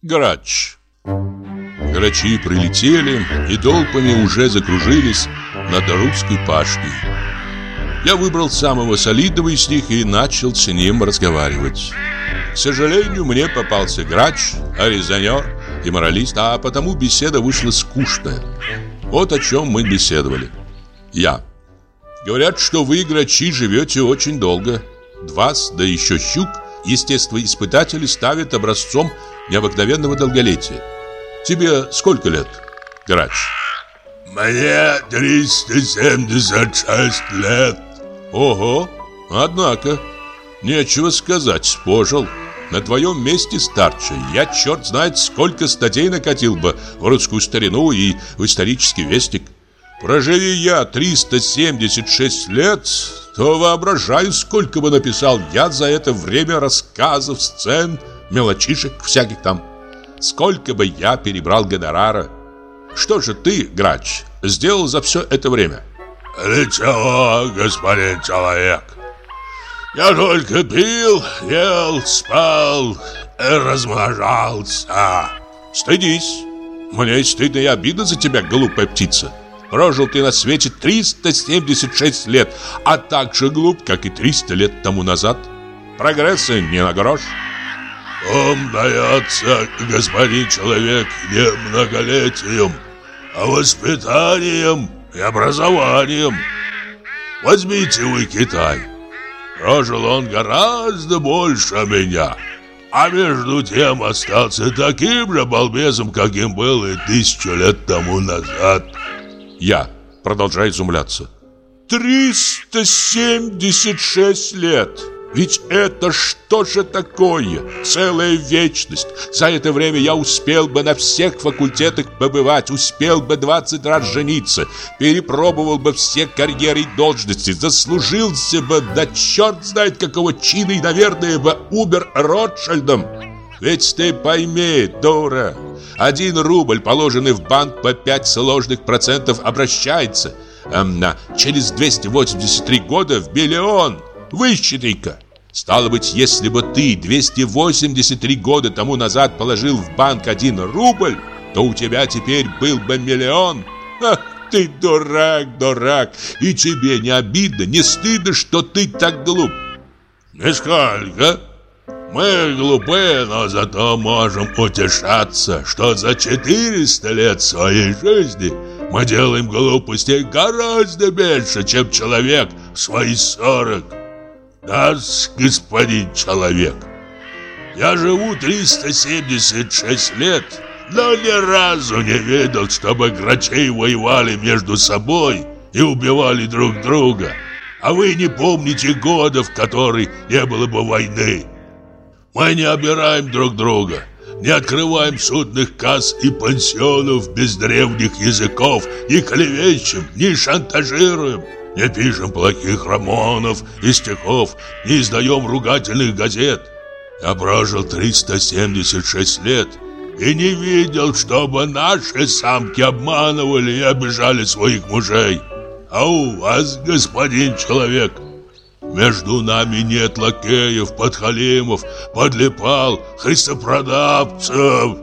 Грач. Грачи прилетели и толпами уже закружились над русской пашней. Я выбрал самого солидного из них и начал с ним разговаривать. К сожалению, мне попался грач, аризонер и моралист, а потому беседа вышла скучная. Вот о чем мы беседовали. Я. Говорят, что вы, грачи, живете очень долго. Два, да еще щук, естествоиспытатели ставят образцом необыкновенного долголетия. Тебе сколько лет, грач? Мне 376 лет. Ого, однако, нечего сказать, пожил. На твоем месте, старче, я черт знает сколько статей накатил бы в русскую старину и в исторический вестник. Проживи я 376 лет, то воображаю, сколько бы написал я за это время рассказов, сцен, мелочишек всяких там. Сколько бы я перебрал гонорара. Что же ты, грач, сделал за все это время? Ничего, господин человек. Я только пил, ел, спал и размножался. Стыдись. Мне стыдно и обидно за тебя, глупая птица. Прожил ты на свете 376 лет, а так же глуп, как и 300 лет тому назад. Прогресса не на грош. Ум дается, господин человек, не многолетием, а воспитанием и образованием. Возьмите вы Китай. Прожил он гораздо больше меня, а между тем остался таким же балбесом, каким был и тысячу лет тому назад. Я продолжаю изумляться. 376 лет! Ведь это что же такое? Целая вечность. За это время я успел бы на всех факультетах побывать, успел бы 20 раз жениться, перепробовал бы все карьеры и должности, заслужился бы, да черт знает какого чина и, наверное, бы умер Ротшильдом. Ведь ты пойми, дура, один рубль, положенный в банк по 5 сложных процентов, обращается эм, через 283 года в миллион. Высчитай-ка. Стало быть, если бы ты 283 года тому назад положил в банк один рубль, то у тебя теперь был бы миллион. Ах ты дурак, дурак. И тебе не обидно, не стыдно, что ты так глуп? Нисколько. Мы глупы, но зато можем утешаться, что за 400 лет своей жизни мы делаем глупостей гораздо меньше, чем человек в свои 40. Нас, господин человек, я живу 376 лет, но ни разу не видел, чтобы грачей воевали между собой и убивали друг друга. А вы не помните года, в который не было бы войны. Мы не обираем друг друга, не открываем судных касс и пансионов без древних языков, не клевещем, не шантажируем, не пишем плохих романов и стихов, не издаем ругательных газет. Я прожил 376 лет и не видел, чтобы наши самки обманывали и обижали своих мужей. А у вас, господин человек, между нами нет лакеев, подхалимов, подлипал, христопродавцев.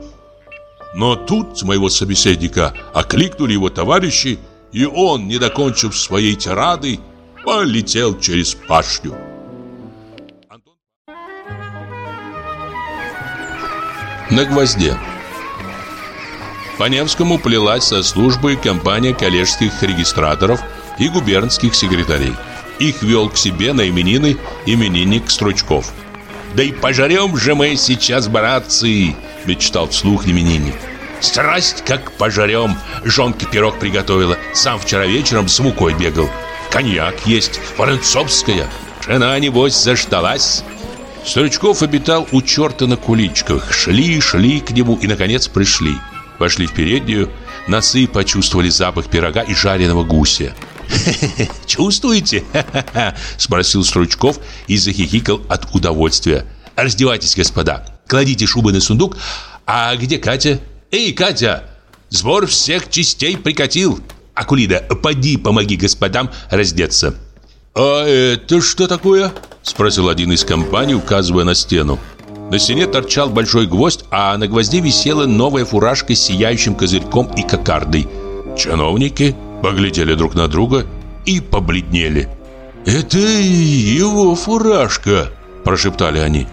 Но тут моего собеседника окликнули его товарищи, и он, не докончив своей тирады, полетел через пашню. На гвозде По Невскому плелась со службы компания коллежских регистраторов и губернских секретарей. Их вел к себе на именины именинник Стручков. «Да и пожарем же мы сейчас, братцы!» – мечтал вслух именинник. «Страсть как пожарем! Жонка пирог приготовила, сам вчера вечером с мукой бегал. Коньяк есть, воронцовская. Жена, небось, заждалась». Стручков обитал у черта на куличках. Шли, шли к нему и, наконец, пришли. Вошли в переднюю, носы почувствовали запах пирога и жареного гуся. «Чувствуете?» – спросил Стручков и захихикал от удовольствия. «Раздевайтесь, господа, кладите шубы на сундук. А где Катя?» «Эй, Катя, сбор всех частей прикатил. Акулида, поди помоги господам раздеться». «А это что такое?» – спросил один из компаний, указывая на стену. На стене торчал большой гвоздь, а на гвозде висела новая фуражка с сияющим козырьком и кокардой. Чиновники поглядели друг на друга и побледнели. «Это его фуражка», – прошептали они.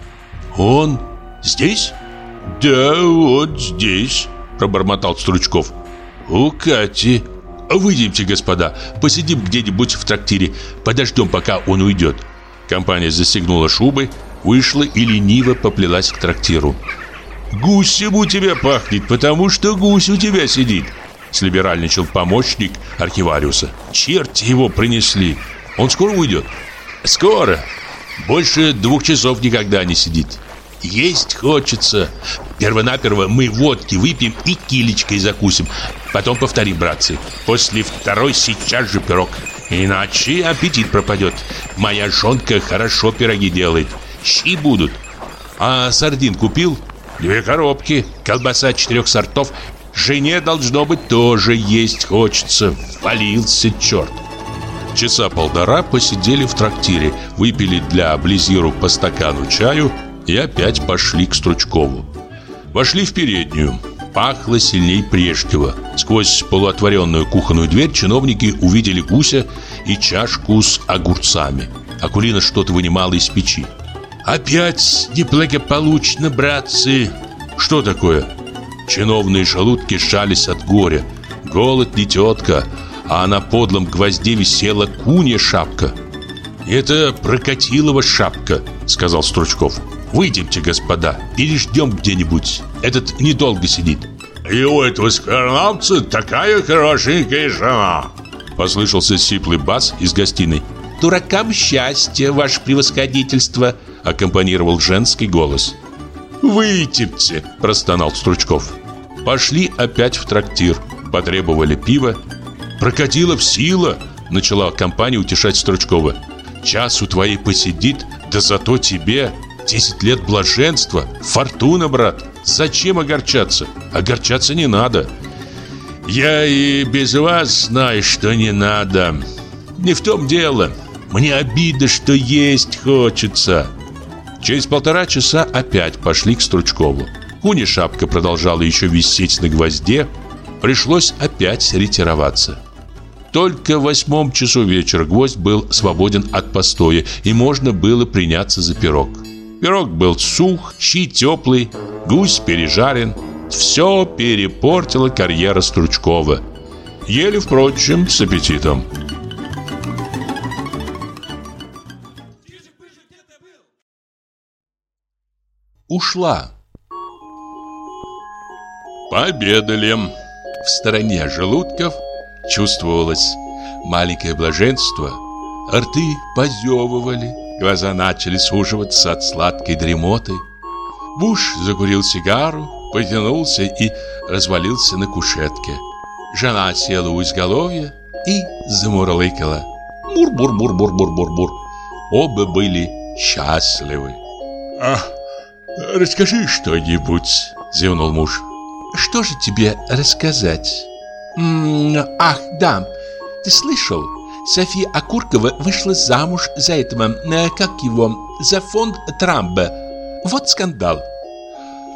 «Он здесь?» «Да, вот здесь», – пробормотал Стручков. «У Кати. Выйдемте, господа, посидим где-нибудь в трактире, подождем, пока он уйдет». Компания застегнула шубы, вышла и лениво поплелась к трактиру. «Гусем у тебя пахнет, потому что гусь у тебя сидит», слиберальничал помощник архивариуса. «Черти его принесли! Он скоро уйдет?» «Скоро! Больше двух часов никогда не сидит. Есть хочется. Первонаперво мы водки выпьем и килечкой закусим. Потом повторим, братцы. После второй сейчас же пирог. Иначе аппетит пропадет. Моя жонка хорошо пироги делает. Щи будут. А сардин купил? Две коробки. Колбаса четырех сортов. Жене должно быть тоже есть хочется. Валился черт. Часа полтора посидели в трактире, выпили для Близиру по стакану чаю и опять пошли к Стручкову. Вошли в переднюю. Пахло сильней прежнего. Сквозь полуотворенную кухонную дверь чиновники увидели гуся и чашку с огурцами. Акулина что-то вынимала из печи. «Опять неблагополучно, братцы!» «Что такое?» Чиновные желудки сжались от горя. Голод не тетка, а на подлом гвозде висела кунья шапка. «Это Прокатилова шапка», — сказал Стручков. Выйдемте, господа, переждем где-нибудь. Этот недолго сидит. И у этого скорлапца такая хорошенькая жена. Послышался сиплый бас из гостиной. «Дуракам счастье, ваше превосходительство!» Аккомпанировал женский голос. «Выйдемте!» – простонал Стручков. Пошли опять в трактир. Потребовали пива. «Прокатила в сила!» – начала компания утешать Стручкова. «Час у твоей посидит, да зато тебе Десять лет блаженства, фортуна, брат. Зачем огорчаться? Огорчаться не надо. Я и без вас знаю, что не надо. Не в том дело. Мне обидно, что есть хочется. Через полтора часа опять пошли к Стручкову. Куни шапка продолжала еще висеть на гвозде. Пришлось опять ретироваться. Только в восьмом часу вечера гвоздь был свободен от постоя, и можно было приняться за пирог. Пирог был сух, щи теплый, гусь пережарен. Все перепортила карьера Стручкова. Ели, впрочем, с аппетитом. Ушла. Пообедали. В стороне желудков чувствовалось маленькое блаженство. Рты позевывали, Глаза начали суживаться от сладкой дремоты. Буш закурил сигару, потянулся и развалился на кушетке. Жена села у изголовья и замурлыкала. Мур-бур-бур-бур-бур-бур-бур. Оба были счастливы. «А, расскажи что-нибудь», — зевнул муж. «Что же тебе рассказать?» М -м, «Ах, да, ты слышал?» София Акуркова вышла замуж за этого, э, как его, за фонд Трамба. Вот скандал.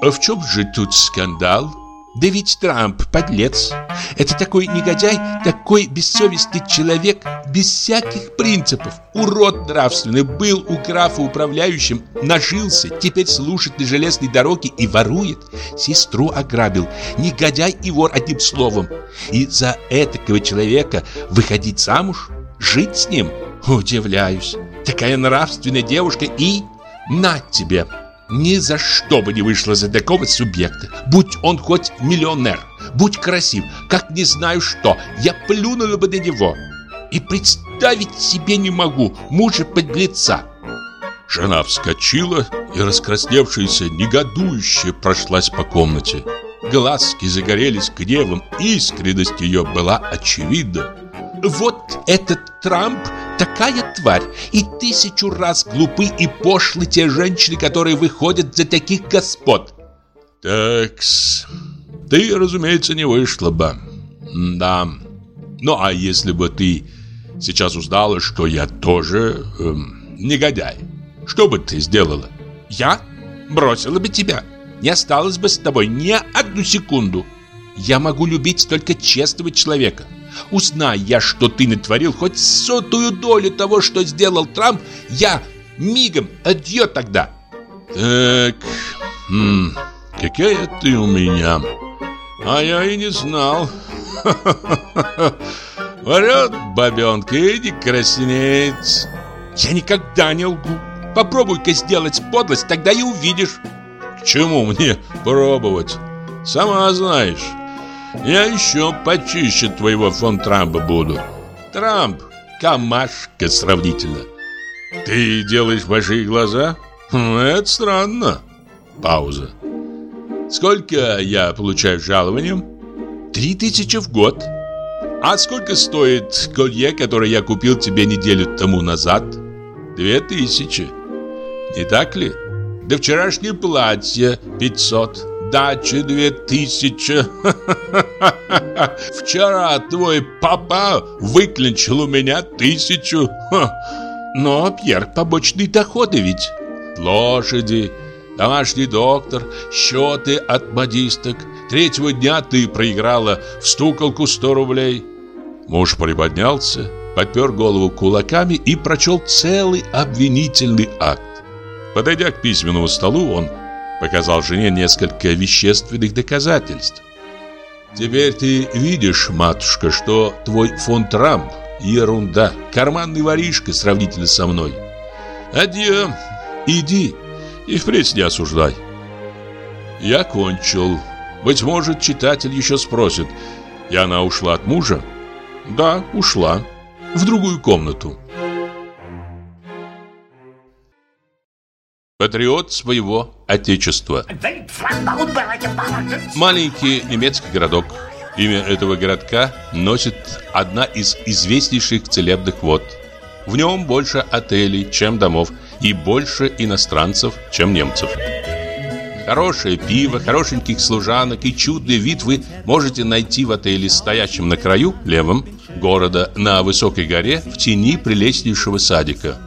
А в чем же тут скандал? Да ведь Трамп подлец. Это такой негодяй, такой бессовестный человек, без всяких принципов. Урод нравственный, был у графа управляющим, нажился, теперь служит на железной дороге и ворует. Сестру ограбил. Негодяй и вор одним словом. И за этакого человека выходить замуж? Жить с ним? Удивляюсь. Такая нравственная девушка и... На тебе! Ни за что бы не вышла за такого субъекта. Будь он хоть миллионер, будь красив, как не знаю что, я плюнула бы на него. И представить себе не могу мужа подлеца. Жена вскочила и, раскрасневшаяся, негодующе прошлась по комнате. Глазки загорелись гневом, искренность ее была очевидна. Вот этот Трамп такая тварь, и тысячу раз глупы и пошлы те женщины, которые выходят за таких господ. Такс, ты, разумеется, не вышла бы. Да. Ну, а если бы ты сейчас узнала, что я тоже эм, негодяй, что бы ты сделала? Я? Бросила бы тебя. Не осталось бы с тобой ни одну секунду. Я могу любить только честного человека. Узнай я, что ты натворил хоть сотую долю того, что сделал Трамп, я мигом адьё тогда. Так, хм, какая ты у меня. А я и не знал. Врет бабенка и не краснеет. Я никогда не лгу. Попробуй-ка сделать подлость, тогда и увидишь. К чему мне пробовать? Сама знаешь. Я еще почище твоего фон Трампа буду. Трамп – камашка сравнительно. Ты делаешь большие глаза? Хм, это странно. Пауза. Сколько я получаю жалованием? Три тысячи в год. А сколько стоит колье, которое я купил тебе неделю тому назад? Две тысячи. Не так ли? Да вчерашнее платье 500. Дачи две тысячи. Вчера твой папа выклинчил у меня тысячу. Но, Пьер, побочные доходы ведь. Лошади, домашний доктор, счеты от модисток. Третьего дня ты проиграла в стуколку 100 рублей. Муж приподнялся, подпер голову кулаками и прочел целый обвинительный акт. Подойдя к письменному столу, он Показал жене несколько вещественных доказательств. Теперь ты видишь, матушка, что твой фон Трамп ерунда, карманный воришка сравнительно со мной. Адьё, иди и впредь не осуждай. Я кончил. Быть может, читатель еще спросит, и она ушла от мужа? Да, ушла. В другую комнату. Патриот своего отечества. Маленький немецкий городок. Имя этого городка носит одна из известнейших целебных вод. В нем больше отелей, чем домов, и больше иностранцев, чем немцев. Хорошее пиво, хорошеньких служанок и чудный вид вы можете найти в отеле, стоящем на краю, левом, города, на высокой горе, в тени прелестнейшего садика.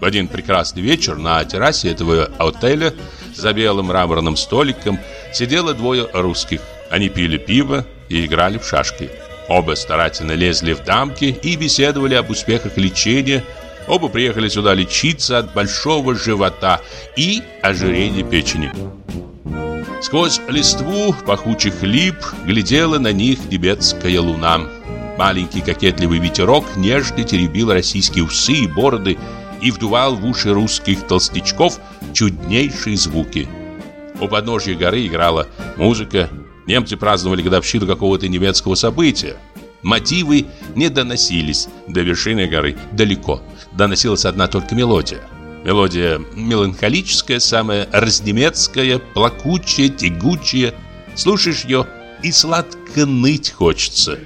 В один прекрасный вечер на террасе этого отеля за белым мраморным столиком сидело двое русских. Они пили пиво и играли в шашки. Оба старательно лезли в дамки и беседовали об успехах лечения, Оба приехали сюда лечиться от большого живота и ожирения печени. Сквозь листву пахучих лип глядела на них тибетская луна. Маленький кокетливый ветерок нежно теребил российские усы и бороды и вдувал в уши русских толстячков чуднейшие звуки. У подножья горы играла музыка, немцы праздновали годовщину какого-то немецкого события. Мотивы не доносились до вершины горы далеко, доносилась одна только мелодия. Мелодия меланхолическая, самая разнемецкая, плакучая, тягучая. Слушаешь ее и сладко ныть хочется.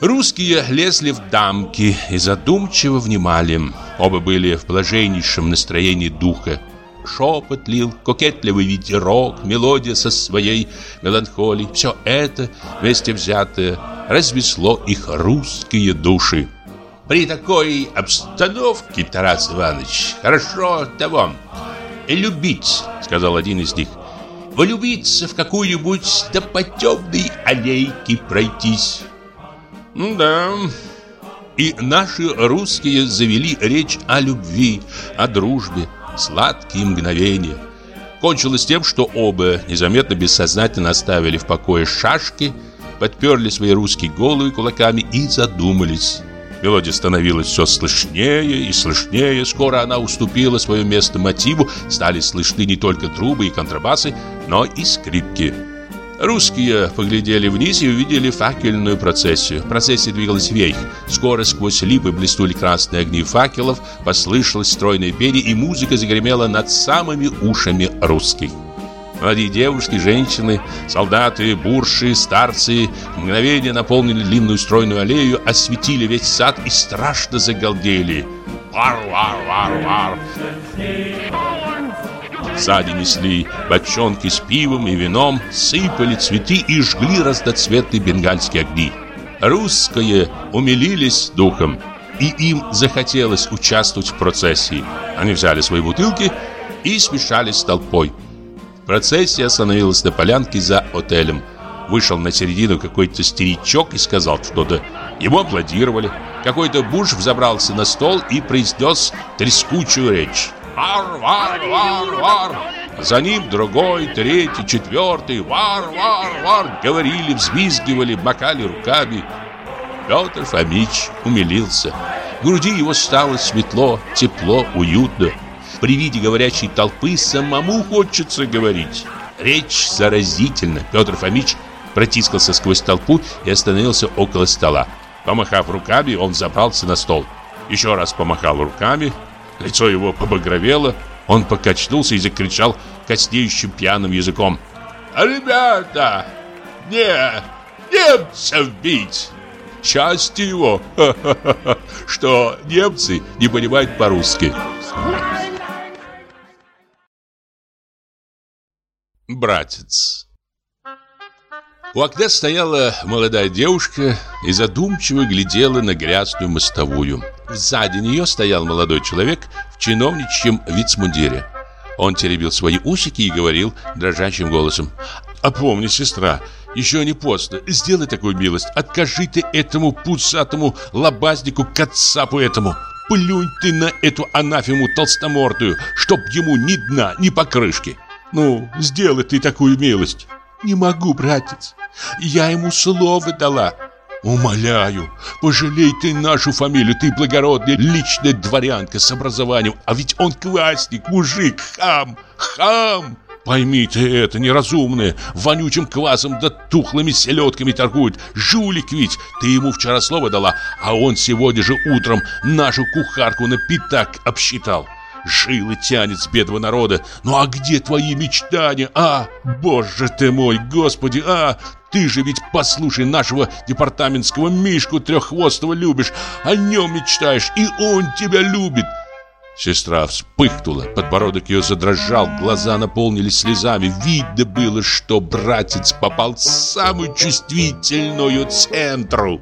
Русские лезли в дамки и задумчиво внимали. Оба были в блаженнейшем настроении духа. Шепот лил, кокетливый ветерок, мелодия со своей меланхолией. Все это, вместе взятое, развесло их русские души. При такой обстановке, Тарас Иванович, хорошо того, любить, сказал один из них. Влюбиться в какую-нибудь да по темной аллейке пройтись. Да. И наши русские завели речь о любви, о дружбе, сладкие мгновения. Кончилось тем, что оба незаметно бессознательно оставили в покое шашки, подперли свои русские головы кулаками и задумались. Мелодия становилась все слышнее и слышнее. Скоро она уступила свое место мотиву. Стали слышны не только трубы и контрабасы, но и скрипки. Русские поглядели вниз и увидели факельную процессию. Процессия двигалась вверх. Скоро сквозь липы блеснули красные огни факелов, послышалось стройное пение, и музыка загремела над самыми ушами русских. Молодые девушки, женщины, солдаты, бурши, старцы мгновение наполнили длинную стройную аллею, осветили весь сад и страшно загалдели. Вар-вар-вар-вар! Сзади несли бочонки с пивом и вином, сыпали цветы и жгли разноцветные бенгальские огни. Русские умилились духом, и им захотелось участвовать в процессии. Они взяли свои бутылки и смешались с толпой. Процессия остановилась на полянке за отелем. Вышел на середину какой-то старичок и сказал что-то. Ему аплодировали. Какой-то бурж взобрался на стол и произнес трескучую речь. Вар, вар, вар, вар. За ним другой, третий, четвертый. Вар, вар, вар. Говорили, взвизгивали, макали руками. Петр Фомич умилился. В груди его стало светло, тепло, уютно. При виде говорящей толпы самому хочется говорить. Речь заразительна. Петр Фомич протискался сквозь толпу и остановился около стола. Помахав руками, он забрался на стол. Еще раз помахал руками, Лицо его побагровело, он покачнулся и закричал коснеющим пьяным языком. «Ребята! Не! Немцев бить!» Счастье его, что немцы не понимают по-русски. Братец у окна стояла молодая девушка и задумчиво глядела на грязную мостовую. Сзади нее стоял молодой человек в чиновничьем вицмундире. Он теребил свои усики и говорил дрожащим голосом. «Опомни, сестра, еще не поздно. Сделай такую милость. Откажи ты этому пусатому лобазнику, кацапу этому. Плюнь ты на эту анафему толстомордую, чтоб ему ни дна, ни покрышки. Ну, сделай ты такую милость». «Не могу, братец. Я ему слово дала. Умоляю, пожалей ты нашу фамилию, ты благородная личная дворянка с образованием, а ведь он квасник, мужик, хам, хам. Пойми ты это, неразумное, вонючим квасом да тухлыми селедками торгует. Жулик ведь, ты ему вчера слово дала, а он сегодня же утром нашу кухарку на пятак обсчитал. Жилы тянет с бедного народа. Ну а где твои мечтания, а? Боже ты мой, господи, а? Ты же ведь, послушай, нашего департаментского Мишку треххвостого любишь, о нем мечтаешь, и он тебя любит. Сестра вспыхнула, подбородок ее задрожал, глаза наполнились слезами. Видно было, что братец попал в самую чувствительную центру.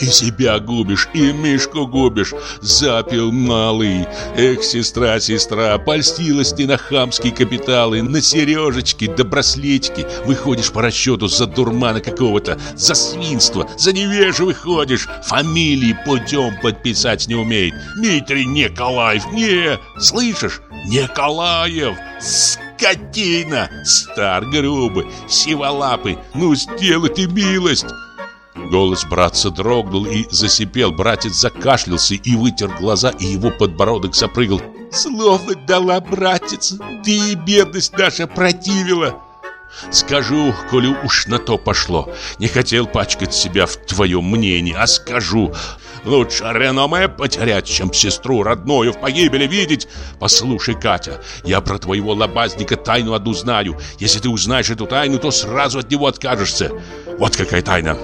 И себя губишь, и Мишку губишь. Запил малый. Эх, сестра, сестра Польстилась ты на хамские капиталы На сережечки да браслетики. Выходишь по расчету за дурмана какого-то За свинство, за невежу выходишь. Фамилии путем подписать не умеет. Дмитрий Николаев, не Слышишь? Николаев. Скотина. Стар грубый, сиволапый. Ну сделай ты милость Голос братца дрогнул и засипел. Братец закашлялся и вытер глаза, и его подбородок запрыгал. «Слово дала, братец, ты и бедность наша противила!» Скажу, коли уж на то пошло. Не хотел пачкать себя в твоем мнении, а скажу. Лучше реноме потерять, чем сестру родную в погибели видеть. Послушай, Катя, я про твоего лобазника тайну одну знаю. Если ты узнаешь эту тайну, то сразу от него откажешься. Вот какая тайна.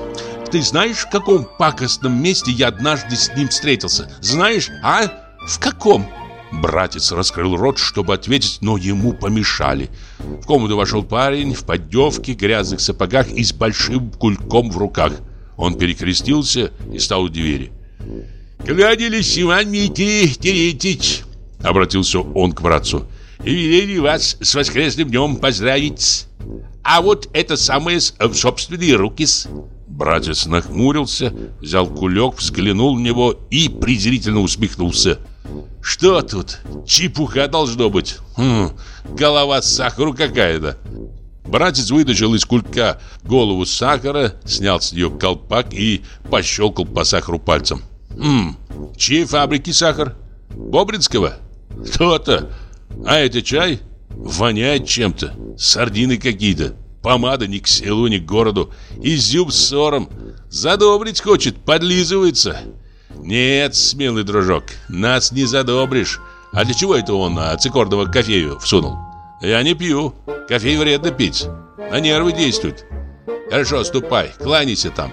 Ты знаешь, в каком пакостном месте я однажды с ним встретился? Знаешь, а? В каком? Братец раскрыл рот, чтобы ответить, но ему помешали. В комнату вошел парень в поддевке, грязных сапогах и с большим кульком в руках. Он перекрестился и стал у двери. «Клянились Иван Митий Терентьевич!» Обратился он к братцу. «И велели вас с воскресным днем поздравить. А вот это самое в собственные руки-с». Братец нахмурился, взял кулек, взглянул в него и презрительно усмехнулся. «Что тут? Чепуха должно быть. Хм, голова сахару какая-то». Братец вытащил из кулька голову сахара, снял с нее колпак и пощелкал по сахару пальцем. «Хм, чьей фабрики сахар? Бобринского? То-то. А это чай? Воняет чем-то. Сардины какие-то. Помада ни к селу, ни к городу. Изюм с сором. Задобрить хочет, подлизывается. Нет, смелый дружок, нас не задобришь. А для чего это он а, цикорного кофею всунул? Я не пью. Кофей вредно пить. На нервы действует. Хорошо, ступай, кланяйся там.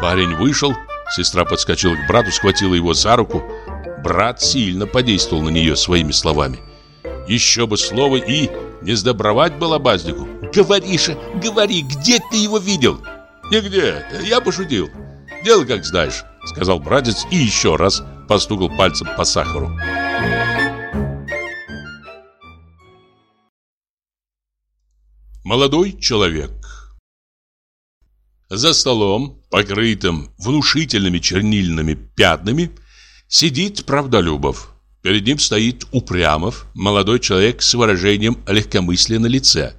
Парень вышел. Сестра подскочила к брату, схватила его за руку. Брат сильно подействовал на нее своими словами. Еще бы слово и не сдобровать балабазнику. Говори же, говори, где ты его видел? Нигде, я пошутил. Дело как знаешь, сказал братец и еще раз постукал пальцем по сахару. Молодой человек За столом, покрытым внушительными чернильными пятнами, сидит Правдолюбов. Перед ним стоит Упрямов, молодой человек с выражением легкомыслия на лице.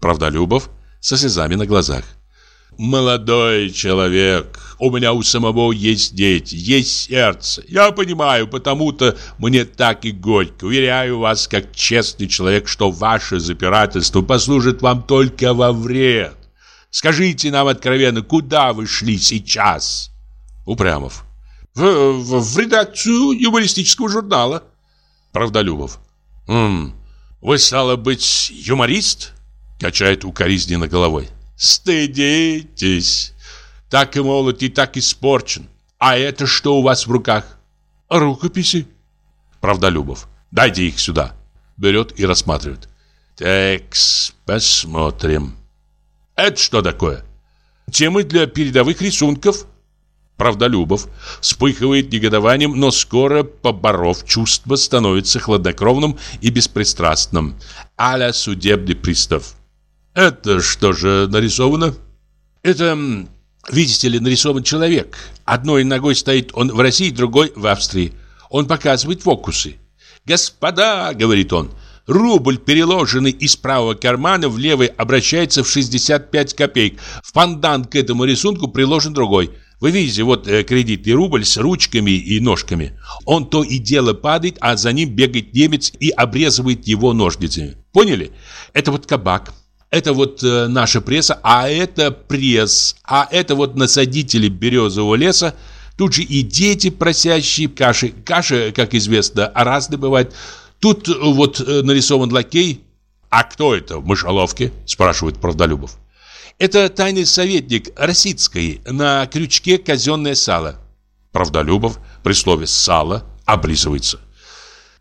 Правдолюбов со слезами на глазах. «Молодой человек, у меня у самого есть дети, есть сердце. Я понимаю, потому-то мне так и горько. Уверяю вас, как честный человек, что ваше запирательство послужит вам только во вред. Скажите нам откровенно, куда вы шли сейчас?» Упрямов. В, в, в редакцию юмористического журнала. Правдолюбов. «Ммм, вы, стало быть, юморист?» Качает укоризненно головой. «Стыдитесь! Так и молод, и так испорчен. А это что у вас в руках?» «Рукописи». Правдолюбов. «Дайте их сюда». Берет и рассматривает. «Текс, посмотрим». «Это что такое?» «Темы для передовых рисунков». Правдолюбов вспыхивает негодованием, но скоро, поборов чувство, становится хладнокровным и беспристрастным, а судебный пристав. «Это что же нарисовано?» «Это, видите ли, нарисован человек. Одной ногой стоит он в России, другой в Австрии. Он показывает фокусы. «Господа!» — говорит он — Рубль, переложенный из правого кармана в левый, обращается в 65 копеек. В пандан к этому рисунку приложен другой. Вы видите, вот э, кредитный рубль с ручками и ножками. Он то и дело падает, а за ним бегает немец и обрезывает его ножницами. Поняли? Это вот кабак. Это вот э, наша пресса, а это пресс. А это вот насадители березового леса. Тут же и дети, просящие каши. Каша, как известно, разные бывает. Тут вот э, нарисован лакей. «А кто это в мышеловке?» – спрашивает Правдолюбов. Это тайный советник Росицкой на крючке казенное сало. Правдолюбов при слове «сало» облизывается.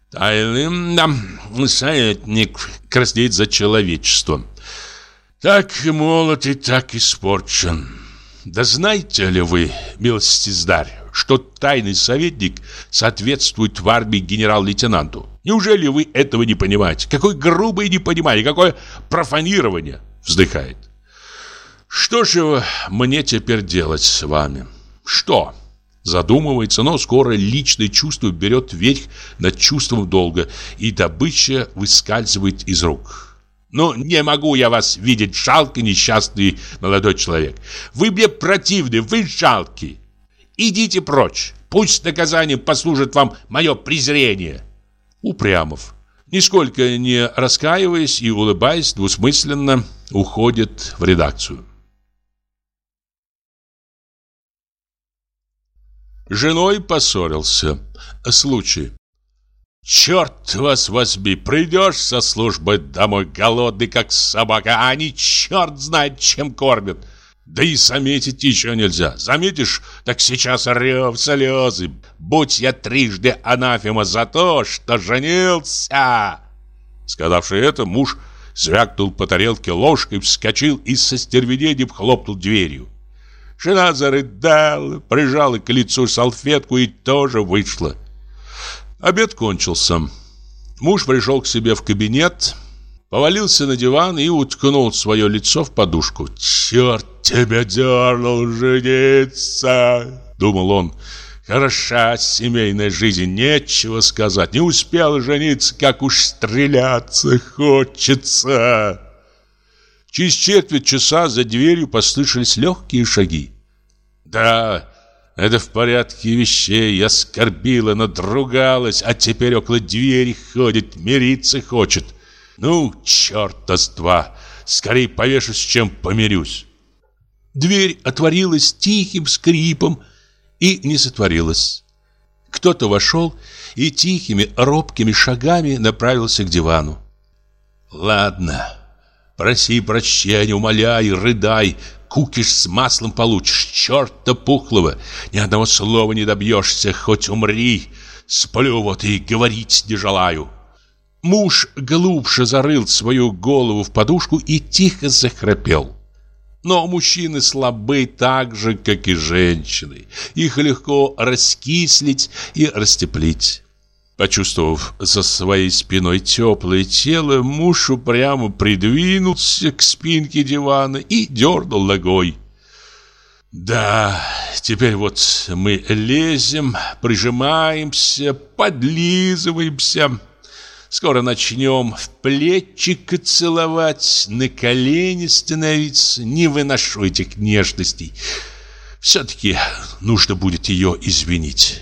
Тайный да, советник краснеет за человечество. Так молод и так испорчен. Да знаете ли вы, милостиздарь, что тайный советник соответствует в армии генерал-лейтенанту? Неужели вы этого не понимаете? Какое грубое непонимание, какое профанирование!» Вздыхает. «Что же мне теперь делать с вами? Что?» Задумывается, но скоро личное чувство берет верх над чувством долга, и добыча выскальзывает из рук. «Ну, не могу я вас видеть, жалкий несчастный молодой человек. Вы мне противны, вы жалкий. Идите прочь, пусть наказанием послужит вам мое презрение». Упрямов, нисколько не раскаиваясь и улыбаясь двусмысленно, уходит в редакцию. Женой поссорился. Случай. Черт вас возьми, придешь со службы домой голодный, как собака, а они черт знает, чем кормят. Да и заметить еще нельзя. Заметишь, так сейчас рев, слезы. Будь я трижды анафема за то, что женился. Сказавший это, муж звякнул по тарелке ложкой, вскочил и со стервенением хлопнул дверью. Жена зарыдала, прижала к лицу салфетку и тоже вышла. Обед кончился. Муж пришел к себе в кабинет, повалился на диван и уткнул свое лицо в подушку. «Черт тебя дернул жениться!» — думал он. «Хороша семейная жизнь, нечего сказать. Не успел жениться, как уж стреляться хочется!» Через четверть часа за дверью послышались легкие шаги. «Да, это в порядке вещей, оскорбила, надругалась, а теперь около двери ходит, мириться хочет. Ну, черта с два, скорее повешусь, чем помирюсь. Дверь отворилась тихим скрипом и не затворилась. Кто-то вошел и тихими, робкими шагами направился к дивану. «Ладно, проси прощения, умоляй, рыдай, кукиш с маслом получишь, черта пухлого. Ни одного слова не добьешься, хоть умри. Сплю вот и говорить не желаю. Муж глубже зарыл свою голову в подушку и тихо захрапел. Но мужчины слабы так же, как и женщины. Их легко раскислить и растеплить. Почувствовав за своей спиной теплое тело, муж упрямо придвинулся к спинке дивана и дернул ногой. Да, теперь вот мы лезем, прижимаемся, подлизываемся. Скоро начнем в плечико целовать, на колени становиться. Не выношу этих нежностей. Все-таки нужно будет ее извинить.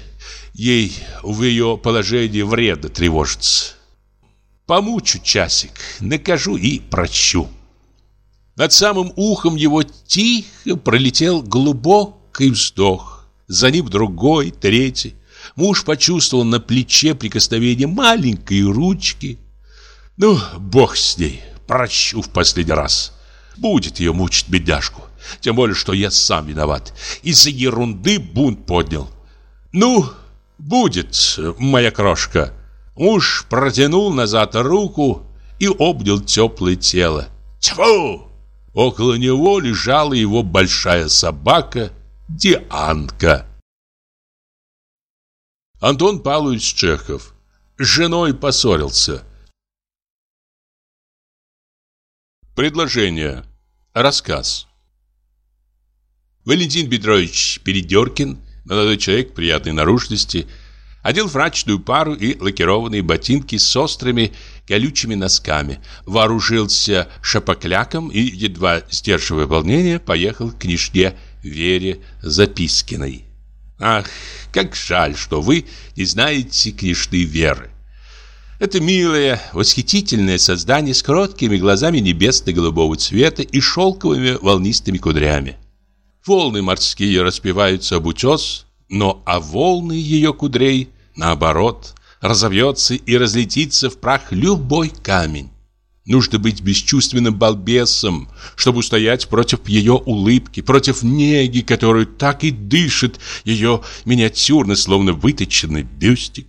Ей в ее положении вредно тревожиться. Помучу часик, накажу и прощу. Над самым ухом его тихо пролетел глубокий вздох. За ним другой, третий. Муж почувствовал на плече прикосновение маленькой ручки. Ну, бог с ней, прощу в последний раз. Будет ее мучить бедняжку. Тем более, что я сам виноват. Из-за ерунды бунт поднял. Ну, будет, моя крошка. Муж протянул назад руку и обнял теплое тело. Тьфу! Около него лежала его большая собака Дианка. Антон Павлович Чехов. С женой поссорился. Предложение. Рассказ. Валентин Петрович Передеркин, молодой человек приятной наружности, одел фрачную пару и лакированные ботинки с острыми колючими носками, вооружился шапокляком и, едва сдерживая волнение, поехал к княжне Вере Запискиной. Ах, как жаль, что вы не знаете княжны Веры. Это милое, восхитительное создание с кроткими глазами небесно-голубого цвета и шелковыми волнистыми кудрями. Волны морские распеваются об утес, но а волны ее кудрей, наоборот, разовьется и разлетится в прах любой камень. Нужно быть бесчувственным балбесом, чтобы устоять против ее улыбки, против неги, которую так и дышит ее миниатюрно, словно выточенный бюстик.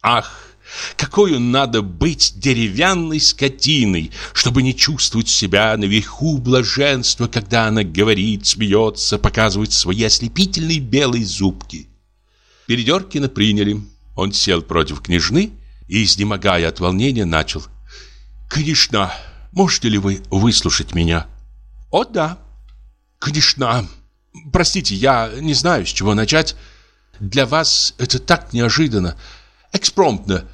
Ах, Какой надо быть деревянной скотиной, чтобы не чувствовать себя наверху блаженства, когда она говорит, смеется, показывает свои ослепительные белые зубки. Передеркина приняли. Он сел против княжны и, изнемогая от волнения, начал. «Конечно, можете ли вы выслушать меня?» «О, да». «Конечно. Простите, я не знаю, с чего начать. Для вас это так неожиданно, экспромтно.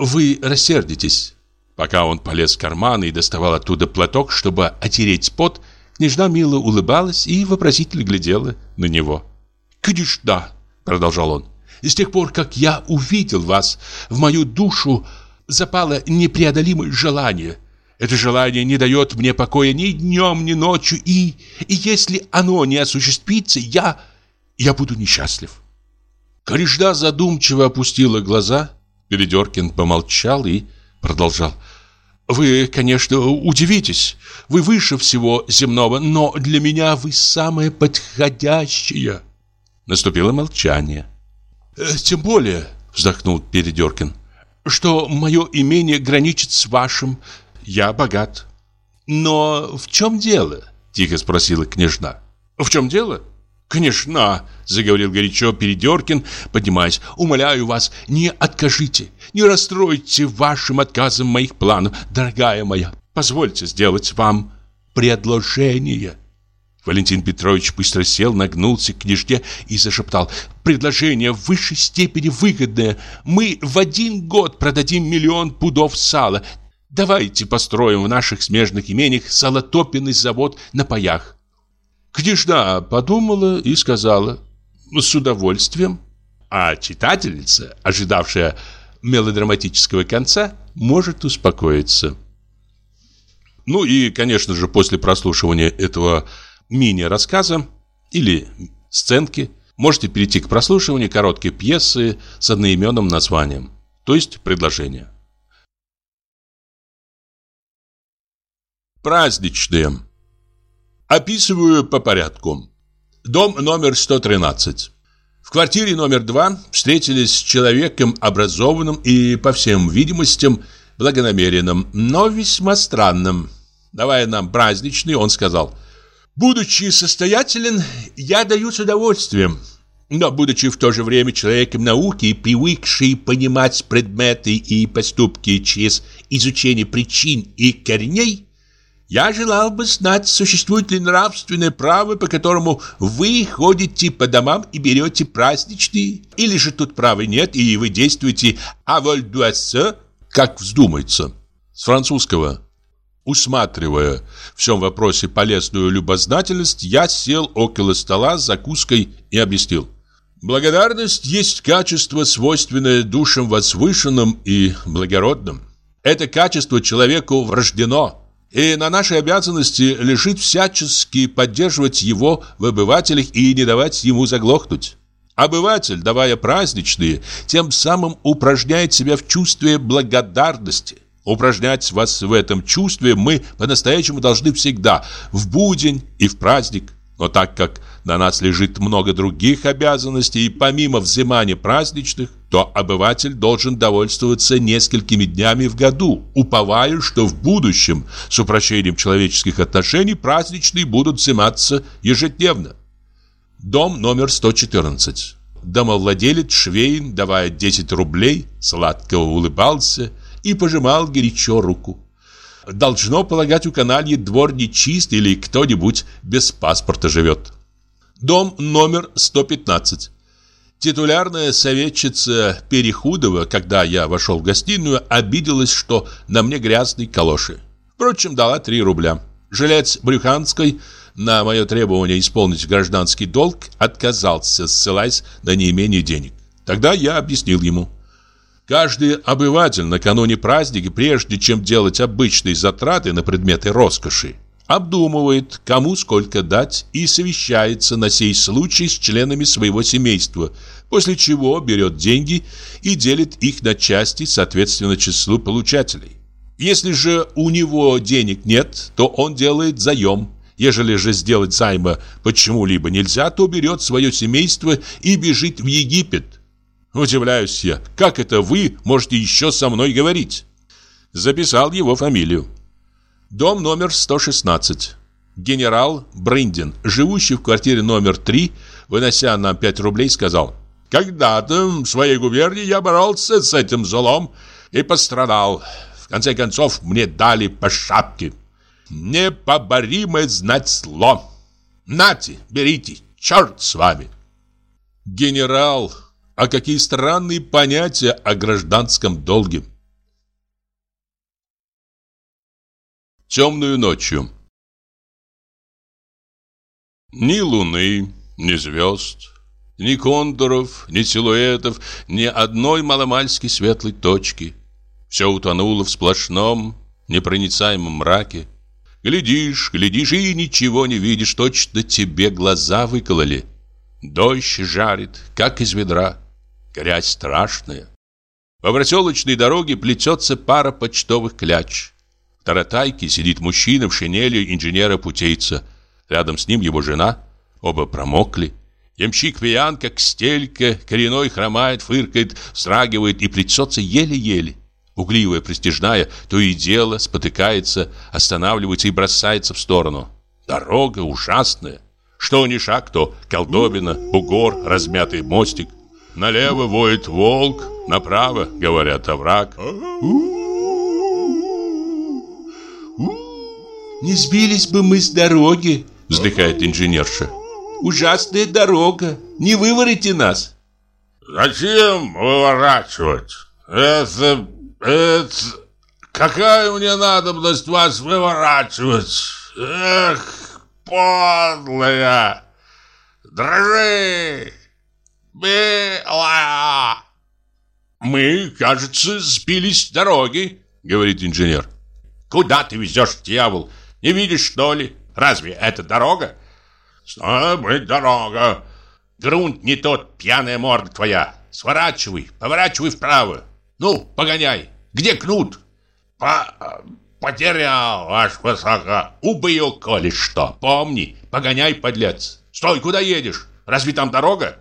Вы рассердитесь». Пока он полез в карман и доставал оттуда платок, чтобы отереть пот, княжна мило улыбалась и вопросительно глядела на него. «Конечно», — продолжал он, — «с тех пор, как я увидел вас, в мою душу запало непреодолимое желание. Это желание не дает мне покоя ни днем, ни ночью, и, и если оно не осуществится, я, я буду несчастлив». Корежда задумчиво опустила глаза, Передеркин помолчал и продолжал. «Вы, конечно, удивитесь. Вы выше всего земного, но для меня вы самое подходящее». Наступило молчание. «Э, «Тем более», — вздохнул Передеркин, «что мое имение граничит с вашим. Я богат». «Но в чем дело?» — тихо спросила княжна. «В чем дело?» «Конечно», — заговорил горячо Передеркин, поднимаясь, «умоляю вас, не откажите, не расстройте вашим отказом моих планов, дорогая моя. Позвольте сделать вам предложение». Валентин Петрович быстро сел, нагнулся к княжне и зашептал. «Предложение в высшей степени выгодное. Мы в один год продадим миллион пудов сала. Давайте построим в наших смежных имениях салотопенный завод на паях. Княжна подумала и сказала «С удовольствием». А читательница, ожидавшая мелодраматического конца, может успокоиться. Ну и, конечно же, после прослушивания этого мини-рассказа или сценки можете перейти к прослушиванию короткой пьесы с одноименным названием, то есть предложение. Праздничные. Описываю по порядку. Дом номер 113. В квартире номер 2 встретились с человеком образованным и, по всем видимостям, благонамеренным, но весьма странным. Давая нам праздничный, он сказал, «Будучи состоятелен, я даю с удовольствием, но, будучи в то же время человеком науки и привыкший понимать предметы и поступки через изучение причин и корней, я желал бы знать, существует ли нравственное право, по которому вы ходите по домам и берете праздничные, или же тут права нет, и вы действуете «а воль как вздумается. С французского. Усматривая в всем вопросе полезную любознательность, я сел около стола с закуской и объяснил. Благодарность есть качество, свойственное душам возвышенным и благородным. Это качество человеку врождено – и на нашей обязанности лежит всячески поддерживать его в обывателях и не давать ему заглохнуть. Обыватель, давая праздничные, тем самым упражняет себя в чувстве благодарности. Упражнять вас в этом чувстве мы по-настоящему должны всегда, в будень и в праздник. Но так как на нас лежит много других обязанностей, и помимо взимания праздничных, то обыватель должен довольствоваться несколькими днями в году, уповая, что в будущем с упрощением человеческих отношений праздничные будут взиматься ежедневно. Дом номер 114. Домовладелец Швейн, давая 10 рублей, сладко улыбался и пожимал горячо руку. Должно полагать, у канальи двор не чист или кто-нибудь без паспорта живет. Дом номер 115. Титулярная советчица Перехудова, когда я вошел в гостиную, обиделась, что на мне грязные калоши. Впрочем, дала 3 рубля. Жилец Брюханской на мое требование исполнить гражданский долг отказался, ссылаясь на неимение денег. Тогда я объяснил ему – Каждый обыватель накануне праздника, прежде чем делать обычные затраты на предметы роскоши, обдумывает, кому сколько дать и совещается на сей случай с членами своего семейства, после чего берет деньги и делит их на части соответственно числу получателей. Если же у него денег нет, то он делает заем. Ежели же сделать займа почему-либо нельзя, то берет свое семейство и бежит в Египет – Удивляюсь я, как это вы можете еще со мной говорить? Записал его фамилию. Дом номер 116. Генерал Бриндин, живущий в квартире номер 3, вынося нам 5 рублей, сказал «Когда-то в своей губернии я боролся с этим злом и пострадал. В конце концов, мне дали по шапке. Непоборимое знать зло. Нате, берите, черт с вами!» Генерал, а какие странные понятия о гражданском долге. Темную ночью Ни луны, ни звезд, ни кондоров, ни силуэтов, ни одной маломальски светлой точки. Все утонуло в сплошном, непроницаемом мраке. Глядишь, глядишь и ничего не видишь, точно тебе глаза выкололи. Дождь жарит, как из ведра. Грязь страшная. По проселочной дороге плетется пара почтовых кляч. Таратайке сидит мужчина в шинели инженера-путейца. Рядом с ним его жена. Оба промокли. Ямщик пьян, как стелька, коренной хромает, фыркает, встрагивает и плетется еле-еле. Угливая, престижная, то и дело спотыкается, останавливается и бросается в сторону. Дорога ужасная. Что ни шаг, то колдобина, бугор, размятый мостик. Налево воет волк, направо, говорят, овраг. «Не сбились бы мы с дороги», — вздыхает инженерша. «Ужасная дорога, не выворите нас». «Зачем выворачивать? Это... это... Какая мне надобность вас выворачивать? Эх!» подлая! Дрожи, белая!» «Мы, кажется, сбились с дороги», — говорит инженер. «Куда ты везешь, дьявол? Не видишь, что ли? Разве это дорога?» «Стало быть, дорога». «Грунт не тот, пьяная морда твоя. Сворачивай, поворачивай вправо. Ну, погоняй. Где кнут?» «По... «Потерял, ваш высоко!» «Убью, коли что! Помни, погоняй, подлец! Стой, куда едешь? Разве там дорога?»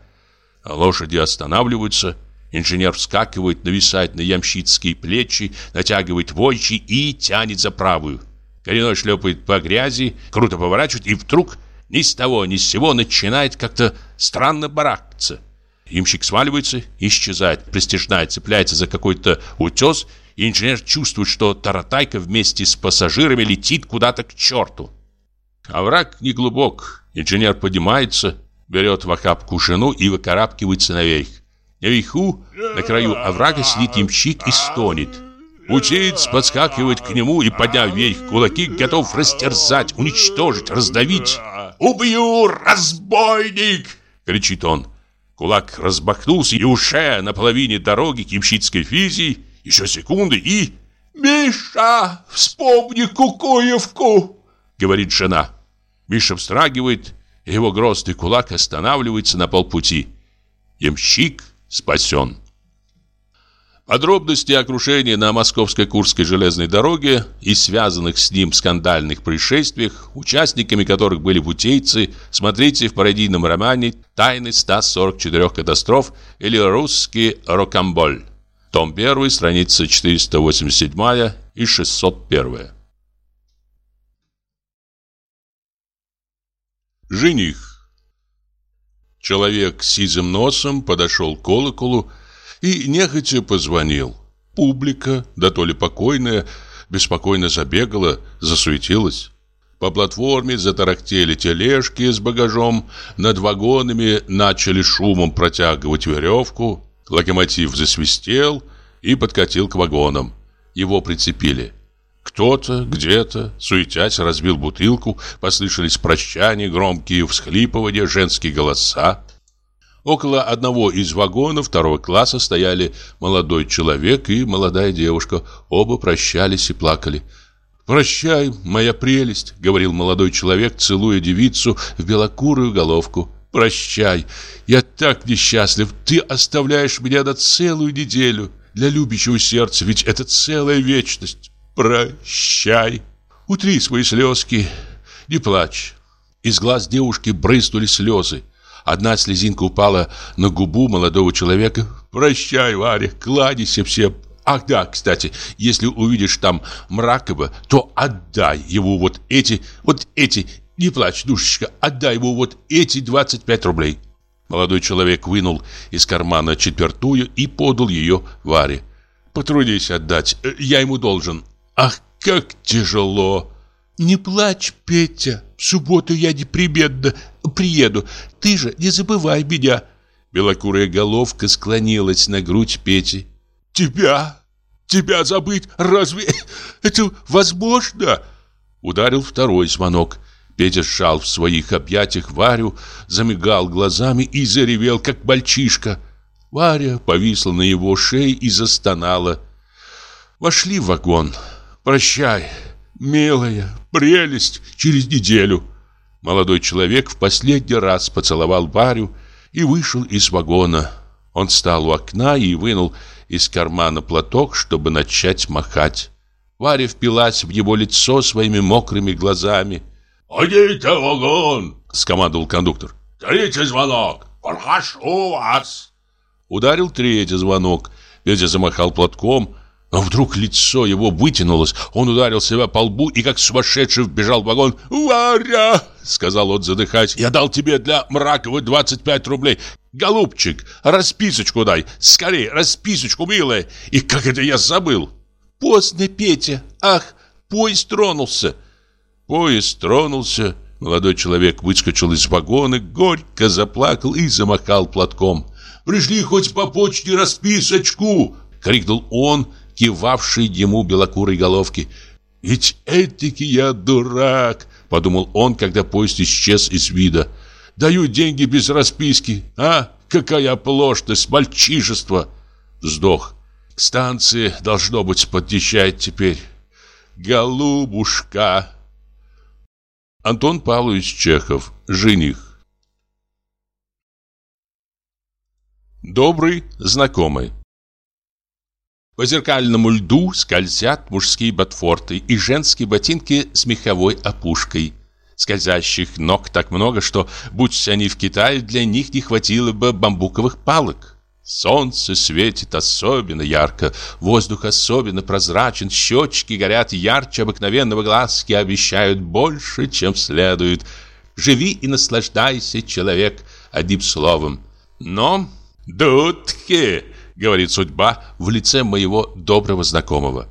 Лошади останавливаются. Инженер вскакивает, нависает на ямщицкие плечи, натягивает войчи и тянет за правую. Коренной шлепает по грязи, круто поворачивает и вдруг ни с того ни с сего начинает как-то странно барахтаться. Ямщик сваливается, исчезает, пристежная цепляется за какой-то утес и инженер чувствует, что таратайка вместе с пассажирами летит куда-то к черту. Овраг а не глубок. Инженер поднимается, берет в охапку жену и выкарабкивается наверх. Наверху, на краю оврага, сидит ямщик и стонет. Утец подскакивает к нему и, подняв вверх кулаки, готов растерзать, уничтожить, раздавить. «Убью, разбойник!» — кричит он. Кулак разбахнулся, и уже на половине дороги к ямщицкой физии еще секунды и... «Миша, вспомни Кукуевку!» Говорит жена. Миша встрагивает, его грозный кулак останавливается на полпути. Ямщик спасен. Подробности о крушении на Московско-Курской железной дороге и связанных с ним скандальных происшествиях, участниками которых были путейцы, смотрите в пародийном романе «Тайны 144 катастроф» или «Русский рокамболь». Том 1, страница 487 и 601. Жених. Человек с сизым носом подошел к колоколу и нехотя позвонил. Публика, да то ли покойная, беспокойно забегала, засуетилась. По платформе затарахтели тележки с багажом, над вагонами начали шумом протягивать веревку, Локомотив засвистел и подкатил к вагонам. Его прицепили. Кто-то, где-то, суетясь, разбил бутылку, послышались прощания, громкие всхлипывания, женские голоса. Около одного из вагонов второго класса стояли молодой человек и молодая девушка. Оба прощались и плакали. «Прощай, моя прелесть», — говорил молодой человек, целуя девицу в белокурую головку. Прощай, я так несчастлив. Ты оставляешь меня на целую неделю. Для любящего сердца ведь это целая вечность. Прощай. Утри свои слезки, не плачь. Из глаз девушки брызнули слезы. Одна слезинка упала на губу молодого человека. «Прощай, Варя, кланяйся всем. Ах да, кстати, если увидишь там Мракова, то отдай ему вот эти, вот эти, не плачь, душечка, отдай ему вот эти 25 рублей». Молодой человек вынул из кармана четвертую и подал ее Варе. «Потрудись отдать, я ему должен». «Ах, как тяжело!» «Не плачь, Петя, в субботу я непременно приеду. Ты же не забывай меня». Белокурая головка склонилась на грудь Пети. «Тебя? Тебя забыть? Разве это возможно?» Ударил второй звонок. Петя сжал в своих объятиях Варю, замигал глазами и заревел, как мальчишка. Варя повисла на его шее и застонала. Вошли в вагон. «Прощай, милая, прелесть, через неделю». Молодой человек в последний раз поцеловал Варю и вышел из вагона. Он встал у окна и вынул из кармана платок, чтобы начать махать. Варя впилась в его лицо своими мокрыми глазами. «Ходите в вагон!» — скомандовал кондуктор. «Третий звонок! Прошу вас!» Ударил третий звонок. Петя замахал платком, но вдруг лицо его вытянулось. Он ударил себя по лбу и как сумасшедший вбежал в вагон. «Варя!» — сказал он, задыхаясь. «Я дал тебе для Мракова 25 рублей. Голубчик, расписочку дай. Скорее, расписочку, милая. И как это я забыл?» «Поздно, Петя. Ах, поезд тронулся!» Поезд тронулся. Молодой человек выскочил из вагона, горько заплакал и замахал платком. «Пришли хоть по почте расписочку!» — крикнул он, кивавший ему белокурой головки. «Ведь этики я дурак!» — подумал он, когда поезд исчез из вида. «Даю деньги без расписки, а? Какая оплошность, мальчишество!» Вздох. К станции, должно быть, подъезжает теперь. «Голубушка!» Антон Павлович Чехов. Жених. Добрый знакомый. По зеркальному льду скользят мужские ботфорты и женские ботинки с меховой опушкой. Скользящих ног так много, что, будь они в Китае, для них не хватило бы бамбуковых палок. Солнце светит особенно ярко, воздух особенно прозрачен, щечки горят ярче обыкновенного глазки, обещают больше, чем следует. Живи и наслаждайся, человек, одним словом. Но, дудки, говорит судьба в лице моего доброго знакомого.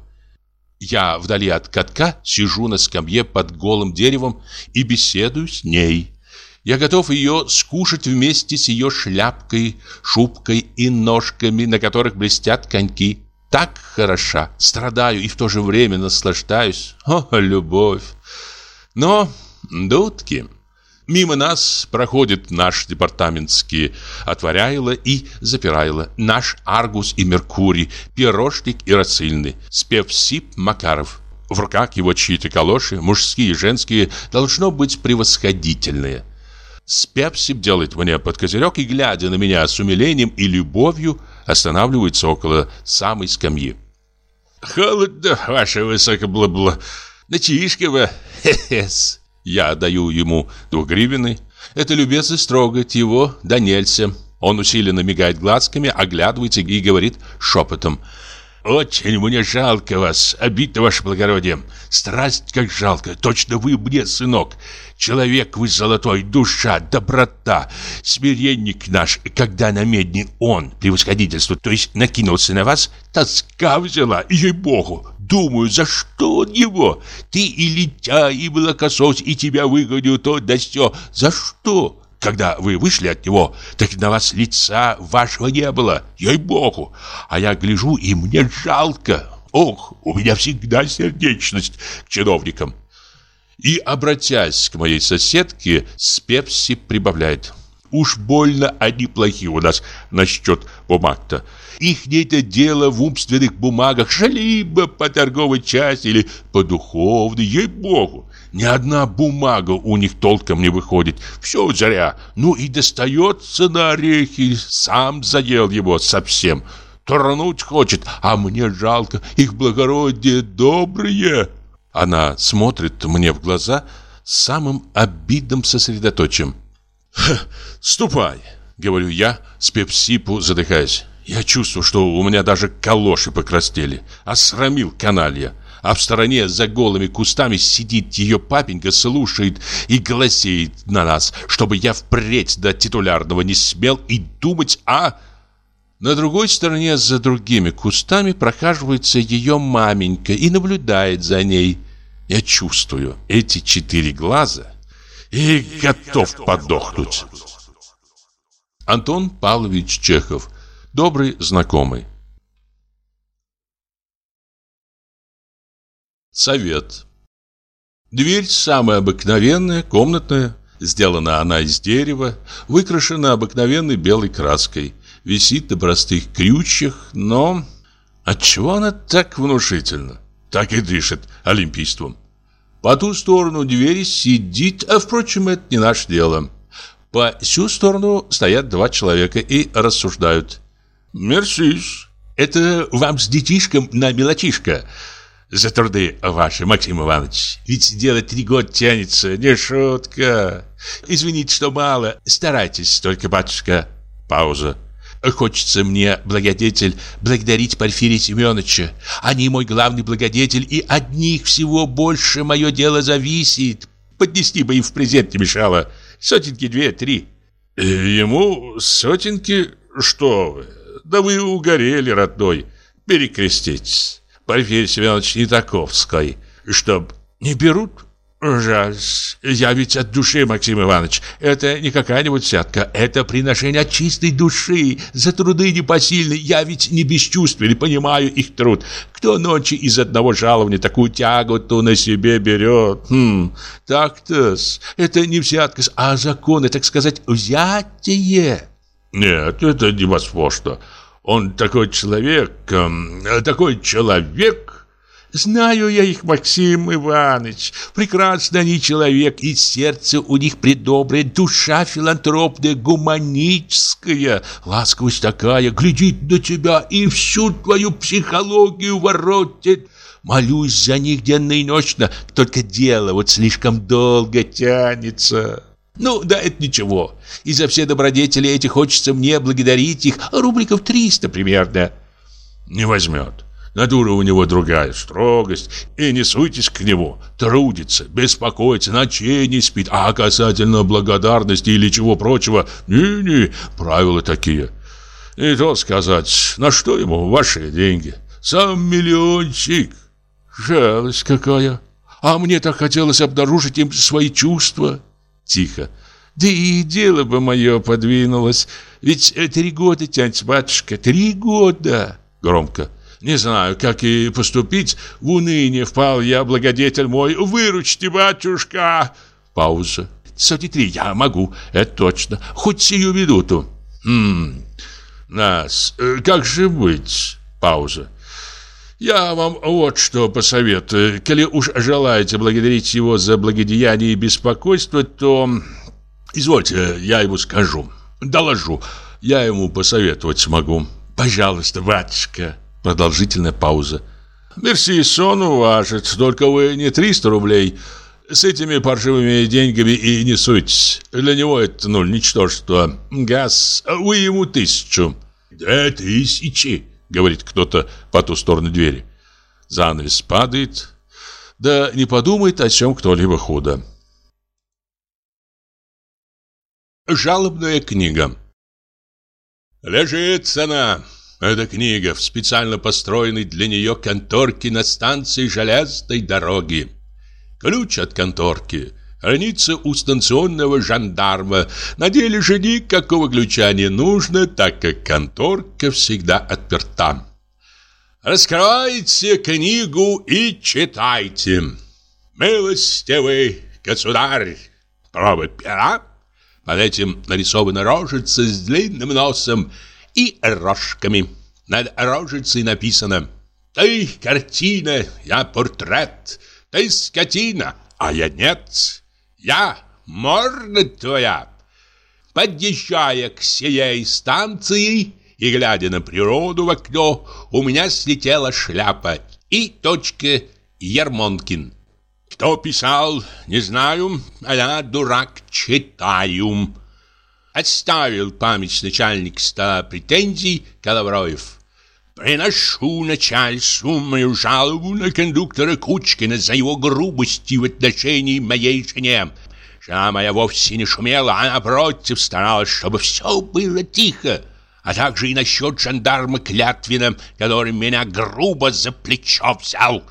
Я вдали от катка сижу на скамье под голым деревом и беседую с ней. Я готов ее скушать вместе с ее шляпкой, шубкой и ножками, на которых блестят коньки. Так хороша, страдаю и в то же время наслаждаюсь. О, любовь! Но, дудки, мимо нас проходит наш департаментский отворяйло и запирайло, наш Аргус и Меркурий, пирожник и Рацильный, спевсип Макаров. В руках его чьи-то калоши, мужские и женские, должно быть превосходительные. Спепсип делает мне под козырек и, глядя на меня с умилением и любовью, останавливается около самой скамьи. «Холодно, ваше высокоблабло. Начишка вы, хе-хес». Я даю ему двугривенный. Это любезность трогать его да нельзя. Он усиленно мигает глазками, оглядывается и говорит шепотом – очень мне жалко вас, обидно, ваше благородие. Страсть как жалко, точно вы мне, сынок. Человек вы золотой, душа, доброта, смиренник наш. Когда на медне он, превосходительство, то есть накинулся на вас, тоска взяла, ей-богу. Думаю, за что он его? Ты и летя, и молокосос, и тебя выгоню то да сё. За что? Когда вы вышли от него, так на вас лица вашего не было, ей-богу. А я гляжу, и мне жалко. Ох, у меня всегда сердечность к чиновникам. И, обратясь к моей соседке, с Пепси прибавляет. Уж больно они плохие у нас насчет бумаг-то. Их это дело в умственных бумагах, либо по торговой части или по духовной, ей-богу. Ни одна бумага у них толком не выходит. Все зря. Ну и достается на орехи. Сам заел его совсем. Турнуть хочет, а мне жалко. Их благородие добрые. Она смотрит мне в глаза с самым обидным сосредоточием. «Ступай», — говорю я, с пепсипу задыхаясь. Я чувствую, что у меня даже калоши покрастели. Осрамил каналья. А в стороне за голыми кустами сидит ее папенька, слушает и гласеет на нас, чтобы я впредь до титулярного не смел и думать о... На другой стороне за другими кустами прохаживается ее маменька и наблюдает за ней. Я чувствую эти четыре глаза и готов подохнуть. Антон Павлович Чехов. Добрый знакомый. Совет. Дверь самая обыкновенная, комнатная. Сделана она из дерева, выкрашена обыкновенной белой краской. Висит на простых крючьях, но... Отчего она так внушительна? Так и дышит олимпийством. По ту сторону двери сидит, а, впрочем, это не наше дело. По сю сторону стоят два человека и рассуждают. «Мерсиш, это вам с детишком на мелочишко» за труды ваши, Максим Иванович. Ведь дело три года тянется, не шутка. Извините, что мало. Старайтесь только, батюшка. Пауза. Хочется мне, благодетель, благодарить Порфирия Семеновича. Они мой главный благодетель, и от них всего больше мое дело зависит. Поднести бы им в презент не мешало. Сотенки две-три. Э, ему сотенки? Что вы? Да вы угорели, родной. Перекреститесь. Порфирий Семенович не таковской, чтоб не берут. Жаль, я ведь от души, Максим Иванович. Это не какая-нибудь взятка, это приношение от чистой души. За труды непосильные, я ведь не бесчувственный, понимаю их труд. Кто ночи из одного жалования такую тяготу на себе берет? Хм, так-то, это не взятка, а законы, так сказать, взятие. Нет, это невозможно. Он такой человек, э, такой человек. Знаю я их, Максим Иванович. Прекрасно они человек, и сердце у них предоброе, душа филантропная, гуманическая, ласковость такая, глядит на тебя и всю твою психологию воротит. Молюсь за них денно и ночно, только дело вот слишком долго тянется. Ну, да, это ничего. И за все добродетели эти хочется мне благодарить их рубликов 300 примерно. Не возьмет. Натура у него другая, строгость. И не суйтесь к нему. Трудится, беспокоится, ночей не спит. А касательно благодарности или чего прочего, не-не, правила такие. И то сказать, на что ему ваши деньги? Сам миллиончик. Жалость какая. А мне так хотелось обнаружить им свои чувства. Тихо. Да и дело бы мое подвинулось. Ведь три года тянет, батюшка, три года. Громко. Не знаю, как и поступить. В уныние впал я, благодетель мой. Выручьте, батюшка. Пауза. Сотни три я могу, это точно. Хоть сию минуту. Хм, нас, э, как же быть? Пауза. Я вам вот что посоветую. Коли уж желаете благодарить его за благодеяние и беспокойство, то... Извольте, я ему скажу. Доложу. Я ему посоветовать смогу. Пожалуйста, батюшка. Продолжительная пауза. Мерси, сон уважит. Только вы не 300 рублей. С этими паршивыми деньгами и не суйтесь. Для него это, ну, ничтожество. Газ. Вы ему тысячу. Две тысячи. — говорит кто-то по ту сторону двери. Занавес падает. Да не подумает о чем кто-либо худо. Жалобная книга Лежит она, эта книга, в специально построенной для нее конторке на станции железной дороги. Ключ от конторки хранится у станционного жандарма. На деле же никакого ключа не нужно, так как конторка всегда отперта. Раскройте книгу и читайте. Милостивый государь, пробы пера. Под этим нарисована рожица с длинным носом и рожками. Над рожицей написано «Ты картина, я портрет, ты скотина, а я нет». Я, морда твоя. Подъезжая к сей станции и глядя на природу в окно, у меня слетела шляпа и точка Ермонкин. Кто писал, не знаю, а я, дурак, читаю. Отставил память начальник стола претензий Коловроев. Приношу начальству мою жалобу на кондуктора Кучкина за его грубости в отношении моей жене. Жена моя вовсе не шумела, а напротив старалась, чтобы все было тихо. А также и насчет жандарма Клятвина, который меня грубо за плечо взял.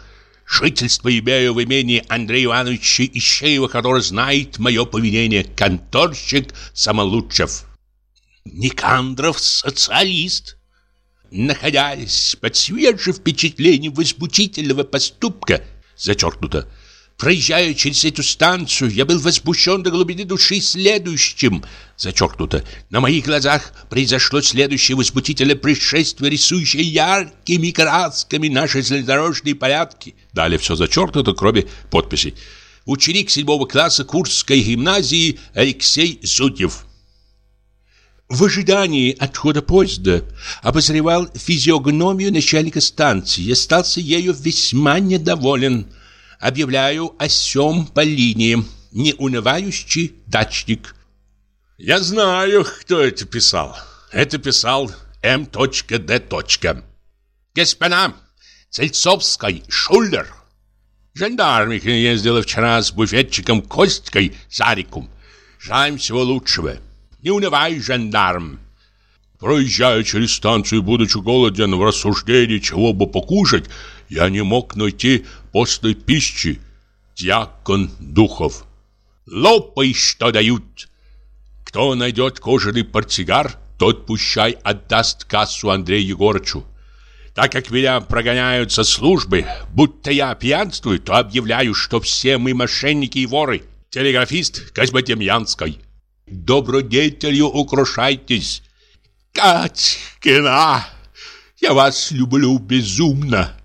Жительство имею в имении Андрея Ивановича Ищеева, который знает мое поведение, конторщик Самолучев. Никандров социалист. Находясь под свежим впечатлением возбудительного поступка, зачеркнуто, Проезжая через эту станцию, я был возмущен до глубины души следующим. Зачеркнуто. На моих глазах произошло следующее возмутительное происшествие, рисующее яркими красками наши железнодорожные порядки. Далее все зачеркнуто, кроме подписей. Ученик седьмого класса Курской гимназии Алексей Зудьев. В ожидании отхода поезда обозревал физиогномию начальника станции и остался ею весьма недоволен объявляю о сём по линии. Неунывающий дачник. Я знаю, кто это писал. Это писал М.Д. Господа, Цельцовской, Шулер. Жандармика ездила вчера с буфетчиком Костькой Зариком. Желаем всего лучшего. Не унывай, жандарм. Проезжая через станцию, будучи голоден в рассуждении, чего бы покушать, я не мог найти постной пищи. Дьякон Духов. Лопай, что дают. Кто найдет кожаный портсигар, тот пущай отдаст кассу Андрею Егорычу. Так как меня прогоняют со службы, будто я пьянствую, то объявляю, что все мы мошенники и воры. Телеграфист Козьмодемьянской. Добродетелью украшайтесь. Катькина, я вас люблю безумно.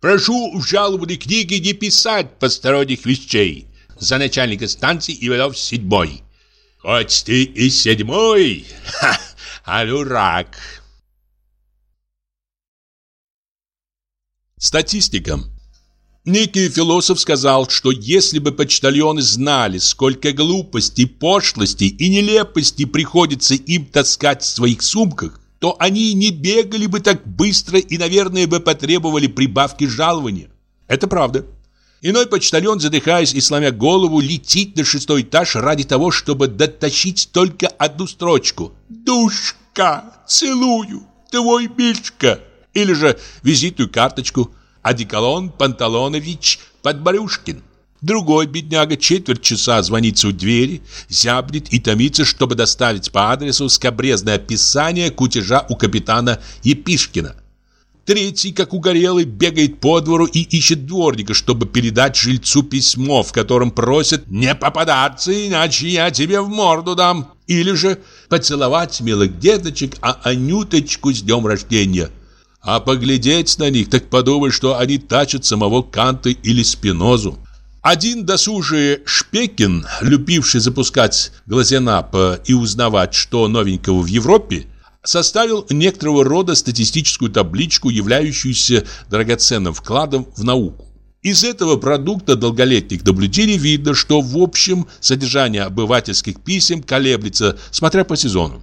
Прошу в жалобной книге не писать посторонних вещей. За начальника станции Иванов седьмой. Хоть ты и седьмой, ха, а дурак. Статистика. Некий философ сказал, что если бы почтальоны знали, сколько глупостей, пошлостей и нелепостей приходится им таскать в своих сумках, то они не бегали бы так быстро и, наверное, бы потребовали прибавки жалования. Это правда. Иной почтальон, задыхаясь и сломя голову, летит на шестой этаж ради того, чтобы дотащить только одну строчку. «Душка, целую, твой Мишка!» Или же визитную карточку «Одеколон Панталонович Подборюшкин». Другой бедняга четверть часа звонится у двери, зябнет и томится, чтобы доставить по адресу скобрезное описание кутежа у капитана Епишкина. Третий, как угорелый, бегает по двору и ищет дворника, чтобы передать жильцу письмо, в котором просят не попадаться, иначе я тебе в морду дам. Или же поцеловать милых деточек, а Анюточку с днем рождения. А поглядеть на них, так подумай, что они тачат самого Канта или Спинозу. Один досужий Шпекин, любивший запускать глазенапа и узнавать, что новенького в Европе, составил некоторого рода статистическую табличку, являющуюся драгоценным вкладом в науку. Из этого продукта долголетних наблюдений видно, что в общем содержание обывательских писем колеблется, смотря по сезону.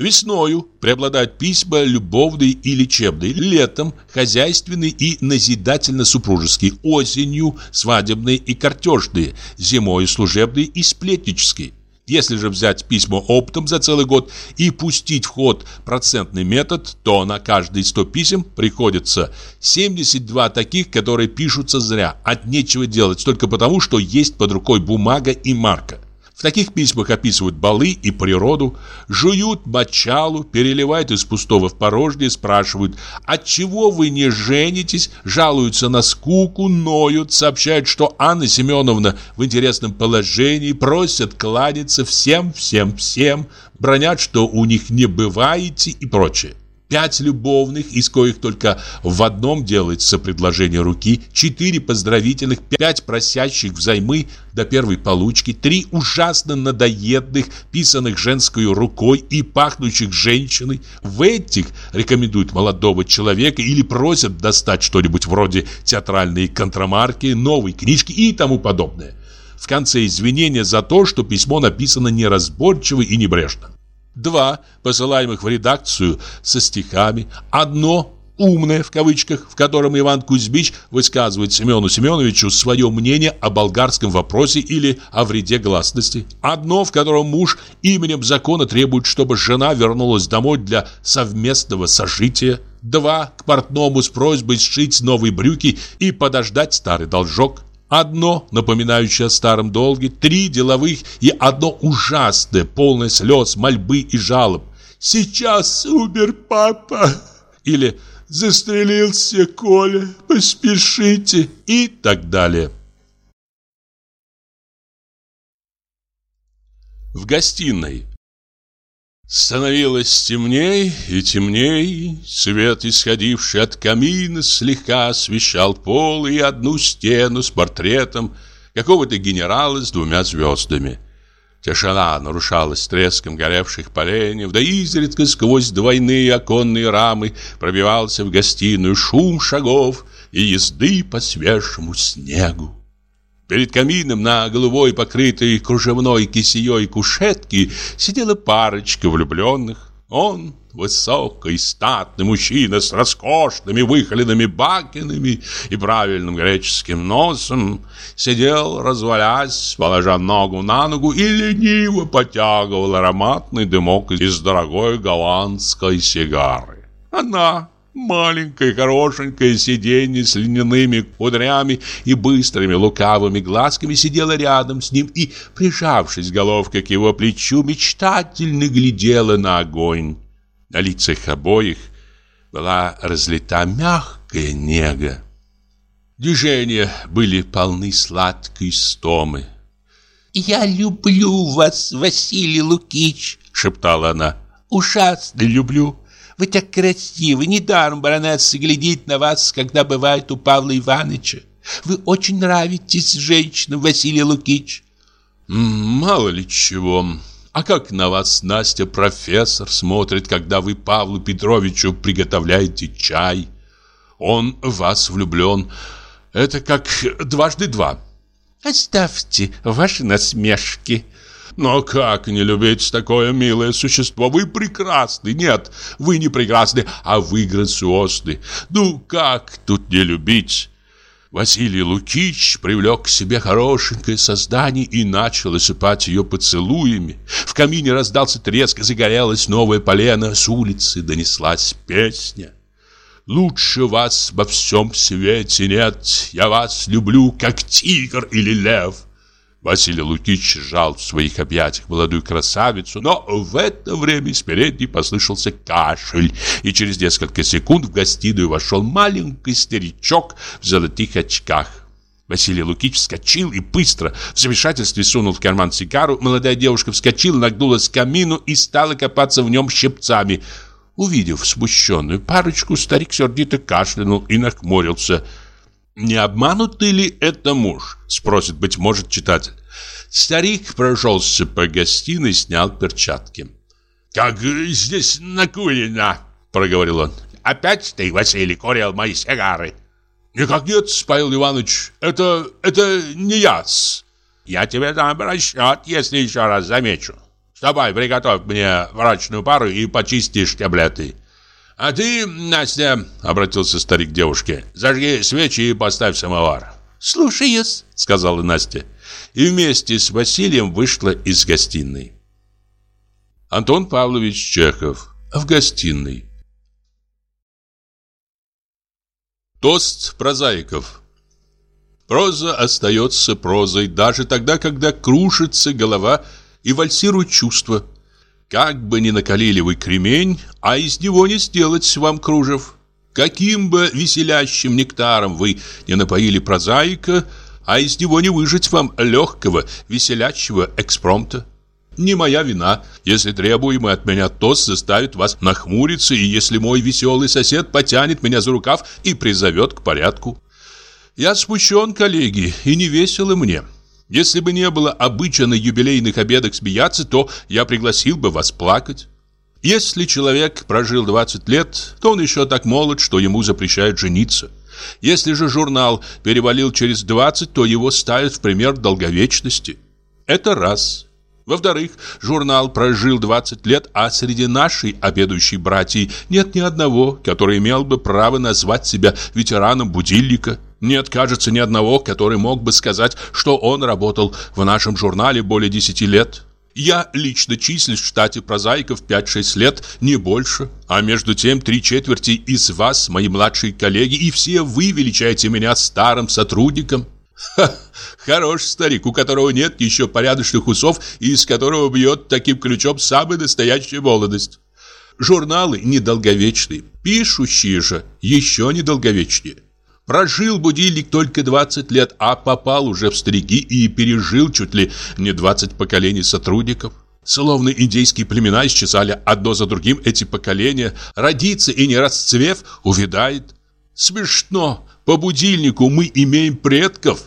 Весною преобладают письма любовные и лечебные, летом хозяйственные и назидательно-супружеские, осенью свадебные и картежные, зимой служебные и сплетнические. Если же взять письма оптом за целый год и пустить в ход процентный метод, то на каждые 100 писем приходится 72 таких, которые пишутся зря, от нечего делать, только потому, что есть под рукой бумага и марка. В таких письмах описывают балы и природу, жуют мочалу, переливают из пустого в порожнее, спрашивают, от чего вы не женитесь, жалуются на скуку, ноют, сообщают, что Анна Семеновна в интересном положении, просят кланяться всем, всем, всем, бронят, что у них не бываете и прочее пять любовных, из коих только в одном делается предложение руки, четыре поздравительных, пять просящих взаймы до первой получки, три ужасно надоедных, писанных женской рукой и пахнущих женщиной. В этих рекомендуют молодого человека или просят достать что-нибудь вроде театральной контрамарки, новой книжки и тому подобное. в конце извинения за то, что письмо написано неразборчиво и небрежно. Два посылаемых в редакцию со стихами, одно «умное» в кавычках, в котором Иван Кузьмич высказывает Семену Семеновичу свое мнение о болгарском вопросе или о вреде гласности. Одно, в котором муж именем закона требует, чтобы жена вернулась домой для совместного сожития. Два, к портному с просьбой сшить новые брюки и подождать старый должок. Одно, напоминающее о старом долге, три деловых и одно ужасное, полное слез, мольбы и жалоб. «Сейчас умер папа!» Или Застрелился Коля, поспешите и так далее. В гостиной Становилось темней и темней, свет, исходивший от камина, слегка освещал пол и одну стену с портретом какого-то генерала с двумя звездами – Тишина нарушалась треском горевших поленьев, да изредка сквозь двойные оконные рамы пробивался в гостиную шум шагов и езды по свежему снегу. Перед камином на головой покрытой кружевной кисеей кушетки сидела парочка влюбленных. Он, Высокий, статный мужчина с роскошными выхоленными бакинами и правильным греческим носом сидел, развалясь, положа ногу на ногу и лениво потягивал ароматный дымок из дорогой голландской сигары. Она, маленькое хорошенькое сиденье с льняными кудрями и быстрыми лукавыми глазками сидела рядом с ним и, прижавшись головкой к его плечу, мечтательно глядела на огонь. На лицах обоих была разлита мягкая нега. Движения были полны сладкой стомы. «Я люблю вас, Василий Лукич», — шептала она. «Ужасно люблю. Вы так красивы. Недаром баронесса глядит на вас, когда бывает у Павла Ивановича. Вы очень нравитесь женщинам, Василий Лукич». «Мало ли чего», а как на вас, Настя, профессор смотрит, когда вы Павлу Петровичу приготовляете чай? Он в вас влюблен. Это как дважды два. Оставьте ваши насмешки. Но как не любить такое милое существо? Вы прекрасны. Нет, вы не прекрасны, а вы грациозны. Ну, как тут не любить? Василий Лукич привлек к себе хорошенькое создание и начал осыпать ее поцелуями. В камине раздался треск, загорелась новая полена, с улицы донеслась песня. «Лучше вас во всем свете нет, я вас люблю, как тигр или лев». Василий Лукич сжал в своих объятиях молодую красавицу, но в это время из передней послышался кашель, и через несколько секунд в гостиную вошел маленький старичок в золотых очках. Василий Лукич вскочил и быстро в замешательстве сунул в карман сигару. Молодая девушка вскочила, нагнулась к камину и стала копаться в нем щипцами. Увидев смущенную парочку, старик сердито кашлянул и нахмурился – не обманутый ли это муж? Спросит, быть может, читатель. Старик прошелся по гостиной, снял перчатки. «Как здесь накурено!» – проговорил он. «Опять ты, Василий, курил мои сигары?» «Никак нет, Павел Иванович. Это... это не я -с. «Я тебе дам расчет, если еще раз замечу. Ступай, приготовь мне врачную пару и почисти штеблеты. «А ты, Настя, — обратился старик к девушке, — зажги свечи и поставь самовар». «Слушаюсь», — сказала Настя. И вместе с Василием вышла из гостиной. Антон Павлович Чехов в гостиной. Тост прозаиков. Проза остается прозой даже тогда, когда крушится голова и вальсируют чувства – как бы ни накалили вы кремень, а из него не сделать вам кружев. Каким бы веселящим нектаром вы не напоили прозаика, а из него не выжить вам легкого, веселящего экспромта. Не моя вина, если требуемый от меня тост заставит вас нахмуриться, и если мой веселый сосед потянет меня за рукав и призовет к порядку. Я смущен, коллеги, и не весело мне. Если бы не было обычая на юбилейных обедах смеяться, то я пригласил бы вас плакать. Если человек прожил 20 лет, то он еще так молод, что ему запрещают жениться. Если же журнал перевалил через 20, то его ставят в пример долговечности. Это раз. Во-вторых, журнал прожил 20 лет, а среди нашей обедающей братьи нет ни одного, который имел бы право назвать себя ветераном будильника. Нет, кажется, ни одного, который мог бы сказать, что он работал в нашем журнале более 10 лет. Я лично числюсь в штате прозаиков 5-6 лет, не больше. А между тем три четверти из вас, мои младшие коллеги, и все вы величаете меня старым сотрудником. Ха, хороший старик, у которого нет еще порядочных усов и из которого бьет таким ключом самая настоящая молодость. Журналы недолговечные, пишущие же еще недолговечнее. Прожил будильник только 20 лет, а попал уже в старики и пережил чуть ли не 20 поколений сотрудников. Словно индейские племена исчезали одно за другим эти поколения, родится и не расцвев, увядает. Смешно, по будильнику мы имеем предков.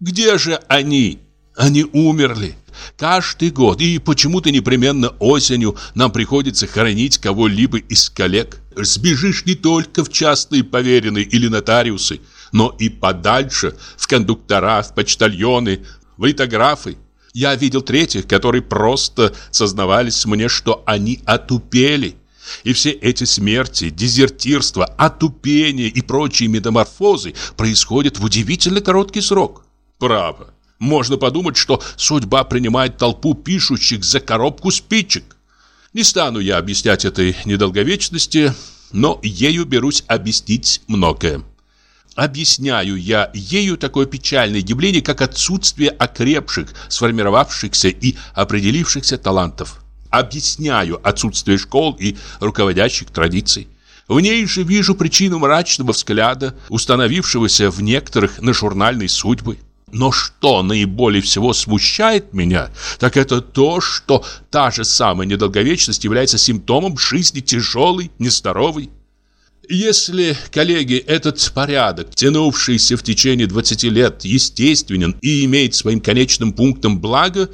Где же они? Они умерли. Каждый год и почему-то непременно осенью нам приходится хоронить кого-либо из коллег. Сбежишь не только в частные поверенные или нотариусы, но и подальше, в кондуктора, в почтальоны, в литографы. Я видел третьих, которые просто сознавались мне, что они отупели. И все эти смерти, дезертирство, отупение и прочие метаморфозы происходят в удивительно короткий срок. Право. Можно подумать, что судьба принимает толпу пишущих за коробку спичек. Не стану я объяснять этой недолговечности, но ею берусь объяснить многое. Объясняю я ею такое печальное явление, как отсутствие окрепших, сформировавшихся и определившихся талантов. Объясняю отсутствие школ и руководящих традиций. В ней же вижу причину мрачного взгляда, установившегося в некоторых на журнальной судьбы. Но что наиболее всего смущает меня, так это то, что та же самая недолговечность является симптомом жизни тяжелой, нездоровой. Если, коллеги, этот порядок, тянувшийся в течение 20 лет, естественен и имеет своим конечным пунктом благо,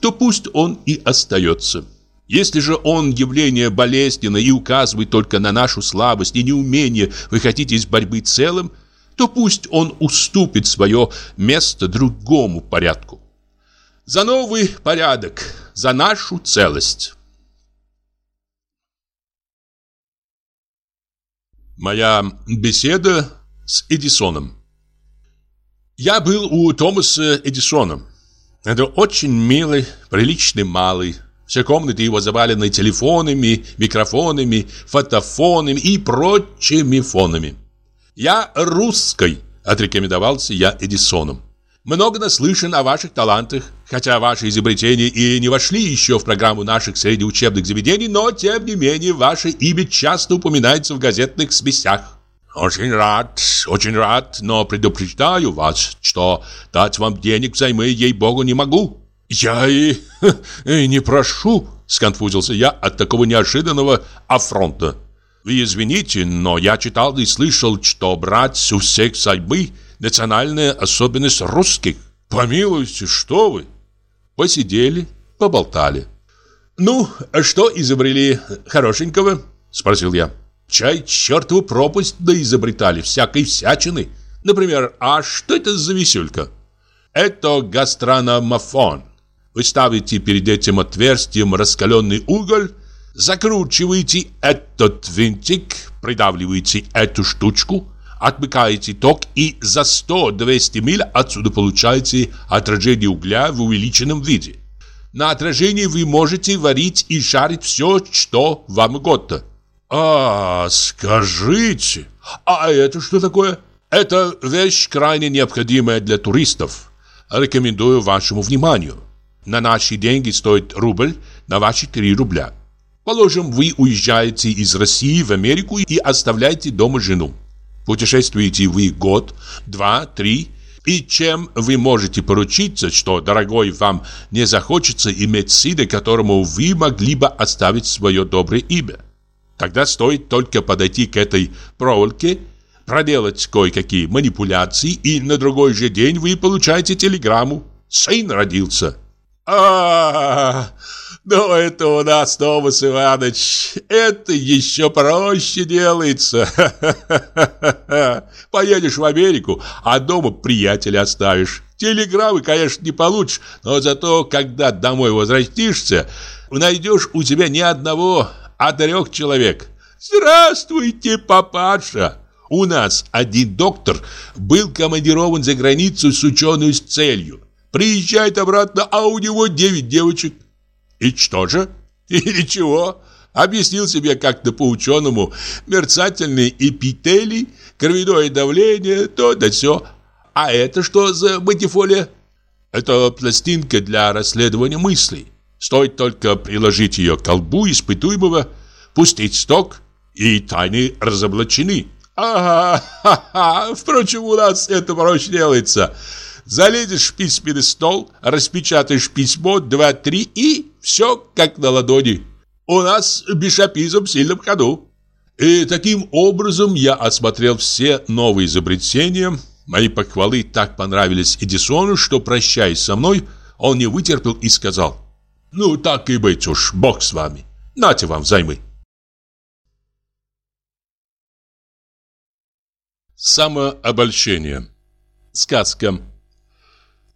то пусть он и остается. Если же он явление болезненное и указывает только на нашу слабость и неумение выходить из борьбы целым, то пусть он уступит свое место другому порядку. За новый порядок, за нашу целость. Моя беседа с Эдисоном. Я был у Томаса Эдисона. Это очень милый, приличный малый. Все комнаты его завалены телефонами, микрофонами, фотофонами и прочими фонами. «Я русской», — отрекомендовался я Эдисоном. «Много наслышан о ваших талантах, хотя ваши изобретения и не вошли еще в программу наших среднеучебных заведений, но, тем не менее, ваше имя часто упоминается в газетных смесях». «Очень рад, очень рад, но предупреждаю вас, что дать вам денег взаймы, ей-богу, не могу». «Я и, и не прошу», — сконфузился я от такого неожиданного афронта. Вы извините, но я читал и слышал, что брать у всех займы – национальная особенность русских. Помилуйте, что вы? Посидели, поболтали. «Ну, а что изобрели хорошенького?» – спросил я. «Чай чертову пропасть да изобретали, всякой всячины. Например, а что это за висюлька?» «Это гастрономофон. Вы ставите перед этим отверстием раскаленный уголь, Закручиваете этот винтик, придавливаете эту штучку, отмыкаете ток и за 100-200 миль отсюда получаете отражение угля в увеличенном виде. На отражении вы можете варить и жарить все, что вам угодно. А, скажите, а это что такое? Это вещь крайне необходимая для туристов. Рекомендую вашему вниманию. На наши деньги стоит рубль, на ваши 3 рубля. Положим, вы уезжаете из России в Америку и оставляете дома жену. Путешествуете вы год, два, три, и чем вы можете поручиться, что, дорогой, вам не захочется иметь сына, которому вы могли бы оставить свое доброе имя? Тогда стоит только подойти к этой проволоке, проделать кое-какие манипуляции, и на другой же день вы получаете телеграмму «Сын родился». А, ну это у нас, Томас Иванович, это еще проще делается. Поедешь в Америку, а дома приятеля оставишь. Телеграммы, конечно, не получишь, но зато, когда домой возвратишься, найдешь у тебя не одного, а трех человек. Здравствуйте, папаша! У нас один доктор был командирован за границу с ученой с целью. Приезжает обратно, а у него девять девочек. И что же? И ничего. Объяснил себе как-то по-ученому мерцательные эпители, кровяное давление, то да сё. А это что за батифолия? Это пластинка для расследования мыслей. Стоит только приложить ее к колбу испытуемого, пустить сток, и тайны разоблачены. Ага, ха -ха. впрочем, у нас это проще делается. Залезешь в письменный стол, распечатаешь письмо, два-три и все как на ладони. У нас бишопизм в сильном ходу. И таким образом я осмотрел все новые изобретения. Мои похвалы так понравились Эдисону, что, прощаясь со мной, он не вытерпел и сказал, «Ну, так и быть уж, бог с вами. Нате вам взаймы». Самообольщение. Сказка.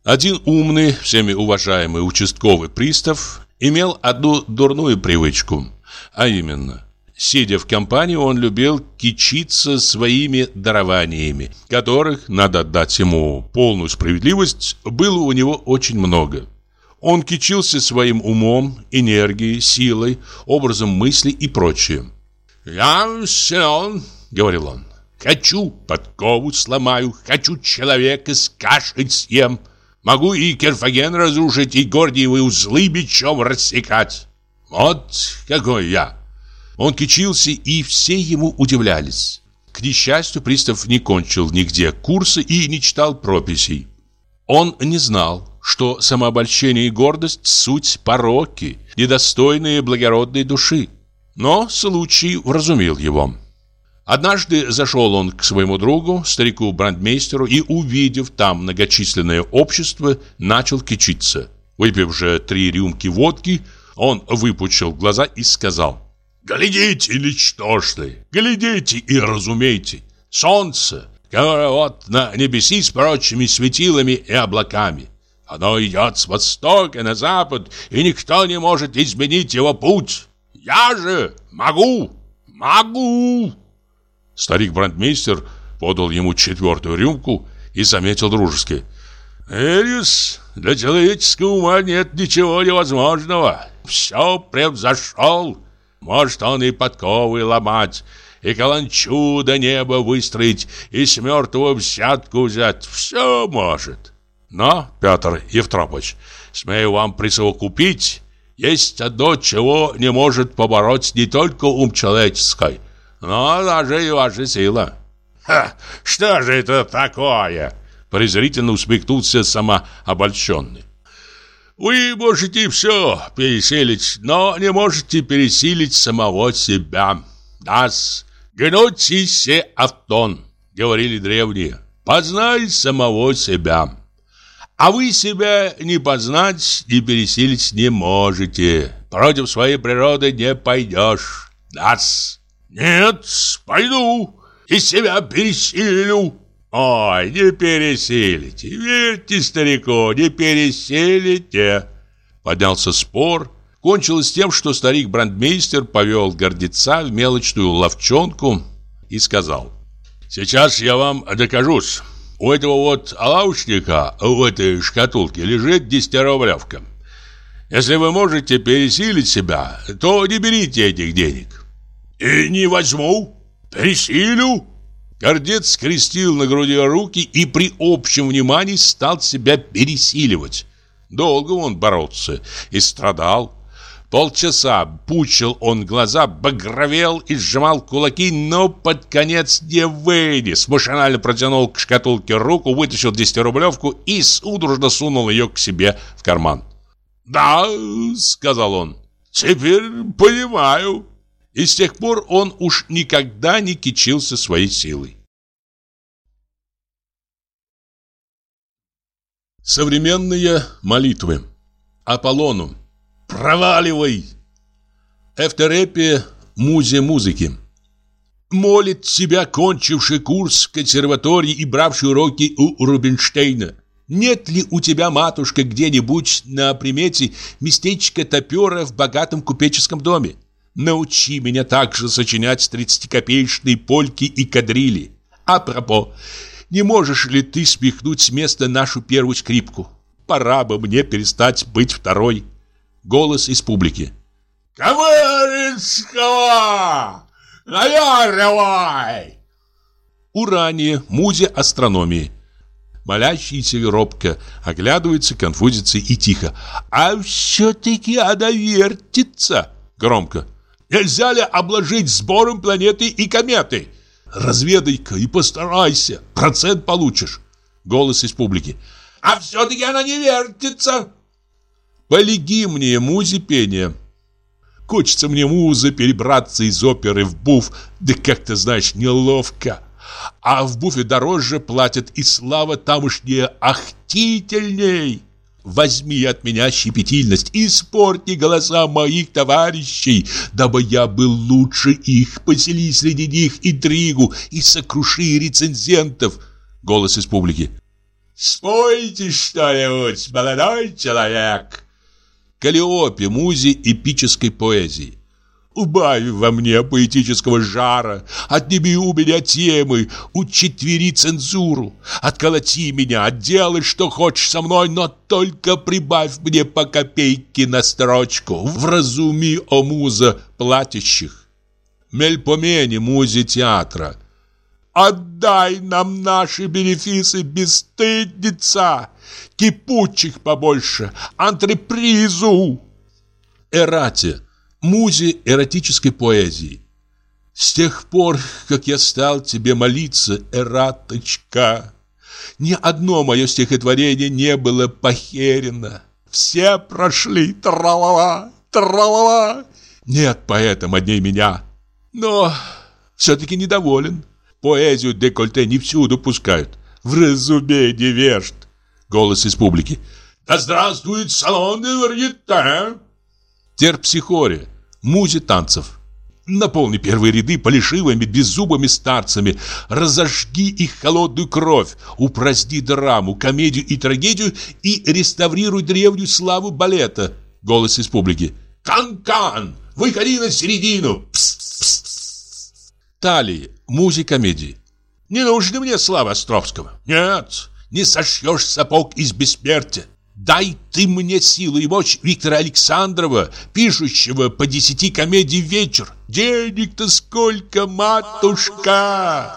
Один умный, всеми уважаемый участковый пристав имел одну дурную привычку, а именно, сидя в компании, он любил кичиться своими дарованиями, которых, надо отдать ему полную справедливость, было у него очень много. Он кичился своим умом, энергией, силой, образом мысли и прочее. «Я силен», — говорил он, — «хочу подкову сломаю, хочу человека с кашей съем». Могу и Керфаген разрушить, и гордиевые узлы бичом рассекать. Вот какой я!» Он кичился, и все ему удивлялись. К несчастью, пристав не кончил нигде курсы и не читал прописей. Он не знал, что самообольщение и гордость – суть пороки, недостойные благородной души. Но случай вразумил его. Однажды зашел он к своему другу, старику-брандмейстеру, и, увидев там многочисленное общество, начал кичиться. Выпив же три рюмки водки, он выпучил глаза и сказал «Глядите, ничтожные, глядите и разумейте, солнце, которое вот на небеси с прочими светилами и облаками, оно идет с востока на запад, и никто не может изменить его путь. Я же могу, могу!» Старик-брандмейстер подал ему четвертую рюмку и заметил дружески. «Эльюс, для человеческого ума нет ничего невозможного. Все превзошел. Может он и подковы ломать, и каланчу до неба выстроить, и с мертвого взятку взять. Все может. Но, Петр Евтропович, смею вам присовокупить, есть одно, чего не может побороть не только ум человеческий, но даже и ваша сила. Ха, что же это такое? Презрительно усмехнулся самообольщенный. Вы можете все переселить, но не можете пересилить самого себя. Нас гнуть и се автон, говорили древние. Познай самого себя. А вы себя не познать, не пересилить не можете. Против своей природы не пойдешь. Нас «Нет, пойду и себя пересилю». «Ой, не пересилите, верьте старику, не пересилите». Поднялся спор. Кончилось тем, что старик-брандмейстер повел гордеца в мелочную ловчонку и сказал. «Сейчас я вам докажусь. У этого вот лавочника в этой шкатулке лежит десятирублевка. Если вы можете пересилить себя, то не берите этих денег. «И не возьму, пересилю». Гордец скрестил на груди руки и при общем внимании стал себя пересиливать. Долго он боролся и страдал. Полчаса пучил он глаза, багровел и сжимал кулаки, но под конец не вынес. Машинально протянул к шкатулке руку, вытащил десятирублевку и судорожно сунул ее к себе в карман. «Да», — сказал он, — «теперь понимаю». И с тех пор он уж никогда не кичился своей силой. Современные молитвы Аполлону. Проваливай! Эвтерепия музе музыки. Молит себя кончивший курс в консерватории и бравший уроки у Рубинштейна. Нет ли у тебя, матушка, где-нибудь на примете местечко топера в богатом купеческом доме? Научи меня также сочинять тридцатикопеечные польки и кадрили. А пропо, не можешь ли ты спихнуть с места нашу первую скрипку? Пора бы мне перестать быть второй. Голос из публики. Коваринского! Наярывай! Урание, музе астрономии. Молящийся робко, оглядывается, конфузится и тихо. «А все-таки она вертится!» Громко. «Нельзя ли обложить сбором планеты и кометы?» «Разведай-ка и постарайся, процент получишь!» Голос из публики. «А все-таки она не вертится!» «Полеги мне, музе пения!» Хочется мне, муза, перебраться из оперы в буф, да как-то, знаешь, неловко. А в буфе дороже платят, и слава тамошняя ахтительней. Возьми от меня щепетильность и спорти голоса моих товарищей, дабы я был лучше их, посели среди них интригу и сокруши рецензентов. Голос из публики. Спойте что-нибудь, молодой человек. Калиопе, музе эпической поэзии. Убавь во мне поэтического жара, отними у меня темы, учетвери цензуру, отколоти меня, делай, что хочешь со мной, но только прибавь мне по копейке на строчку, вразуми, о муза, платящих. Мельпомени, музе театра. Отдай нам наши бенефисы, бесстыдница, кипучих побольше, антрепризу. Эрате музе эротической поэзии. С тех пор, как я стал тебе молиться, эраточка, ни одно мое стихотворение не было похерено. Все прошли, тралала, тралала. Нет поэта модней меня, но все-таки недоволен. Поэзию декольте не всюду пускают. Вразумей, невежд. Голос из публики. Да здравствует салон де варьете! Музе танцев. Наполни первые ряды полишивыми, беззубыми старцами. Разожги их холодную кровь. Упраздни драму, комедию и трагедию и реставрируй древнюю славу балета. Голос из публики. Кан-кан! Выходи на середину! Пс -пс -пс. Талии, музе комедии. Не нужно мне слава Островского. Нет, не сошьешь сапог из бессмертия. Дай ты мне силу и мощь Виктора Александрова, пишущего по десяти комедий в вечер. Денег-то сколько, матушка!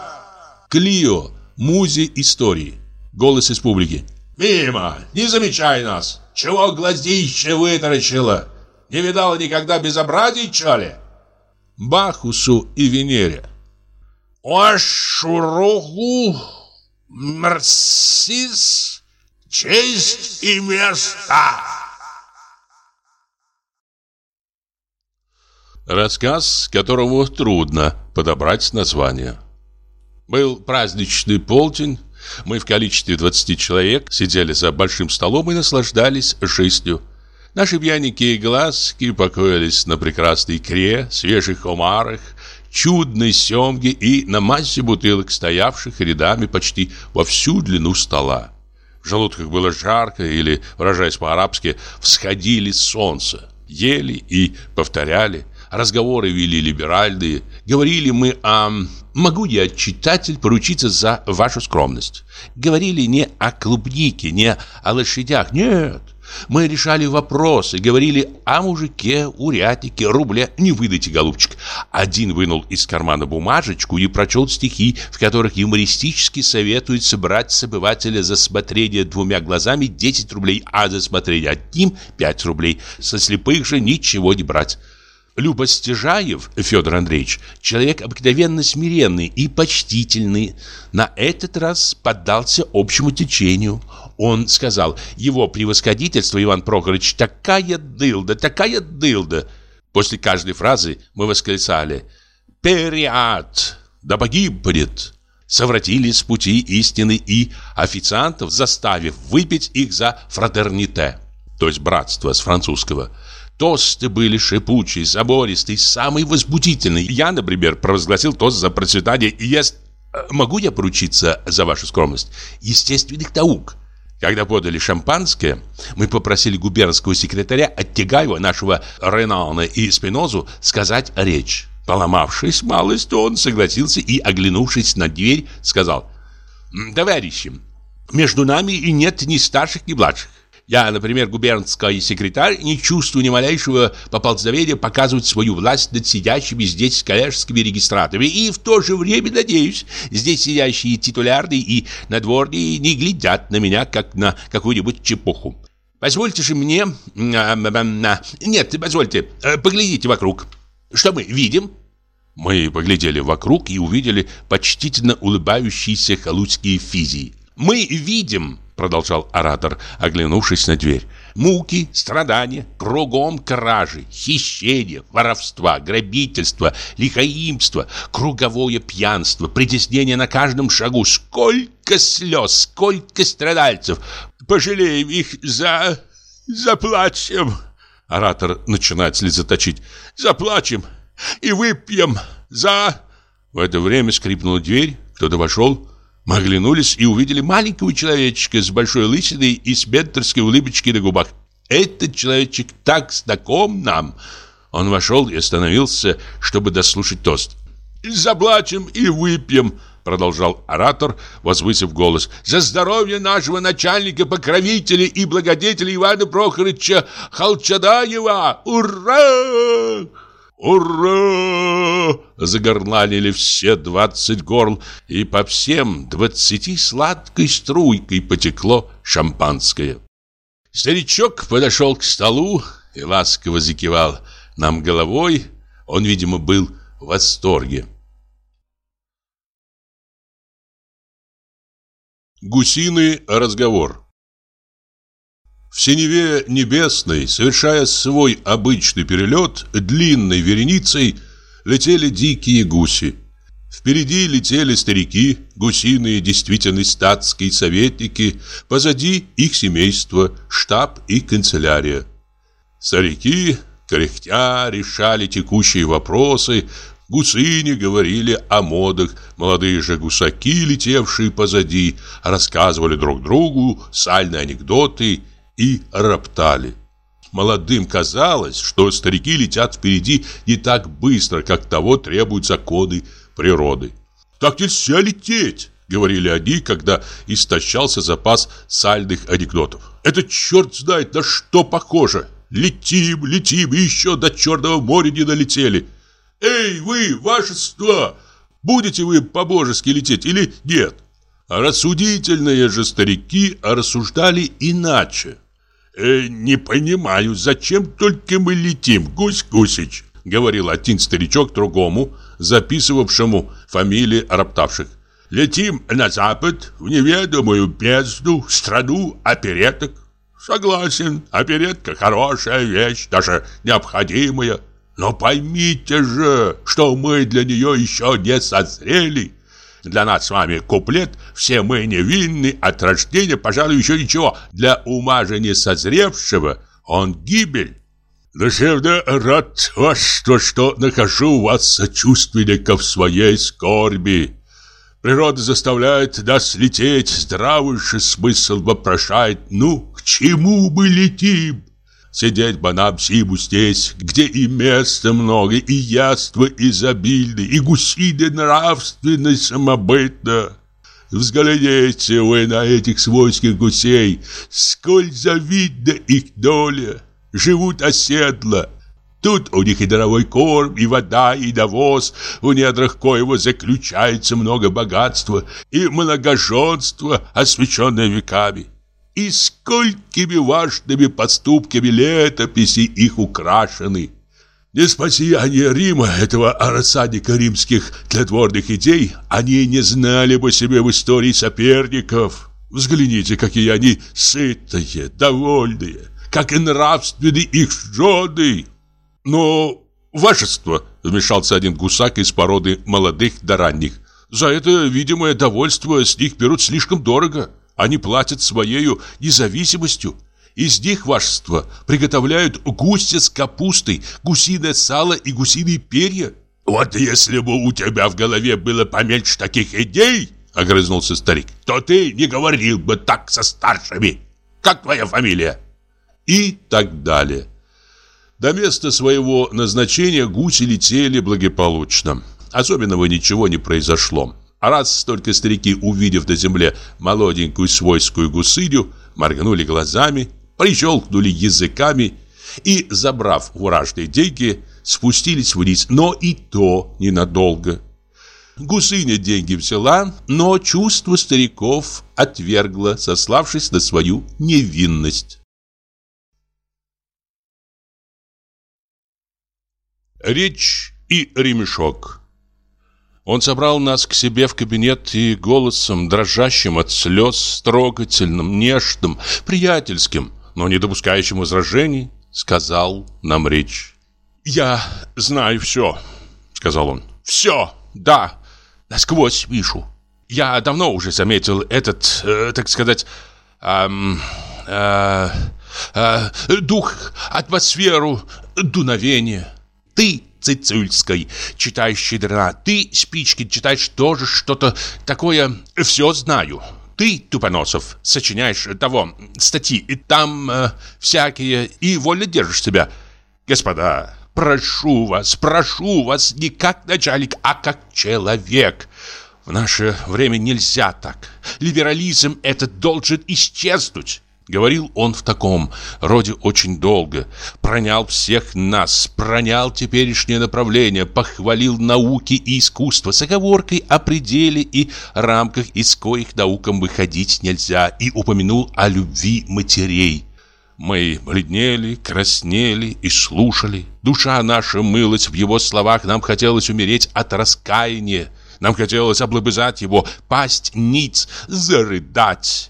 Клио, музе истории. Голос из публики. Мимо, не замечай нас. Чего глазище вытаращила? Не видала никогда безобразий, чали? Бахусу и Венере. Ошуруху, Мерсис честь и место. Рассказ, которому трудно подобрать название. Был праздничный полдень. Мы в количестве 20 человек сидели за большим столом и наслаждались жизнью. Наши пьяники и глазки покоились на прекрасной икре, свежих омарах, чудной семге и на массе бутылок, стоявших рядами почти во всю длину стола. В желудках было жарко или, выражаясь по-арабски, всходили солнце. Ели и повторяли. Разговоры вели либеральные. Говорили мы о... Могу я, читатель, поручиться за вашу скромность? Говорили не о клубнике, не о лошадях. Нет. Мы решали вопросы, говорили о мужике, уряднике, рубле. Не выдайте, голубчик. Один вынул из кармана бумажечку и прочел стихи, в которых юмористически советуется брать с обывателя за смотрение двумя глазами 10 рублей, а за смотрение одним 5 рублей. Со слепых же ничего не брать. Люба Стяжаев, Федор Андреевич, человек обыкновенно смиренный и почтительный, на этот раз поддался общему течению. Он сказал, его превосходительство Иван Прохорович такая дылда, такая дылда. После каждой фразы мы восклицали «Периат! Да погибнет!» Совратили с пути истины и официантов, заставив выпить их за фратерните. то есть братство с французского. Тосты были шипучие, забористые, самые возбудительные. Я, например, провозгласил тост за процветание и ест... Могу я поручиться за вашу скромность? Естественных наук. Когда подали шампанское, мы попросили губернского секретаря Оттягаева, нашего Ренана и Спинозу, сказать речь. Поломавшись малость, он согласился и, оглянувшись на дверь, сказал «Товарищи, между нами и нет ни старших, ни младших. Я, например, губернский секретарь, не чувствую ни малейшего поползновения показывать свою власть над сидящими здесь коллежскими регистраторами, и в то же время, надеюсь, здесь сидящие титулярные и надворные не глядят на меня, как на какую-нибудь чепуху. Позвольте же мне... Нет, позвольте, э, поглядите вокруг. Что мы видим? Мы поглядели вокруг и увидели почтительно улыбающиеся халуцкие физии. Мы видим продолжал оратор, оглянувшись на дверь. Муки, страдания, кругом кражи, хищения, воровства, грабительства, лихаимства, круговое пьянство, притеснение на каждом шагу. Сколько слез, сколько страдальцев. Пожалеем их за... заплачем. Оратор начинает слезоточить. Заплачем и выпьем за... В это время скрипнула дверь, кто-то вошел, мы оглянулись и увидели маленького человечка с большой лысиной и с бентерской улыбочкой на губах. Этот человечек так знаком нам. Он вошел и остановился, чтобы дослушать тост. «Заплачем и выпьем», — продолжал оратор, возвысив голос, «за здоровье нашего начальника, покровителя и благодетеля Ивана Прохоровича Халчадаева! Ура!» «Ура!» – загорланили все двадцать горл, и по всем двадцати сладкой струйкой потекло шампанское. Старичок подошел к столу и ласково закивал нам головой. Он, видимо, был в восторге. Гусиный разговор в синеве небесной, совершая свой обычный перелет, длинной вереницей летели дикие гуси. Впереди летели старики, гусиные, действительно статские советники, позади их семейство, штаб и канцелярия. Старики, кряхтя, решали текущие вопросы, гусыни говорили о модах, молодые же гусаки, летевшие позади, рассказывали друг другу сальные анекдоты и роптали. Молодым казалось, что старики летят впереди не так быстро, как того требуют законы природы. «Так нельзя лететь!» — говорили они, когда истощался запас сальных анекдотов. «Это черт знает на что похоже! Летим, летим, и еще до Черного моря не долетели! Эй, вы, вашество! Будете вы по-божески лететь или нет?» Рассудительные же старики рассуждали иначе э, не понимаю, зачем только мы летим, Гусь Гусич?» Говорил один старичок другому, записывавшему фамилии роптавших. «Летим на запад, в неведомую бездну, страну опереток». «Согласен, оперетка хорошая вещь, даже необходимая. Но поймите же, что мы для нее еще не созрели». Для нас с вами куплет «Все мы невинны от рождения, пожалуй, еще ничего». Для ума же не созревшего он гибель. Душевно рад вас, то, что нахожу вас сочувственников своей скорби. Природа заставляет нас лететь, здравый же смысл вопрошает, ну, к чему мы летим? Сидеть бы нам зиму здесь, где и места много, и яства изобильны, и гусиная нравственность самобытна. Взгляните вы на этих свойских гусей, сколь завидна их доля. Живут оседло, Тут у них и даровой корм, и вода, и навоз, в недрах коего заключается много богатства и многоженства, освященное веками и сколькими важными поступками летописи их украшены. Не спаси они Рима, этого рассадника римских тлетворных идей, они не знали бы себе в истории соперников. Взгляните, какие они сытые, довольные, как и нравственны их жены. Но, вашество, вмешался один гусак из породы молодых до ранних, за это видимое довольство с них берут слишком дорого. Они платят своею независимостью. Из них, вашество, приготовляют густи с капустой, гусиное сало и гусиные перья. Вот если бы у тебя в голове было поменьше таких идей, огрызнулся старик, то ты не говорил бы так со старшими. Как твоя фамилия? И так далее. До места своего назначения гуси летели благополучно. Особенного ничего не произошло. А раз только старики, увидев на земле молоденькую свойскую гусыню, моргнули глазами, прищелкнули языками и, забрав уражные деньги, спустились вниз, но и то ненадолго. Гусыня деньги взяла, но чувство стариков отвергла, сославшись на свою невинность. Речь и ремешок Он собрал нас к себе в кабинет и голосом, дрожащим от слез, трогательным, нежным, приятельским, но не допускающим возражений, сказал нам речь. «Я знаю все», — сказал он. «Все, да, насквозь вижу. Я давно уже заметил этот, э, так сказать, эм, э, э, дух, атмосферу, дуновение. Ты, Цицульской, читаешь щедра, ты, Спичкин, читаешь тоже что-то такое, все знаю». Ты, Тупоносов, сочиняешь того, статьи, и там э, всякие, и вольно держишь себя. Господа, прошу вас, прошу вас, не как начальник, а как человек. В наше время нельзя так. Либерализм этот должен исчезнуть. Говорил он в таком роде очень долго, пронял всех нас, пронял теперешнее направление, похвалил науки и искусство с оговоркой о пределе и рамках, из коих наукам выходить нельзя, и упомянул о любви матерей. Мы бледнели, краснели и слушали. Душа наша мылась в его словах, нам хотелось умереть от раскаяния. Нам хотелось облобызать его, пасть ниц, зарыдать.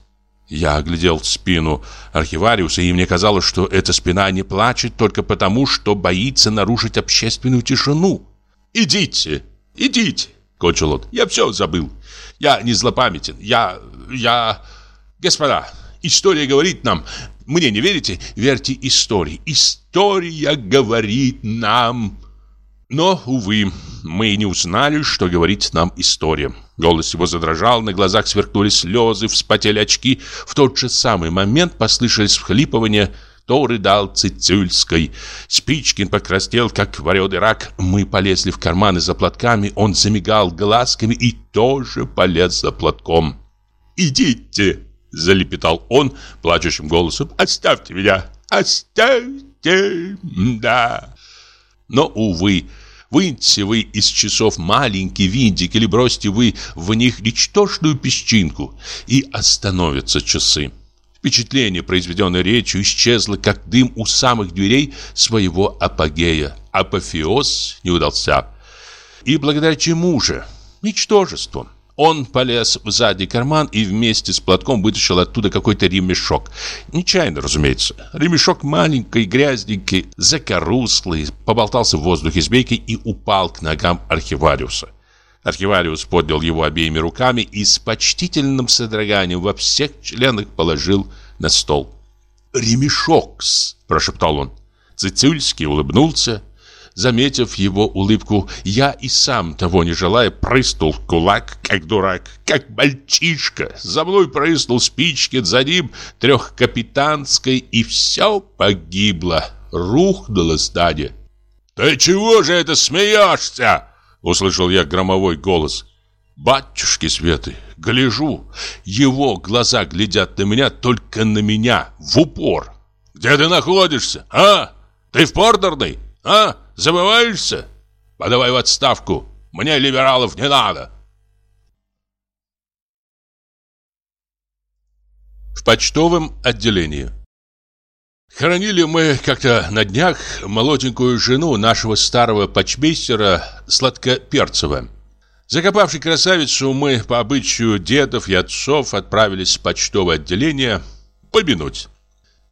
Я оглядел спину архивариуса, и мне казалось, что эта спина не плачет только потому, что боится нарушить общественную тишину. «Идите, идите!» — кончил он. «Я все забыл. Я не злопамятен. Я... я... Господа, история говорит нам... Мне не верите? Верьте истории. История говорит нам...» Но, увы, мы не узнали, что говорит нам история. Голос его задрожал, на глазах сверкнули слезы, вспотели очки. В тот же самый момент послышались вхлипывания. То рыдал Цицюльской. Спичкин покраснел, как вареный рак. Мы полезли в карманы за платками. Он замигал глазками и тоже полез за платком. «Идите!» – залепетал он плачущим голосом. «Оставьте меня! Оставьте! Да!» Но, увы, Выньте вы из часов маленький винтик или бросьте вы в них ничтожную песчинку, и остановятся часы. Впечатление, произведенное речью, исчезло, как дым у самых дверей своего апогея. Апофеоз не удался. И благодаря чему же? Ничтожеством. Он полез в задний карман и вместе с платком вытащил оттуда какой-то ремешок. Нечаянно, разумеется. Ремешок маленький, грязненький, закоруслый, поболтался в воздухе змейкой и упал к ногам архивариуса. Архивариус поднял его обеими руками и с почтительным содроганием во всех членах положил на стол. «Ремешок-с!» – прошептал он. Цицюльский улыбнулся Заметив его улыбку, я и сам, того не желая, прыснул кулак, как дурак, как мальчишка. За мной прыснул Спичкин, за ним трехкапитанской, и все погибло. Рухнуло здание. «Ты чего же это смеешься?» Услышал я громовой голос. «Батюшки Светы, гляжу, его глаза глядят на меня, только на меня, в упор. Где ты находишься, а? Ты в Портерной, а?» Забываешься? Подавай в отставку. Мне либералов не надо. В почтовом отделении Хоронили мы как-то на днях молоденькую жену нашего старого почмейстера Сладкоперцева. Закопавший красавицу, мы по обычаю дедов и отцов отправились в почтовое отделение помянуть.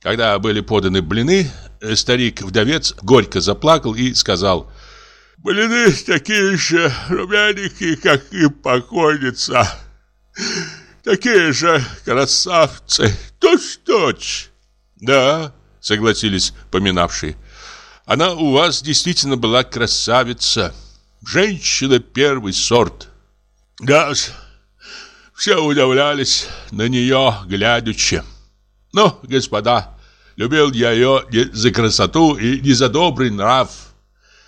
Когда были поданы блины, Э, старик-вдовец горько заплакал и сказал «Блины такие же румяненькие, как и покойница, такие же красавцы, точь-точь». Да, согласились поминавшие. Она у вас действительно была красавица. Женщина первый сорт. Да, все удивлялись на нее, глядячи. Но, господа, любил я ее не за красоту и не за добрый нрав.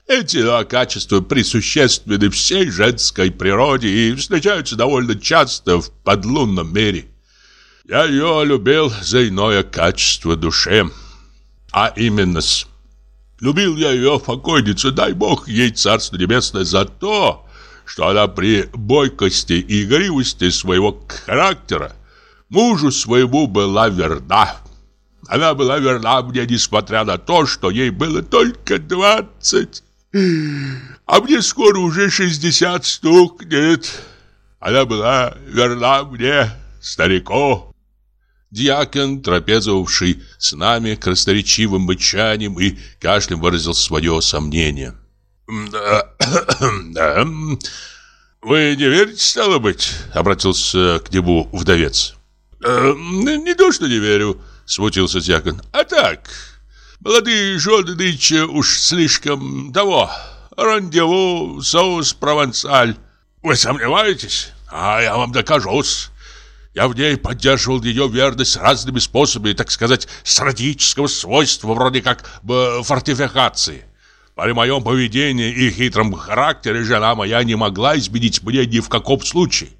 Эти два качества присущественны всей женской природе и встречаются довольно часто в подлунном мире. Я ее любил за иное качество души, а именно с... Любил я ее покойницу, дай бог ей царство небесное за то, что она при бойкости и игривости своего характера мужу своему была верна. Она была верна мне, несмотря на то, что ей было только двадцать. А мне скоро уже шестьдесят стукнет. Она была верна мне, старику. Дьякон, трапезовавший с нами красноречивым мычанием и кашлем выразил свое сомнение. «Да, да, вы не верите, стало быть?» — обратился к нему вдовец. «Э, «Не то, что не верю», — смутился дьякон, — «а так, Молодые жены нынче уж слишком того. Рандеву, соус провансаль. Вы сомневаетесь? А я вам докажусь. Я в ней поддерживал ее верность разными способами, так сказать, стратегического свойства, вроде как фортификации. При моем поведении и хитром характере жена моя не могла изменить мне ни в каком случае.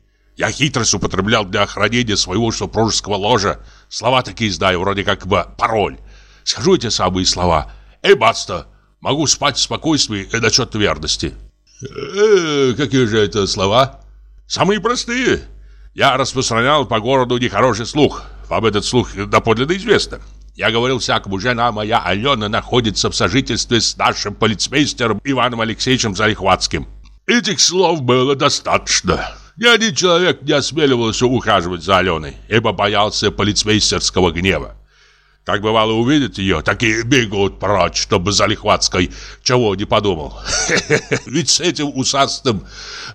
Я хитрость употреблял для охранения своего супружеского ложа. Слова такие знаю, вроде как бы пароль. Скажу эти самые слова. Эй, баста, могу спать в спокойствии и насчет верности. Э, какие же это слова? Самые простые. Я распространял по городу нехороший слух. Вам этот слух доподлинно известно. Я говорил всякому, жена моя Алена находится в сожительстве с нашим полицмейстером Иваном Алексеевичем Залихватским. Этих слов было достаточно. Ни один человек не осмеливался ухаживать за Аленой, ибо боялся полицмейстерского гнева. Как бывало увидят ее, так и бегут прочь, чтобы Залихватской чего не подумал. Ведь с этим усастым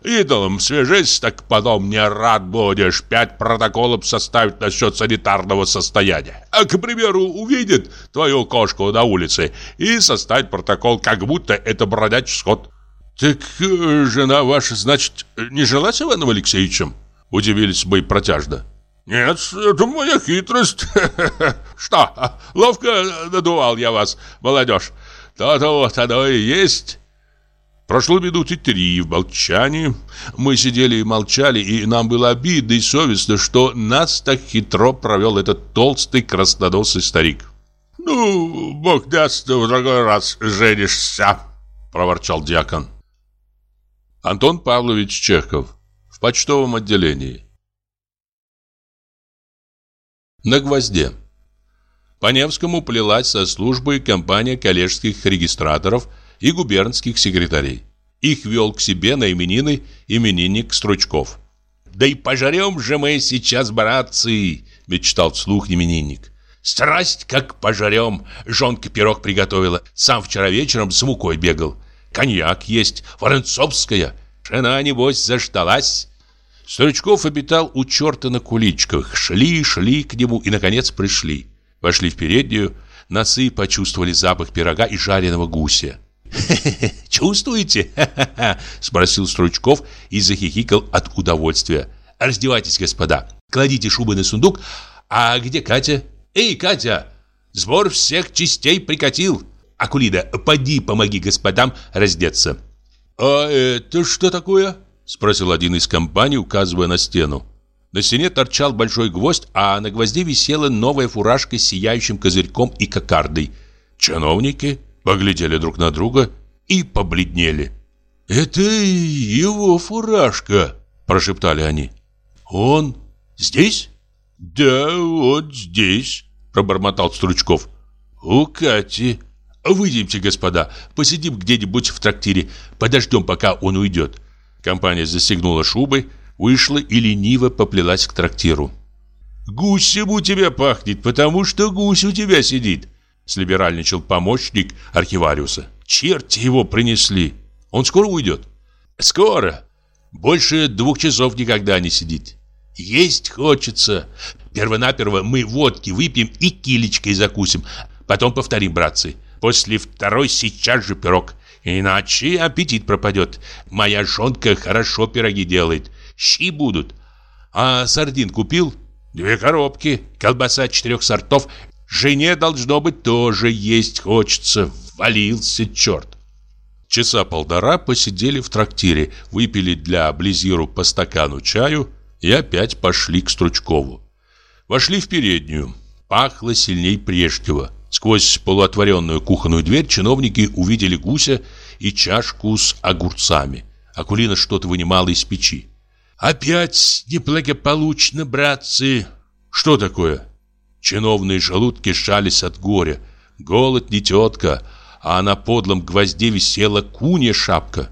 идолом свяжись, так потом не рад будешь пять протоколов составить насчет санитарного состояния. А, к примеру, увидит твою кошку на улице и составить протокол, как будто это бродячий скот. Так э, жена ваша, значит, не жила с Иваном Алексеевичем? Удивились мы протяжно. «Нет, это моя хитрость. Что, ловко надувал я вас, молодежь? То-то вот оно и есть». Прошло минуты три в молчании. Мы сидели и молчали, и нам было обидно и совестно, что нас так хитро провел этот толстый красноносый старик. «Ну, бог даст, в другой раз женишься», — проворчал дьякон. Антон Павлович Чехов в почтовом отделении. на гвозде. По Невскому плелась со службы компания коллежских регистраторов и губернских секретарей. Их вел к себе на именины именинник Стручков. «Да и пожарем же мы сейчас, братцы!» – мечтал вслух именинник. «Страсть, как пожарем! Жонка пирог приготовила. Сам вчера вечером с мукой бегал. Коньяк есть, воронцовская. Жена, небось, заждалась. Стручков обитал у черта на куличках. Шли, шли к нему и, наконец, пришли. Вошли в переднюю, носы почувствовали запах пирога и жареного гуся. «Чувствуете?» – спросил Стручков и захихикал от удовольствия. «Раздевайтесь, господа, кладите шубы на сундук. А где Катя? Эй, Катя, сбор всех частей прикатил. Акулида, поди помоги господам раздеться». «А это что такое?» Спросил один из компаний, указывая на стену. На стене торчал большой гвоздь, а на гвозде висела новая фуражка с сияющим козырьком и кокардой. Чиновники поглядели друг на друга и побледнели. «Это его фуражка», – прошептали они. «Он здесь?» «Да, вот здесь», – пробормотал Стручков. «У Кати». «Выйдемте, господа, посидим где-нибудь в трактире, подождем, пока он уйдет. Компания застегнула шубы, вышла и лениво поплелась к трактиру. «Гусем у тебя пахнет, потому что гусь у тебя сидит», слиберальничал помощник архивариуса. «Черти его принесли! Он скоро уйдет?» «Скоро! Больше двух часов никогда не сидит. Есть хочется. Первонаперво мы водки выпьем и килечкой закусим. Потом повторим, братцы. После второй сейчас же пирог. Иначе аппетит пропадет. Моя жонка хорошо пироги делает. Щи будут. А сардин купил? Две коробки. Колбаса четырех сортов. Жене должно быть тоже есть хочется. Валился черт. Часа полтора посидели в трактире, выпили для Близиру по стакану чаю и опять пошли к Стручкову. Вошли в переднюю. Пахло сильней прежнего. Сквозь полуотворенную кухонную дверь чиновники увидели гуся и чашку с огурцами. Акулина что-то вынимала из печи. «Опять неблагополучно, братцы!» «Что такое?» Чиновные желудки шались от горя. Голод не тетка, а на подлом гвозде висела кунья шапка.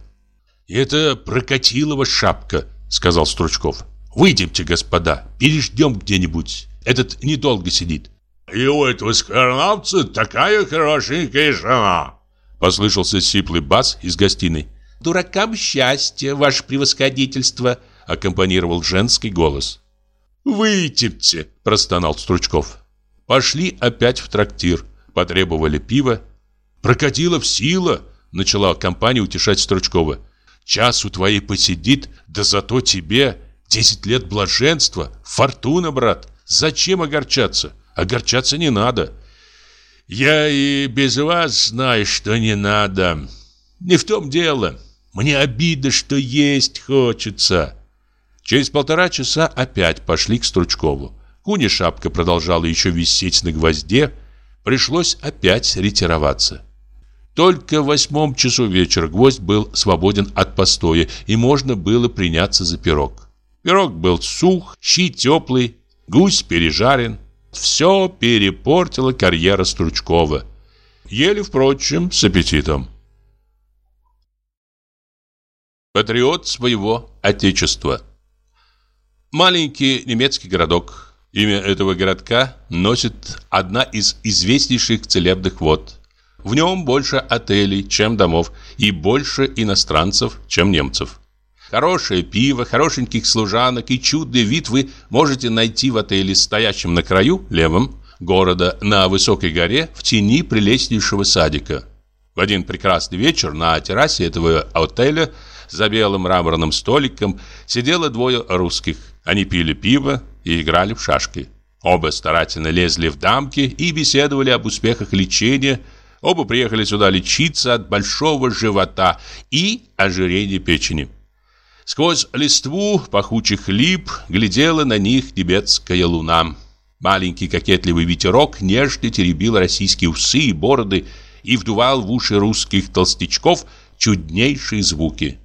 «Это Прокатилова шапка», — сказал Стручков. «Выйдемте, господа, переждем где-нибудь. Этот недолго сидит». «И у этого скорлапца такая хорошенькая жена!» Послышался сиплый бас из гостиной. «Дуракам счастье, ваше превосходительство!» Аккомпанировал женский голос. «Выйдемте!» – простонал Стручков. Пошли опять в трактир, потребовали пива «Прокатилов сила!» — начала компания утешать Стручкова. «Час у твоей посидит, да зато тебе десять лет блаженства, фортуна, брат. Зачем огорчаться? Огорчаться не надо». «Я и без вас знаю, что не надо. Не в том дело. Мне обидно, что есть хочется». Через полтора часа опять пошли к Стручкову. Куни шапка продолжала еще висеть на гвозде. Пришлось опять ретироваться. Только в восьмом часу вечера гвоздь был свободен от постоя, и можно было приняться за пирог. Пирог был сух, щи теплый, гусь пережарен. Все перепортила карьера Стручкова. Ели, впрочем, с аппетитом. Патриот своего отечества Маленький немецкий городок. Имя этого городка носит одна из известнейших целебных вод – в нем больше отелей, чем домов, и больше иностранцев, чем немцев. Хорошее пиво, хорошеньких служанок и чудный вид вы можете найти в отеле, стоящем на краю, левом, города, на высокой горе, в тени прелестнейшего садика. В один прекрасный вечер на террасе этого отеля за белым мраморным столиком сидело двое русских. Они пили пиво и играли в шашки. Оба старательно лезли в дамки и беседовали об успехах лечения, Оба приехали сюда лечиться от большого живота и ожирения печени. Сквозь листву пахучих лип глядела на них тибетская луна. Маленький кокетливый ветерок нежно теребил российские усы и бороды и вдувал в уши русских толстячков чуднейшие звуки.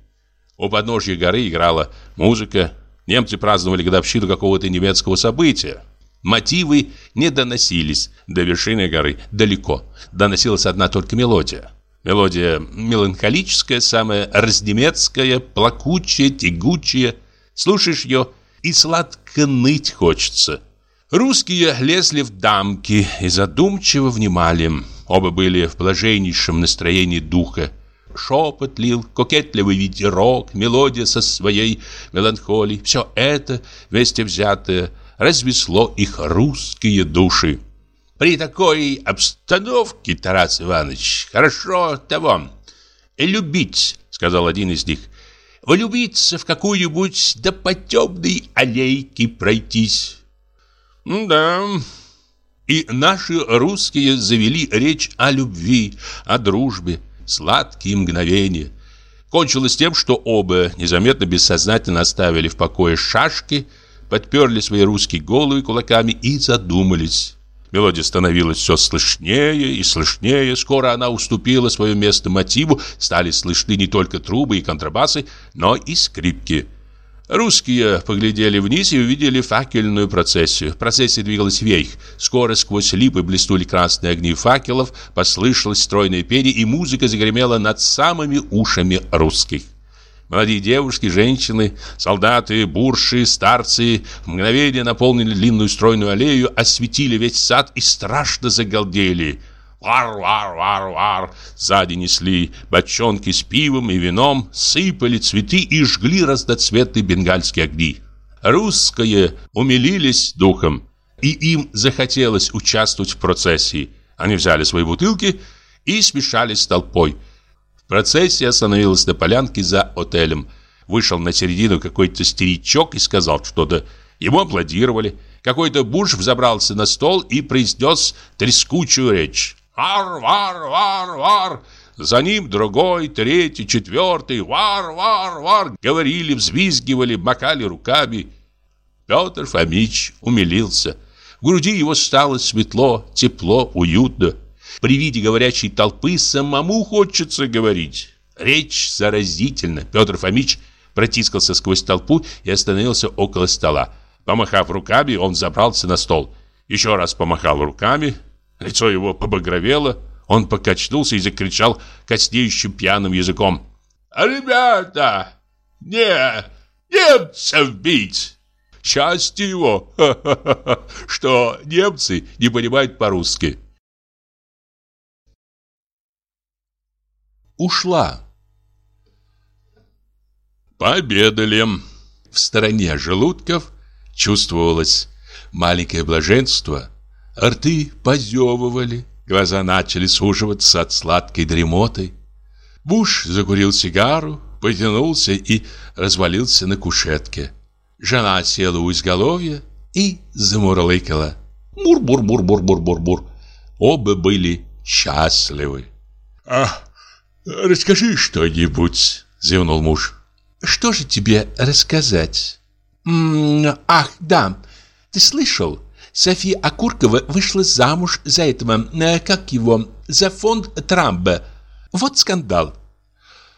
У подножья горы играла музыка. Немцы праздновали годовщину какого-то немецкого события. Мотивы не доносились до вершины горы далеко. Доносилась одна только мелодия. Мелодия меланхолическая, самая разнемецкая, плакучая, тягучая. Слушаешь ее и сладко ныть хочется. Русские лезли в дамки и задумчиво внимали. Оба были в блаженнейшем настроении духа. Шепот лил, кокетливый ветерок, мелодия со своей меланхолией. Все это, вместе взятое, развесло их русские души. При такой обстановке, Тарас Иванович, хорошо того, любить, сказал один из них, влюбиться в какую-нибудь да по темной аллейке пройтись. Да, и наши русские завели речь о любви, о дружбе, сладкие мгновения. Кончилось тем, что оба незаметно бессознательно оставили в покое шашки, подперли свои русские головы кулаками и задумались. Мелодия становилась все слышнее и слышнее. Скоро она уступила свое место мотиву. Стали слышны не только трубы и контрабасы, но и скрипки. Русские поглядели вниз и увидели факельную процессию. Процессия двигалась вверх. Скоро сквозь липы блеснули красные огни факелов, послышалось стройное пение, и музыка загремела над самыми ушами русских. Молодые девушки, женщины, солдаты, бурши, старцы в мгновение наполнили длинную стройную аллею, осветили весь сад и страшно загалдели. Вар-вар-вар-вар! Сзади несли бочонки с пивом и вином, сыпали цветы и жгли разноцветные бенгальские огни. Русские умилились духом. и им захотелось участвовать в процессии. Они взяли свои бутылки и смешались с толпой. Процессия остановилась на полянке за отелем. Вышел на середину какой-то старичок и сказал что-то. Ему аплодировали. Какой-то буш взобрался на стол и произнес трескучую речь. «Вар, вар, вар, вар!» За ним другой, третий, четвертый. «Вар, вар, вар!» Говорили, взвизгивали, макали руками. Петр Фомич умилился. В груди его стало светло, тепло, уютно. При виде говорящей толпы самому хочется говорить. Речь заразительна. Петр Фомич протискался сквозь толпу и остановился около стола. Помахав руками, он забрался на стол. Еще раз помахал руками. Лицо его побагровело. Он покачнулся и закричал коснеющим пьяным языком. «Ребята! Не! Немцев бить!» Счастье его, что немцы не понимают по-русски. Ушла. Пообедали. В стороне желудков чувствовалось маленькое блаженство. Рты позевывали, глаза начали суживаться от сладкой дремоты. Буш закурил сигару, потянулся и развалился на кушетке. Жена села у изголовья и замурлыкала. Мур-бур-бур-бур-бур-бур-бур. Оба были счастливы. «Ах, «Расскажи что-нибудь», — зевнул муж. «Что же тебе рассказать?» М -м «Ах, да, ты слышал? София Акуркова вышла замуж за этого, э, как его, за фонд Трампа. Вот скандал».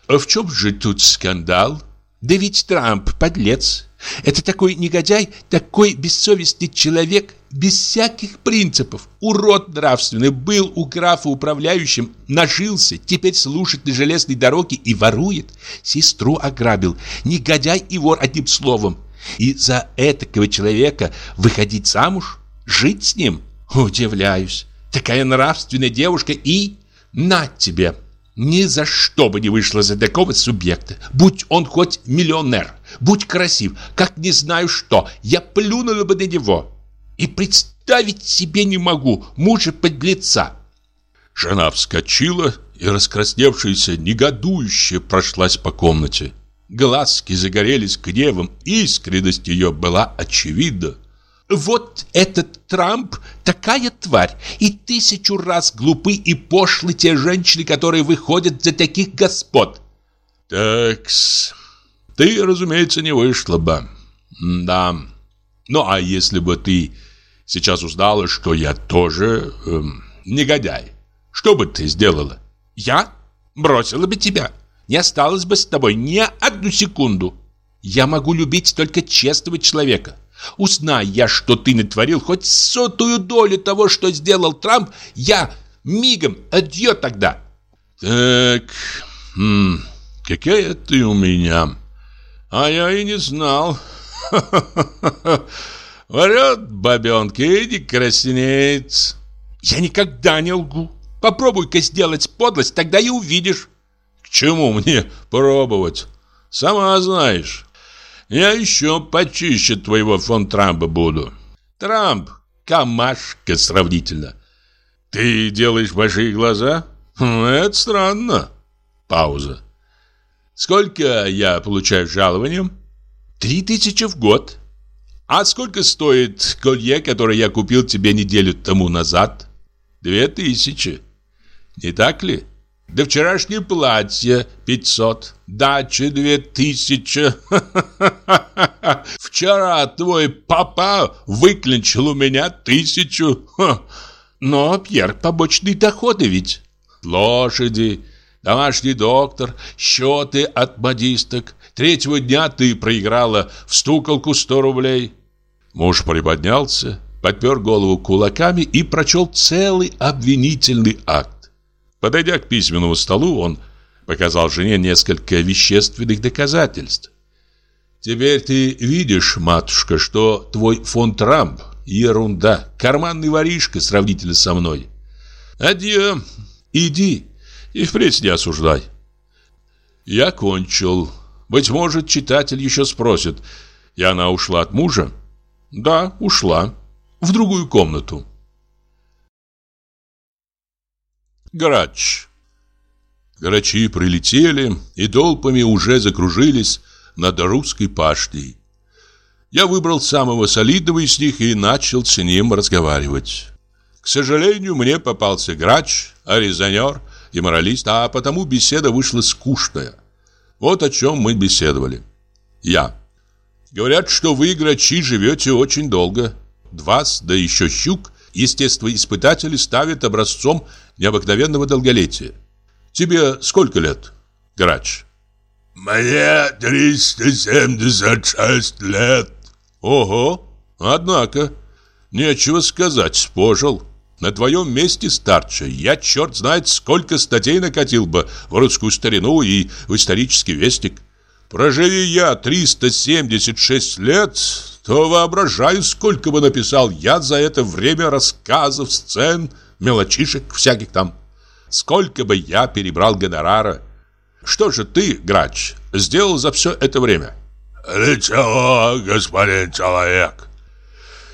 «А в чем же тут скандал?» «Да ведь Трамп подлец. Это такой негодяй, такой бессовестный человек, без всяких принципов. Урод нравственный, был у графа управляющим, нажился, теперь служит на железной дороге и ворует. Сестру ограбил, негодяй и вор одним словом. И за этакого человека выходить замуж, жить с ним? Удивляюсь. Такая нравственная девушка и... На тебе! Ни за что бы не вышла за такого субъекта. Будь он хоть миллионер, будь красив, как не знаю что, я плюнула бы на него. И представить себе не могу мужа подлеца. Жена вскочила и, раскрасневшаяся, негодующе прошлась по комнате. Глазки загорелись гневом, искренность ее была очевидна. Вот этот Трамп такая тварь, и тысячу раз глупы и пошлы те женщины, которые выходят за таких господ. Такс, ты, разумеется, не вышла бы. Да. Ну, а если бы ты сейчас узнала, что я тоже эм, негодяй, что бы ты сделала? Я? Бросила бы тебя. Не осталось бы с тобой ни одну секунду. Я могу любить только честного человека. Узнай я, что ты натворил хоть сотую долю того, что сделал Трамп, я мигом адьё тогда. Так, хм, какая ты у меня. А я и не знал. Врет бабенка и не краснеет. Я никогда не лгу. Попробуй-ка сделать подлость, тогда и увидишь. К чему мне пробовать? Сама знаешь. Я еще почище твоего фон Трампа буду. Трамп – камашка сравнительно. Ты делаешь большие глаза? Хм, это странно. Пауза. Сколько я получаю жалованием? Три тысячи в год. А сколько стоит колье, которое я купил тебе неделю тому назад? Две тысячи. Не так ли? Да вчерашнее платье 500, дача 2000. Вчера твой папа выклинчил у меня тысячу. Но, Пьер, побочные доходы ведь. Лошади, домашний доктор, счеты от модисток. Третьего дня ты проиграла в стуколку 100 рублей. Муж приподнялся, подпер голову кулаками и прочел целый обвинительный акт. Подойдя к письменному столу, он показал жене несколько вещественных доказательств. «Теперь ты видишь, матушка, что твой фон Трамп – ерунда, карманный воришка сравнительно со мной. Адьё, иди и впредь не осуждай». Я кончил. Быть может, читатель еще спросит, и она ушла от мужа? Да, ушла. в другую комнату. Грач Грачи прилетели и толпами уже закружились над русской пашней. Я выбрал самого солидного из них и начал с ним разговаривать. К сожалению, мне попался грач, аризонер и моралист, а потому беседа вышла скучная. Вот о чем мы беседовали. Я. Говорят, что вы, грачи, живете очень долго. Два, да еще щук, естествоиспытатели ставят образцом необыкновенного долголетия. Тебе сколько лет, грач? Мне 376 лет. Ого, однако, нечего сказать, пожил. На твоем месте, старче, я черт знает сколько статей накатил бы в русскую старину и в исторический вестник. Проживи я 376 лет, то воображаю, сколько бы написал я за это время рассказов, сцен, мелочишек всяких там. Сколько бы я перебрал гонорара. Что же ты, грач, сделал за все это время? «Ничего, господин человек.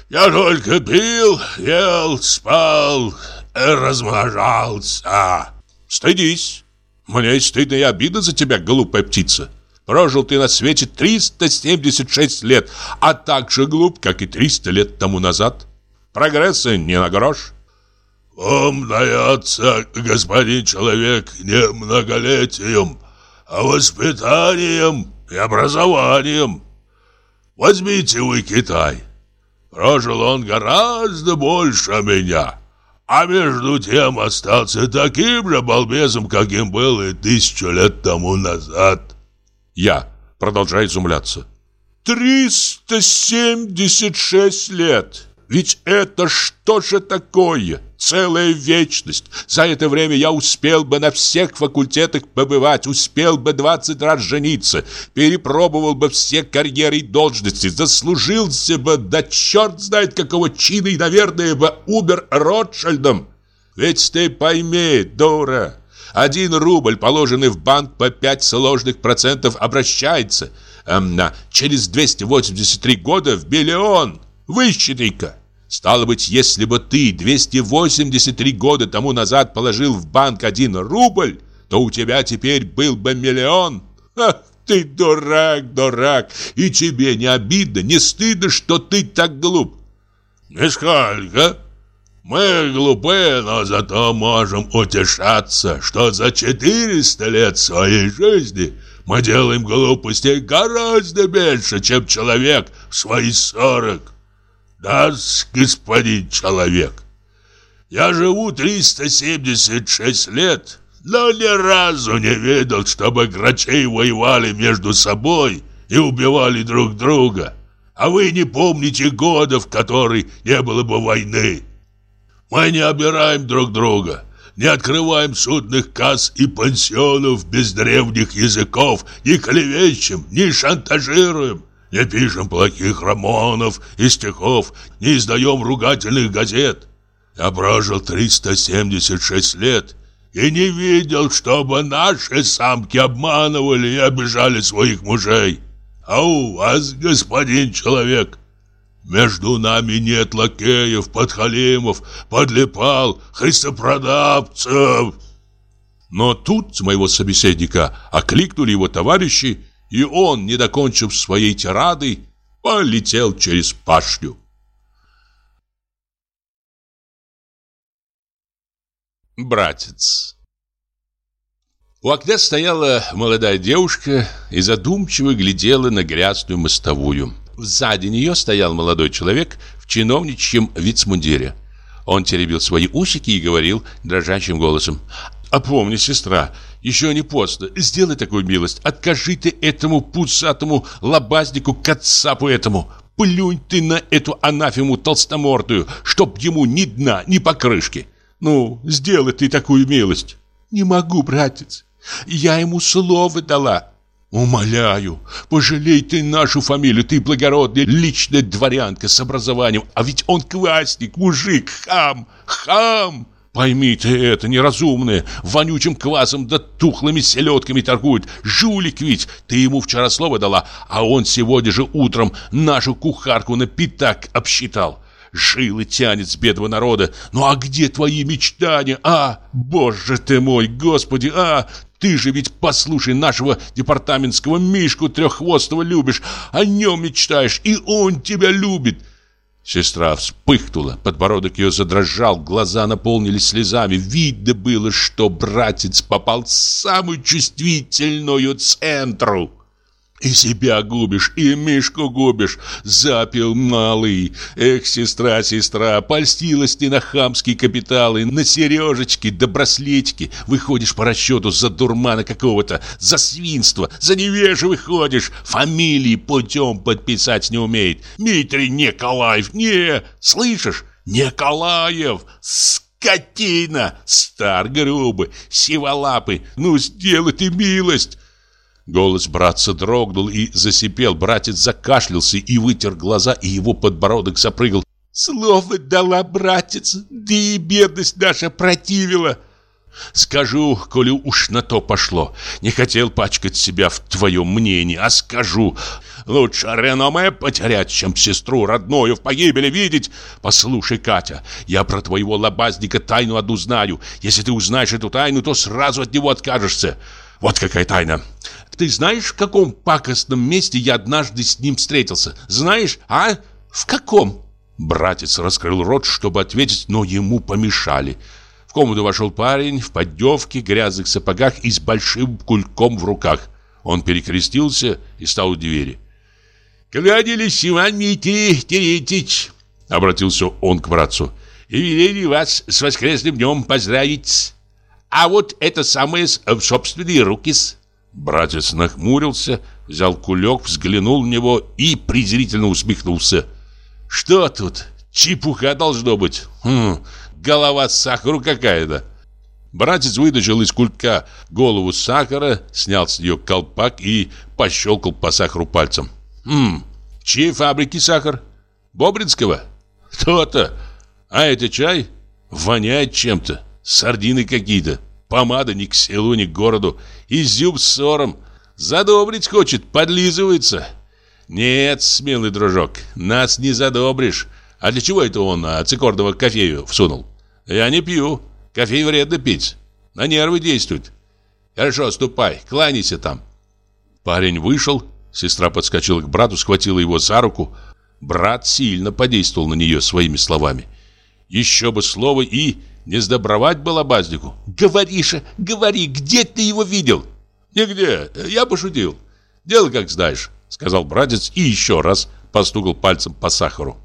Я только пил, ел, спал, размножался». «Стыдись. Мне стыдно и обидно за тебя, глупая птица. Прожил ты на свете 376 лет, а так же глуп, как и 300 лет тому назад. Прогресса не на грош». «Ум дается, господин человек, не многолетием, а воспитанием» и образованием. Возьмите вы Китай. Прожил он гораздо больше меня, а между тем остался таким же балбесом, каким был и тысячу лет тому назад. Я продолжаю изумляться. «Триста семьдесят шесть лет! Ведь это что же такое? Целая вечность. За это время я успел бы на всех факультетах побывать, успел бы 20 раз жениться, перепробовал бы все карьеры и должности, заслужился бы, да черт знает какого чина и, наверное, бы умер Ротшильдом. Ведь ты пойми, дура, один рубль, положенный в банк по 5 сложных процентов, обращается эм, через 283 года в миллион. Высчитай-ка. Стало быть, если бы ты 283 года тому назад положил в банк один рубль, то у тебя теперь был бы миллион. Ах ты дурак, дурак, и тебе не обидно, не стыдно, что ты так глуп? Нисколько. Мы глупые, но зато можем утешаться, что за 400 лет своей жизни мы делаем глупостей гораздо меньше, чем человек в свои 40 да господин человек, я живу 376 лет, но ни разу не видел, чтобы грачей воевали между собой и убивали друг друга. А вы не помните года, в который не было бы войны. Мы не обираем друг друга, не открываем судных касс и пансионов без древних языков, не клевещем, не шантажируем, не пишем плохих романов и стихов, не издаем ругательных газет. Я прожил 376 лет и не видел, чтобы наши самки обманывали и обижали своих мужей. А у вас, господин человек, между нами нет лакеев, подхалимов, подлипал, христопродавцев. Но тут моего собеседника окликнули его товарищи и он, не докончив своей тирады, полетел через пашню. Братец У окна стояла молодая девушка и задумчиво глядела на грязную мостовую. Сзади нее стоял молодой человек в чиновничьем вицмундире. Он теребил свои усики и говорил дрожащим голосом «Опомни, сестра, еще не поздно. Сделай такую милость. Откажи ты этому пусатому лобазнику, кацапу этому. Плюнь ты на эту анафему толстомордую, чтоб ему ни дна, ни покрышки. Ну, сделай ты такую милость. Не могу, братец. Я ему слово дала. Умоляю, пожалей ты нашу фамилию, ты благородная личная дворянка с образованием, а ведь он квасник, мужик, хам, хам. Пойми ты это, неразумное, вонючим квасом да тухлыми селедками торгует. Жулик ведь, ты ему вчера слово дала, а он сегодня же утром нашу кухарку на пятак обсчитал. жилы тянет с бедного народа. Ну а где твои мечтания? А, боже ты мой, господи, а, ты же ведь, послушай, нашего департаментского Мишку треххвостого любишь, о нем мечтаешь, и он тебя любит. Сестра вспыхнула, подбородок ее задрожал, глаза наполнились слезами. Видно было, что братец попал в самую чувствительную центру. И себя губишь, и Мишку губишь, запил малый. Эх, сестра, сестра, польстилась ты на хамские капиталы, на сережечки да браслетики. Выходишь по расчету за дурмана какого-то, за свинство, за невежи выходишь. Фамилии путем подписать не умеет. Дмитрий Николаев, не, слышишь? Николаев, скотина, стар грубый, сиволапый, ну сделай ты милость. Голос братца дрогнул и засипел. Братец закашлялся и вытер глаза, и его подбородок запрыгал. «Слово дала, братец, да и бедность наша противила!» Скажу, коли уж на то пошло. Не хотел пачкать себя в твоем мнении, а скажу. Лучше реноме потерять, чем сестру родную в погибели видеть. Послушай, Катя, я про твоего лобазника тайну одну знаю. Если ты узнаешь эту тайну, то сразу от него откажешься. Вот какая тайна. Ты знаешь, в каком пакостном месте я однажды с ним встретился? Знаешь, а? В каком?» Братец раскрыл рот, чтобы ответить, но ему помешали. В комнату вошел парень в поддевке, грязных сапогах и с большим кульком в руках. Он перекрестился и стал у двери. «Кланялись Иван Митий Терентьевич!» — обратился он к братцу. «И велели вас с воскресным днем поздравить. А вот это самое в собственные руки-с». Братец нахмурился, взял кулек, взглянул в него и презрительно усмехнулся. «Что тут? Чепуха должно быть. Хм, голова сахару какая-то». Братец вытащил из кулька голову сахара, снял с нее колпак и пощелкал по сахару пальцем. «Хм, чьей фабрики сахар? Бобринского? То-то. А это чай? Воняет чем-то. Сардины какие-то. Помада ни к селу, ни к городу. Изюм с сором. Задобрить хочет, подлизывается. Нет, смелый дружок, нас не задобришь. А для чего это он а, цикорного кофею всунул? Я не пью. Кофей вредно пить. На нервы действует. Хорошо, ступай, кланяйся там. Парень вышел. Сестра подскочила к брату, схватила его за руку. Брат сильно подействовал на нее своими словами. Еще бы слово и не сдобровать балабазнику. Говори же, говори, где ты его видел? Нигде, я пошутил. Дело как знаешь, сказал братец и еще раз постукал пальцем по сахару.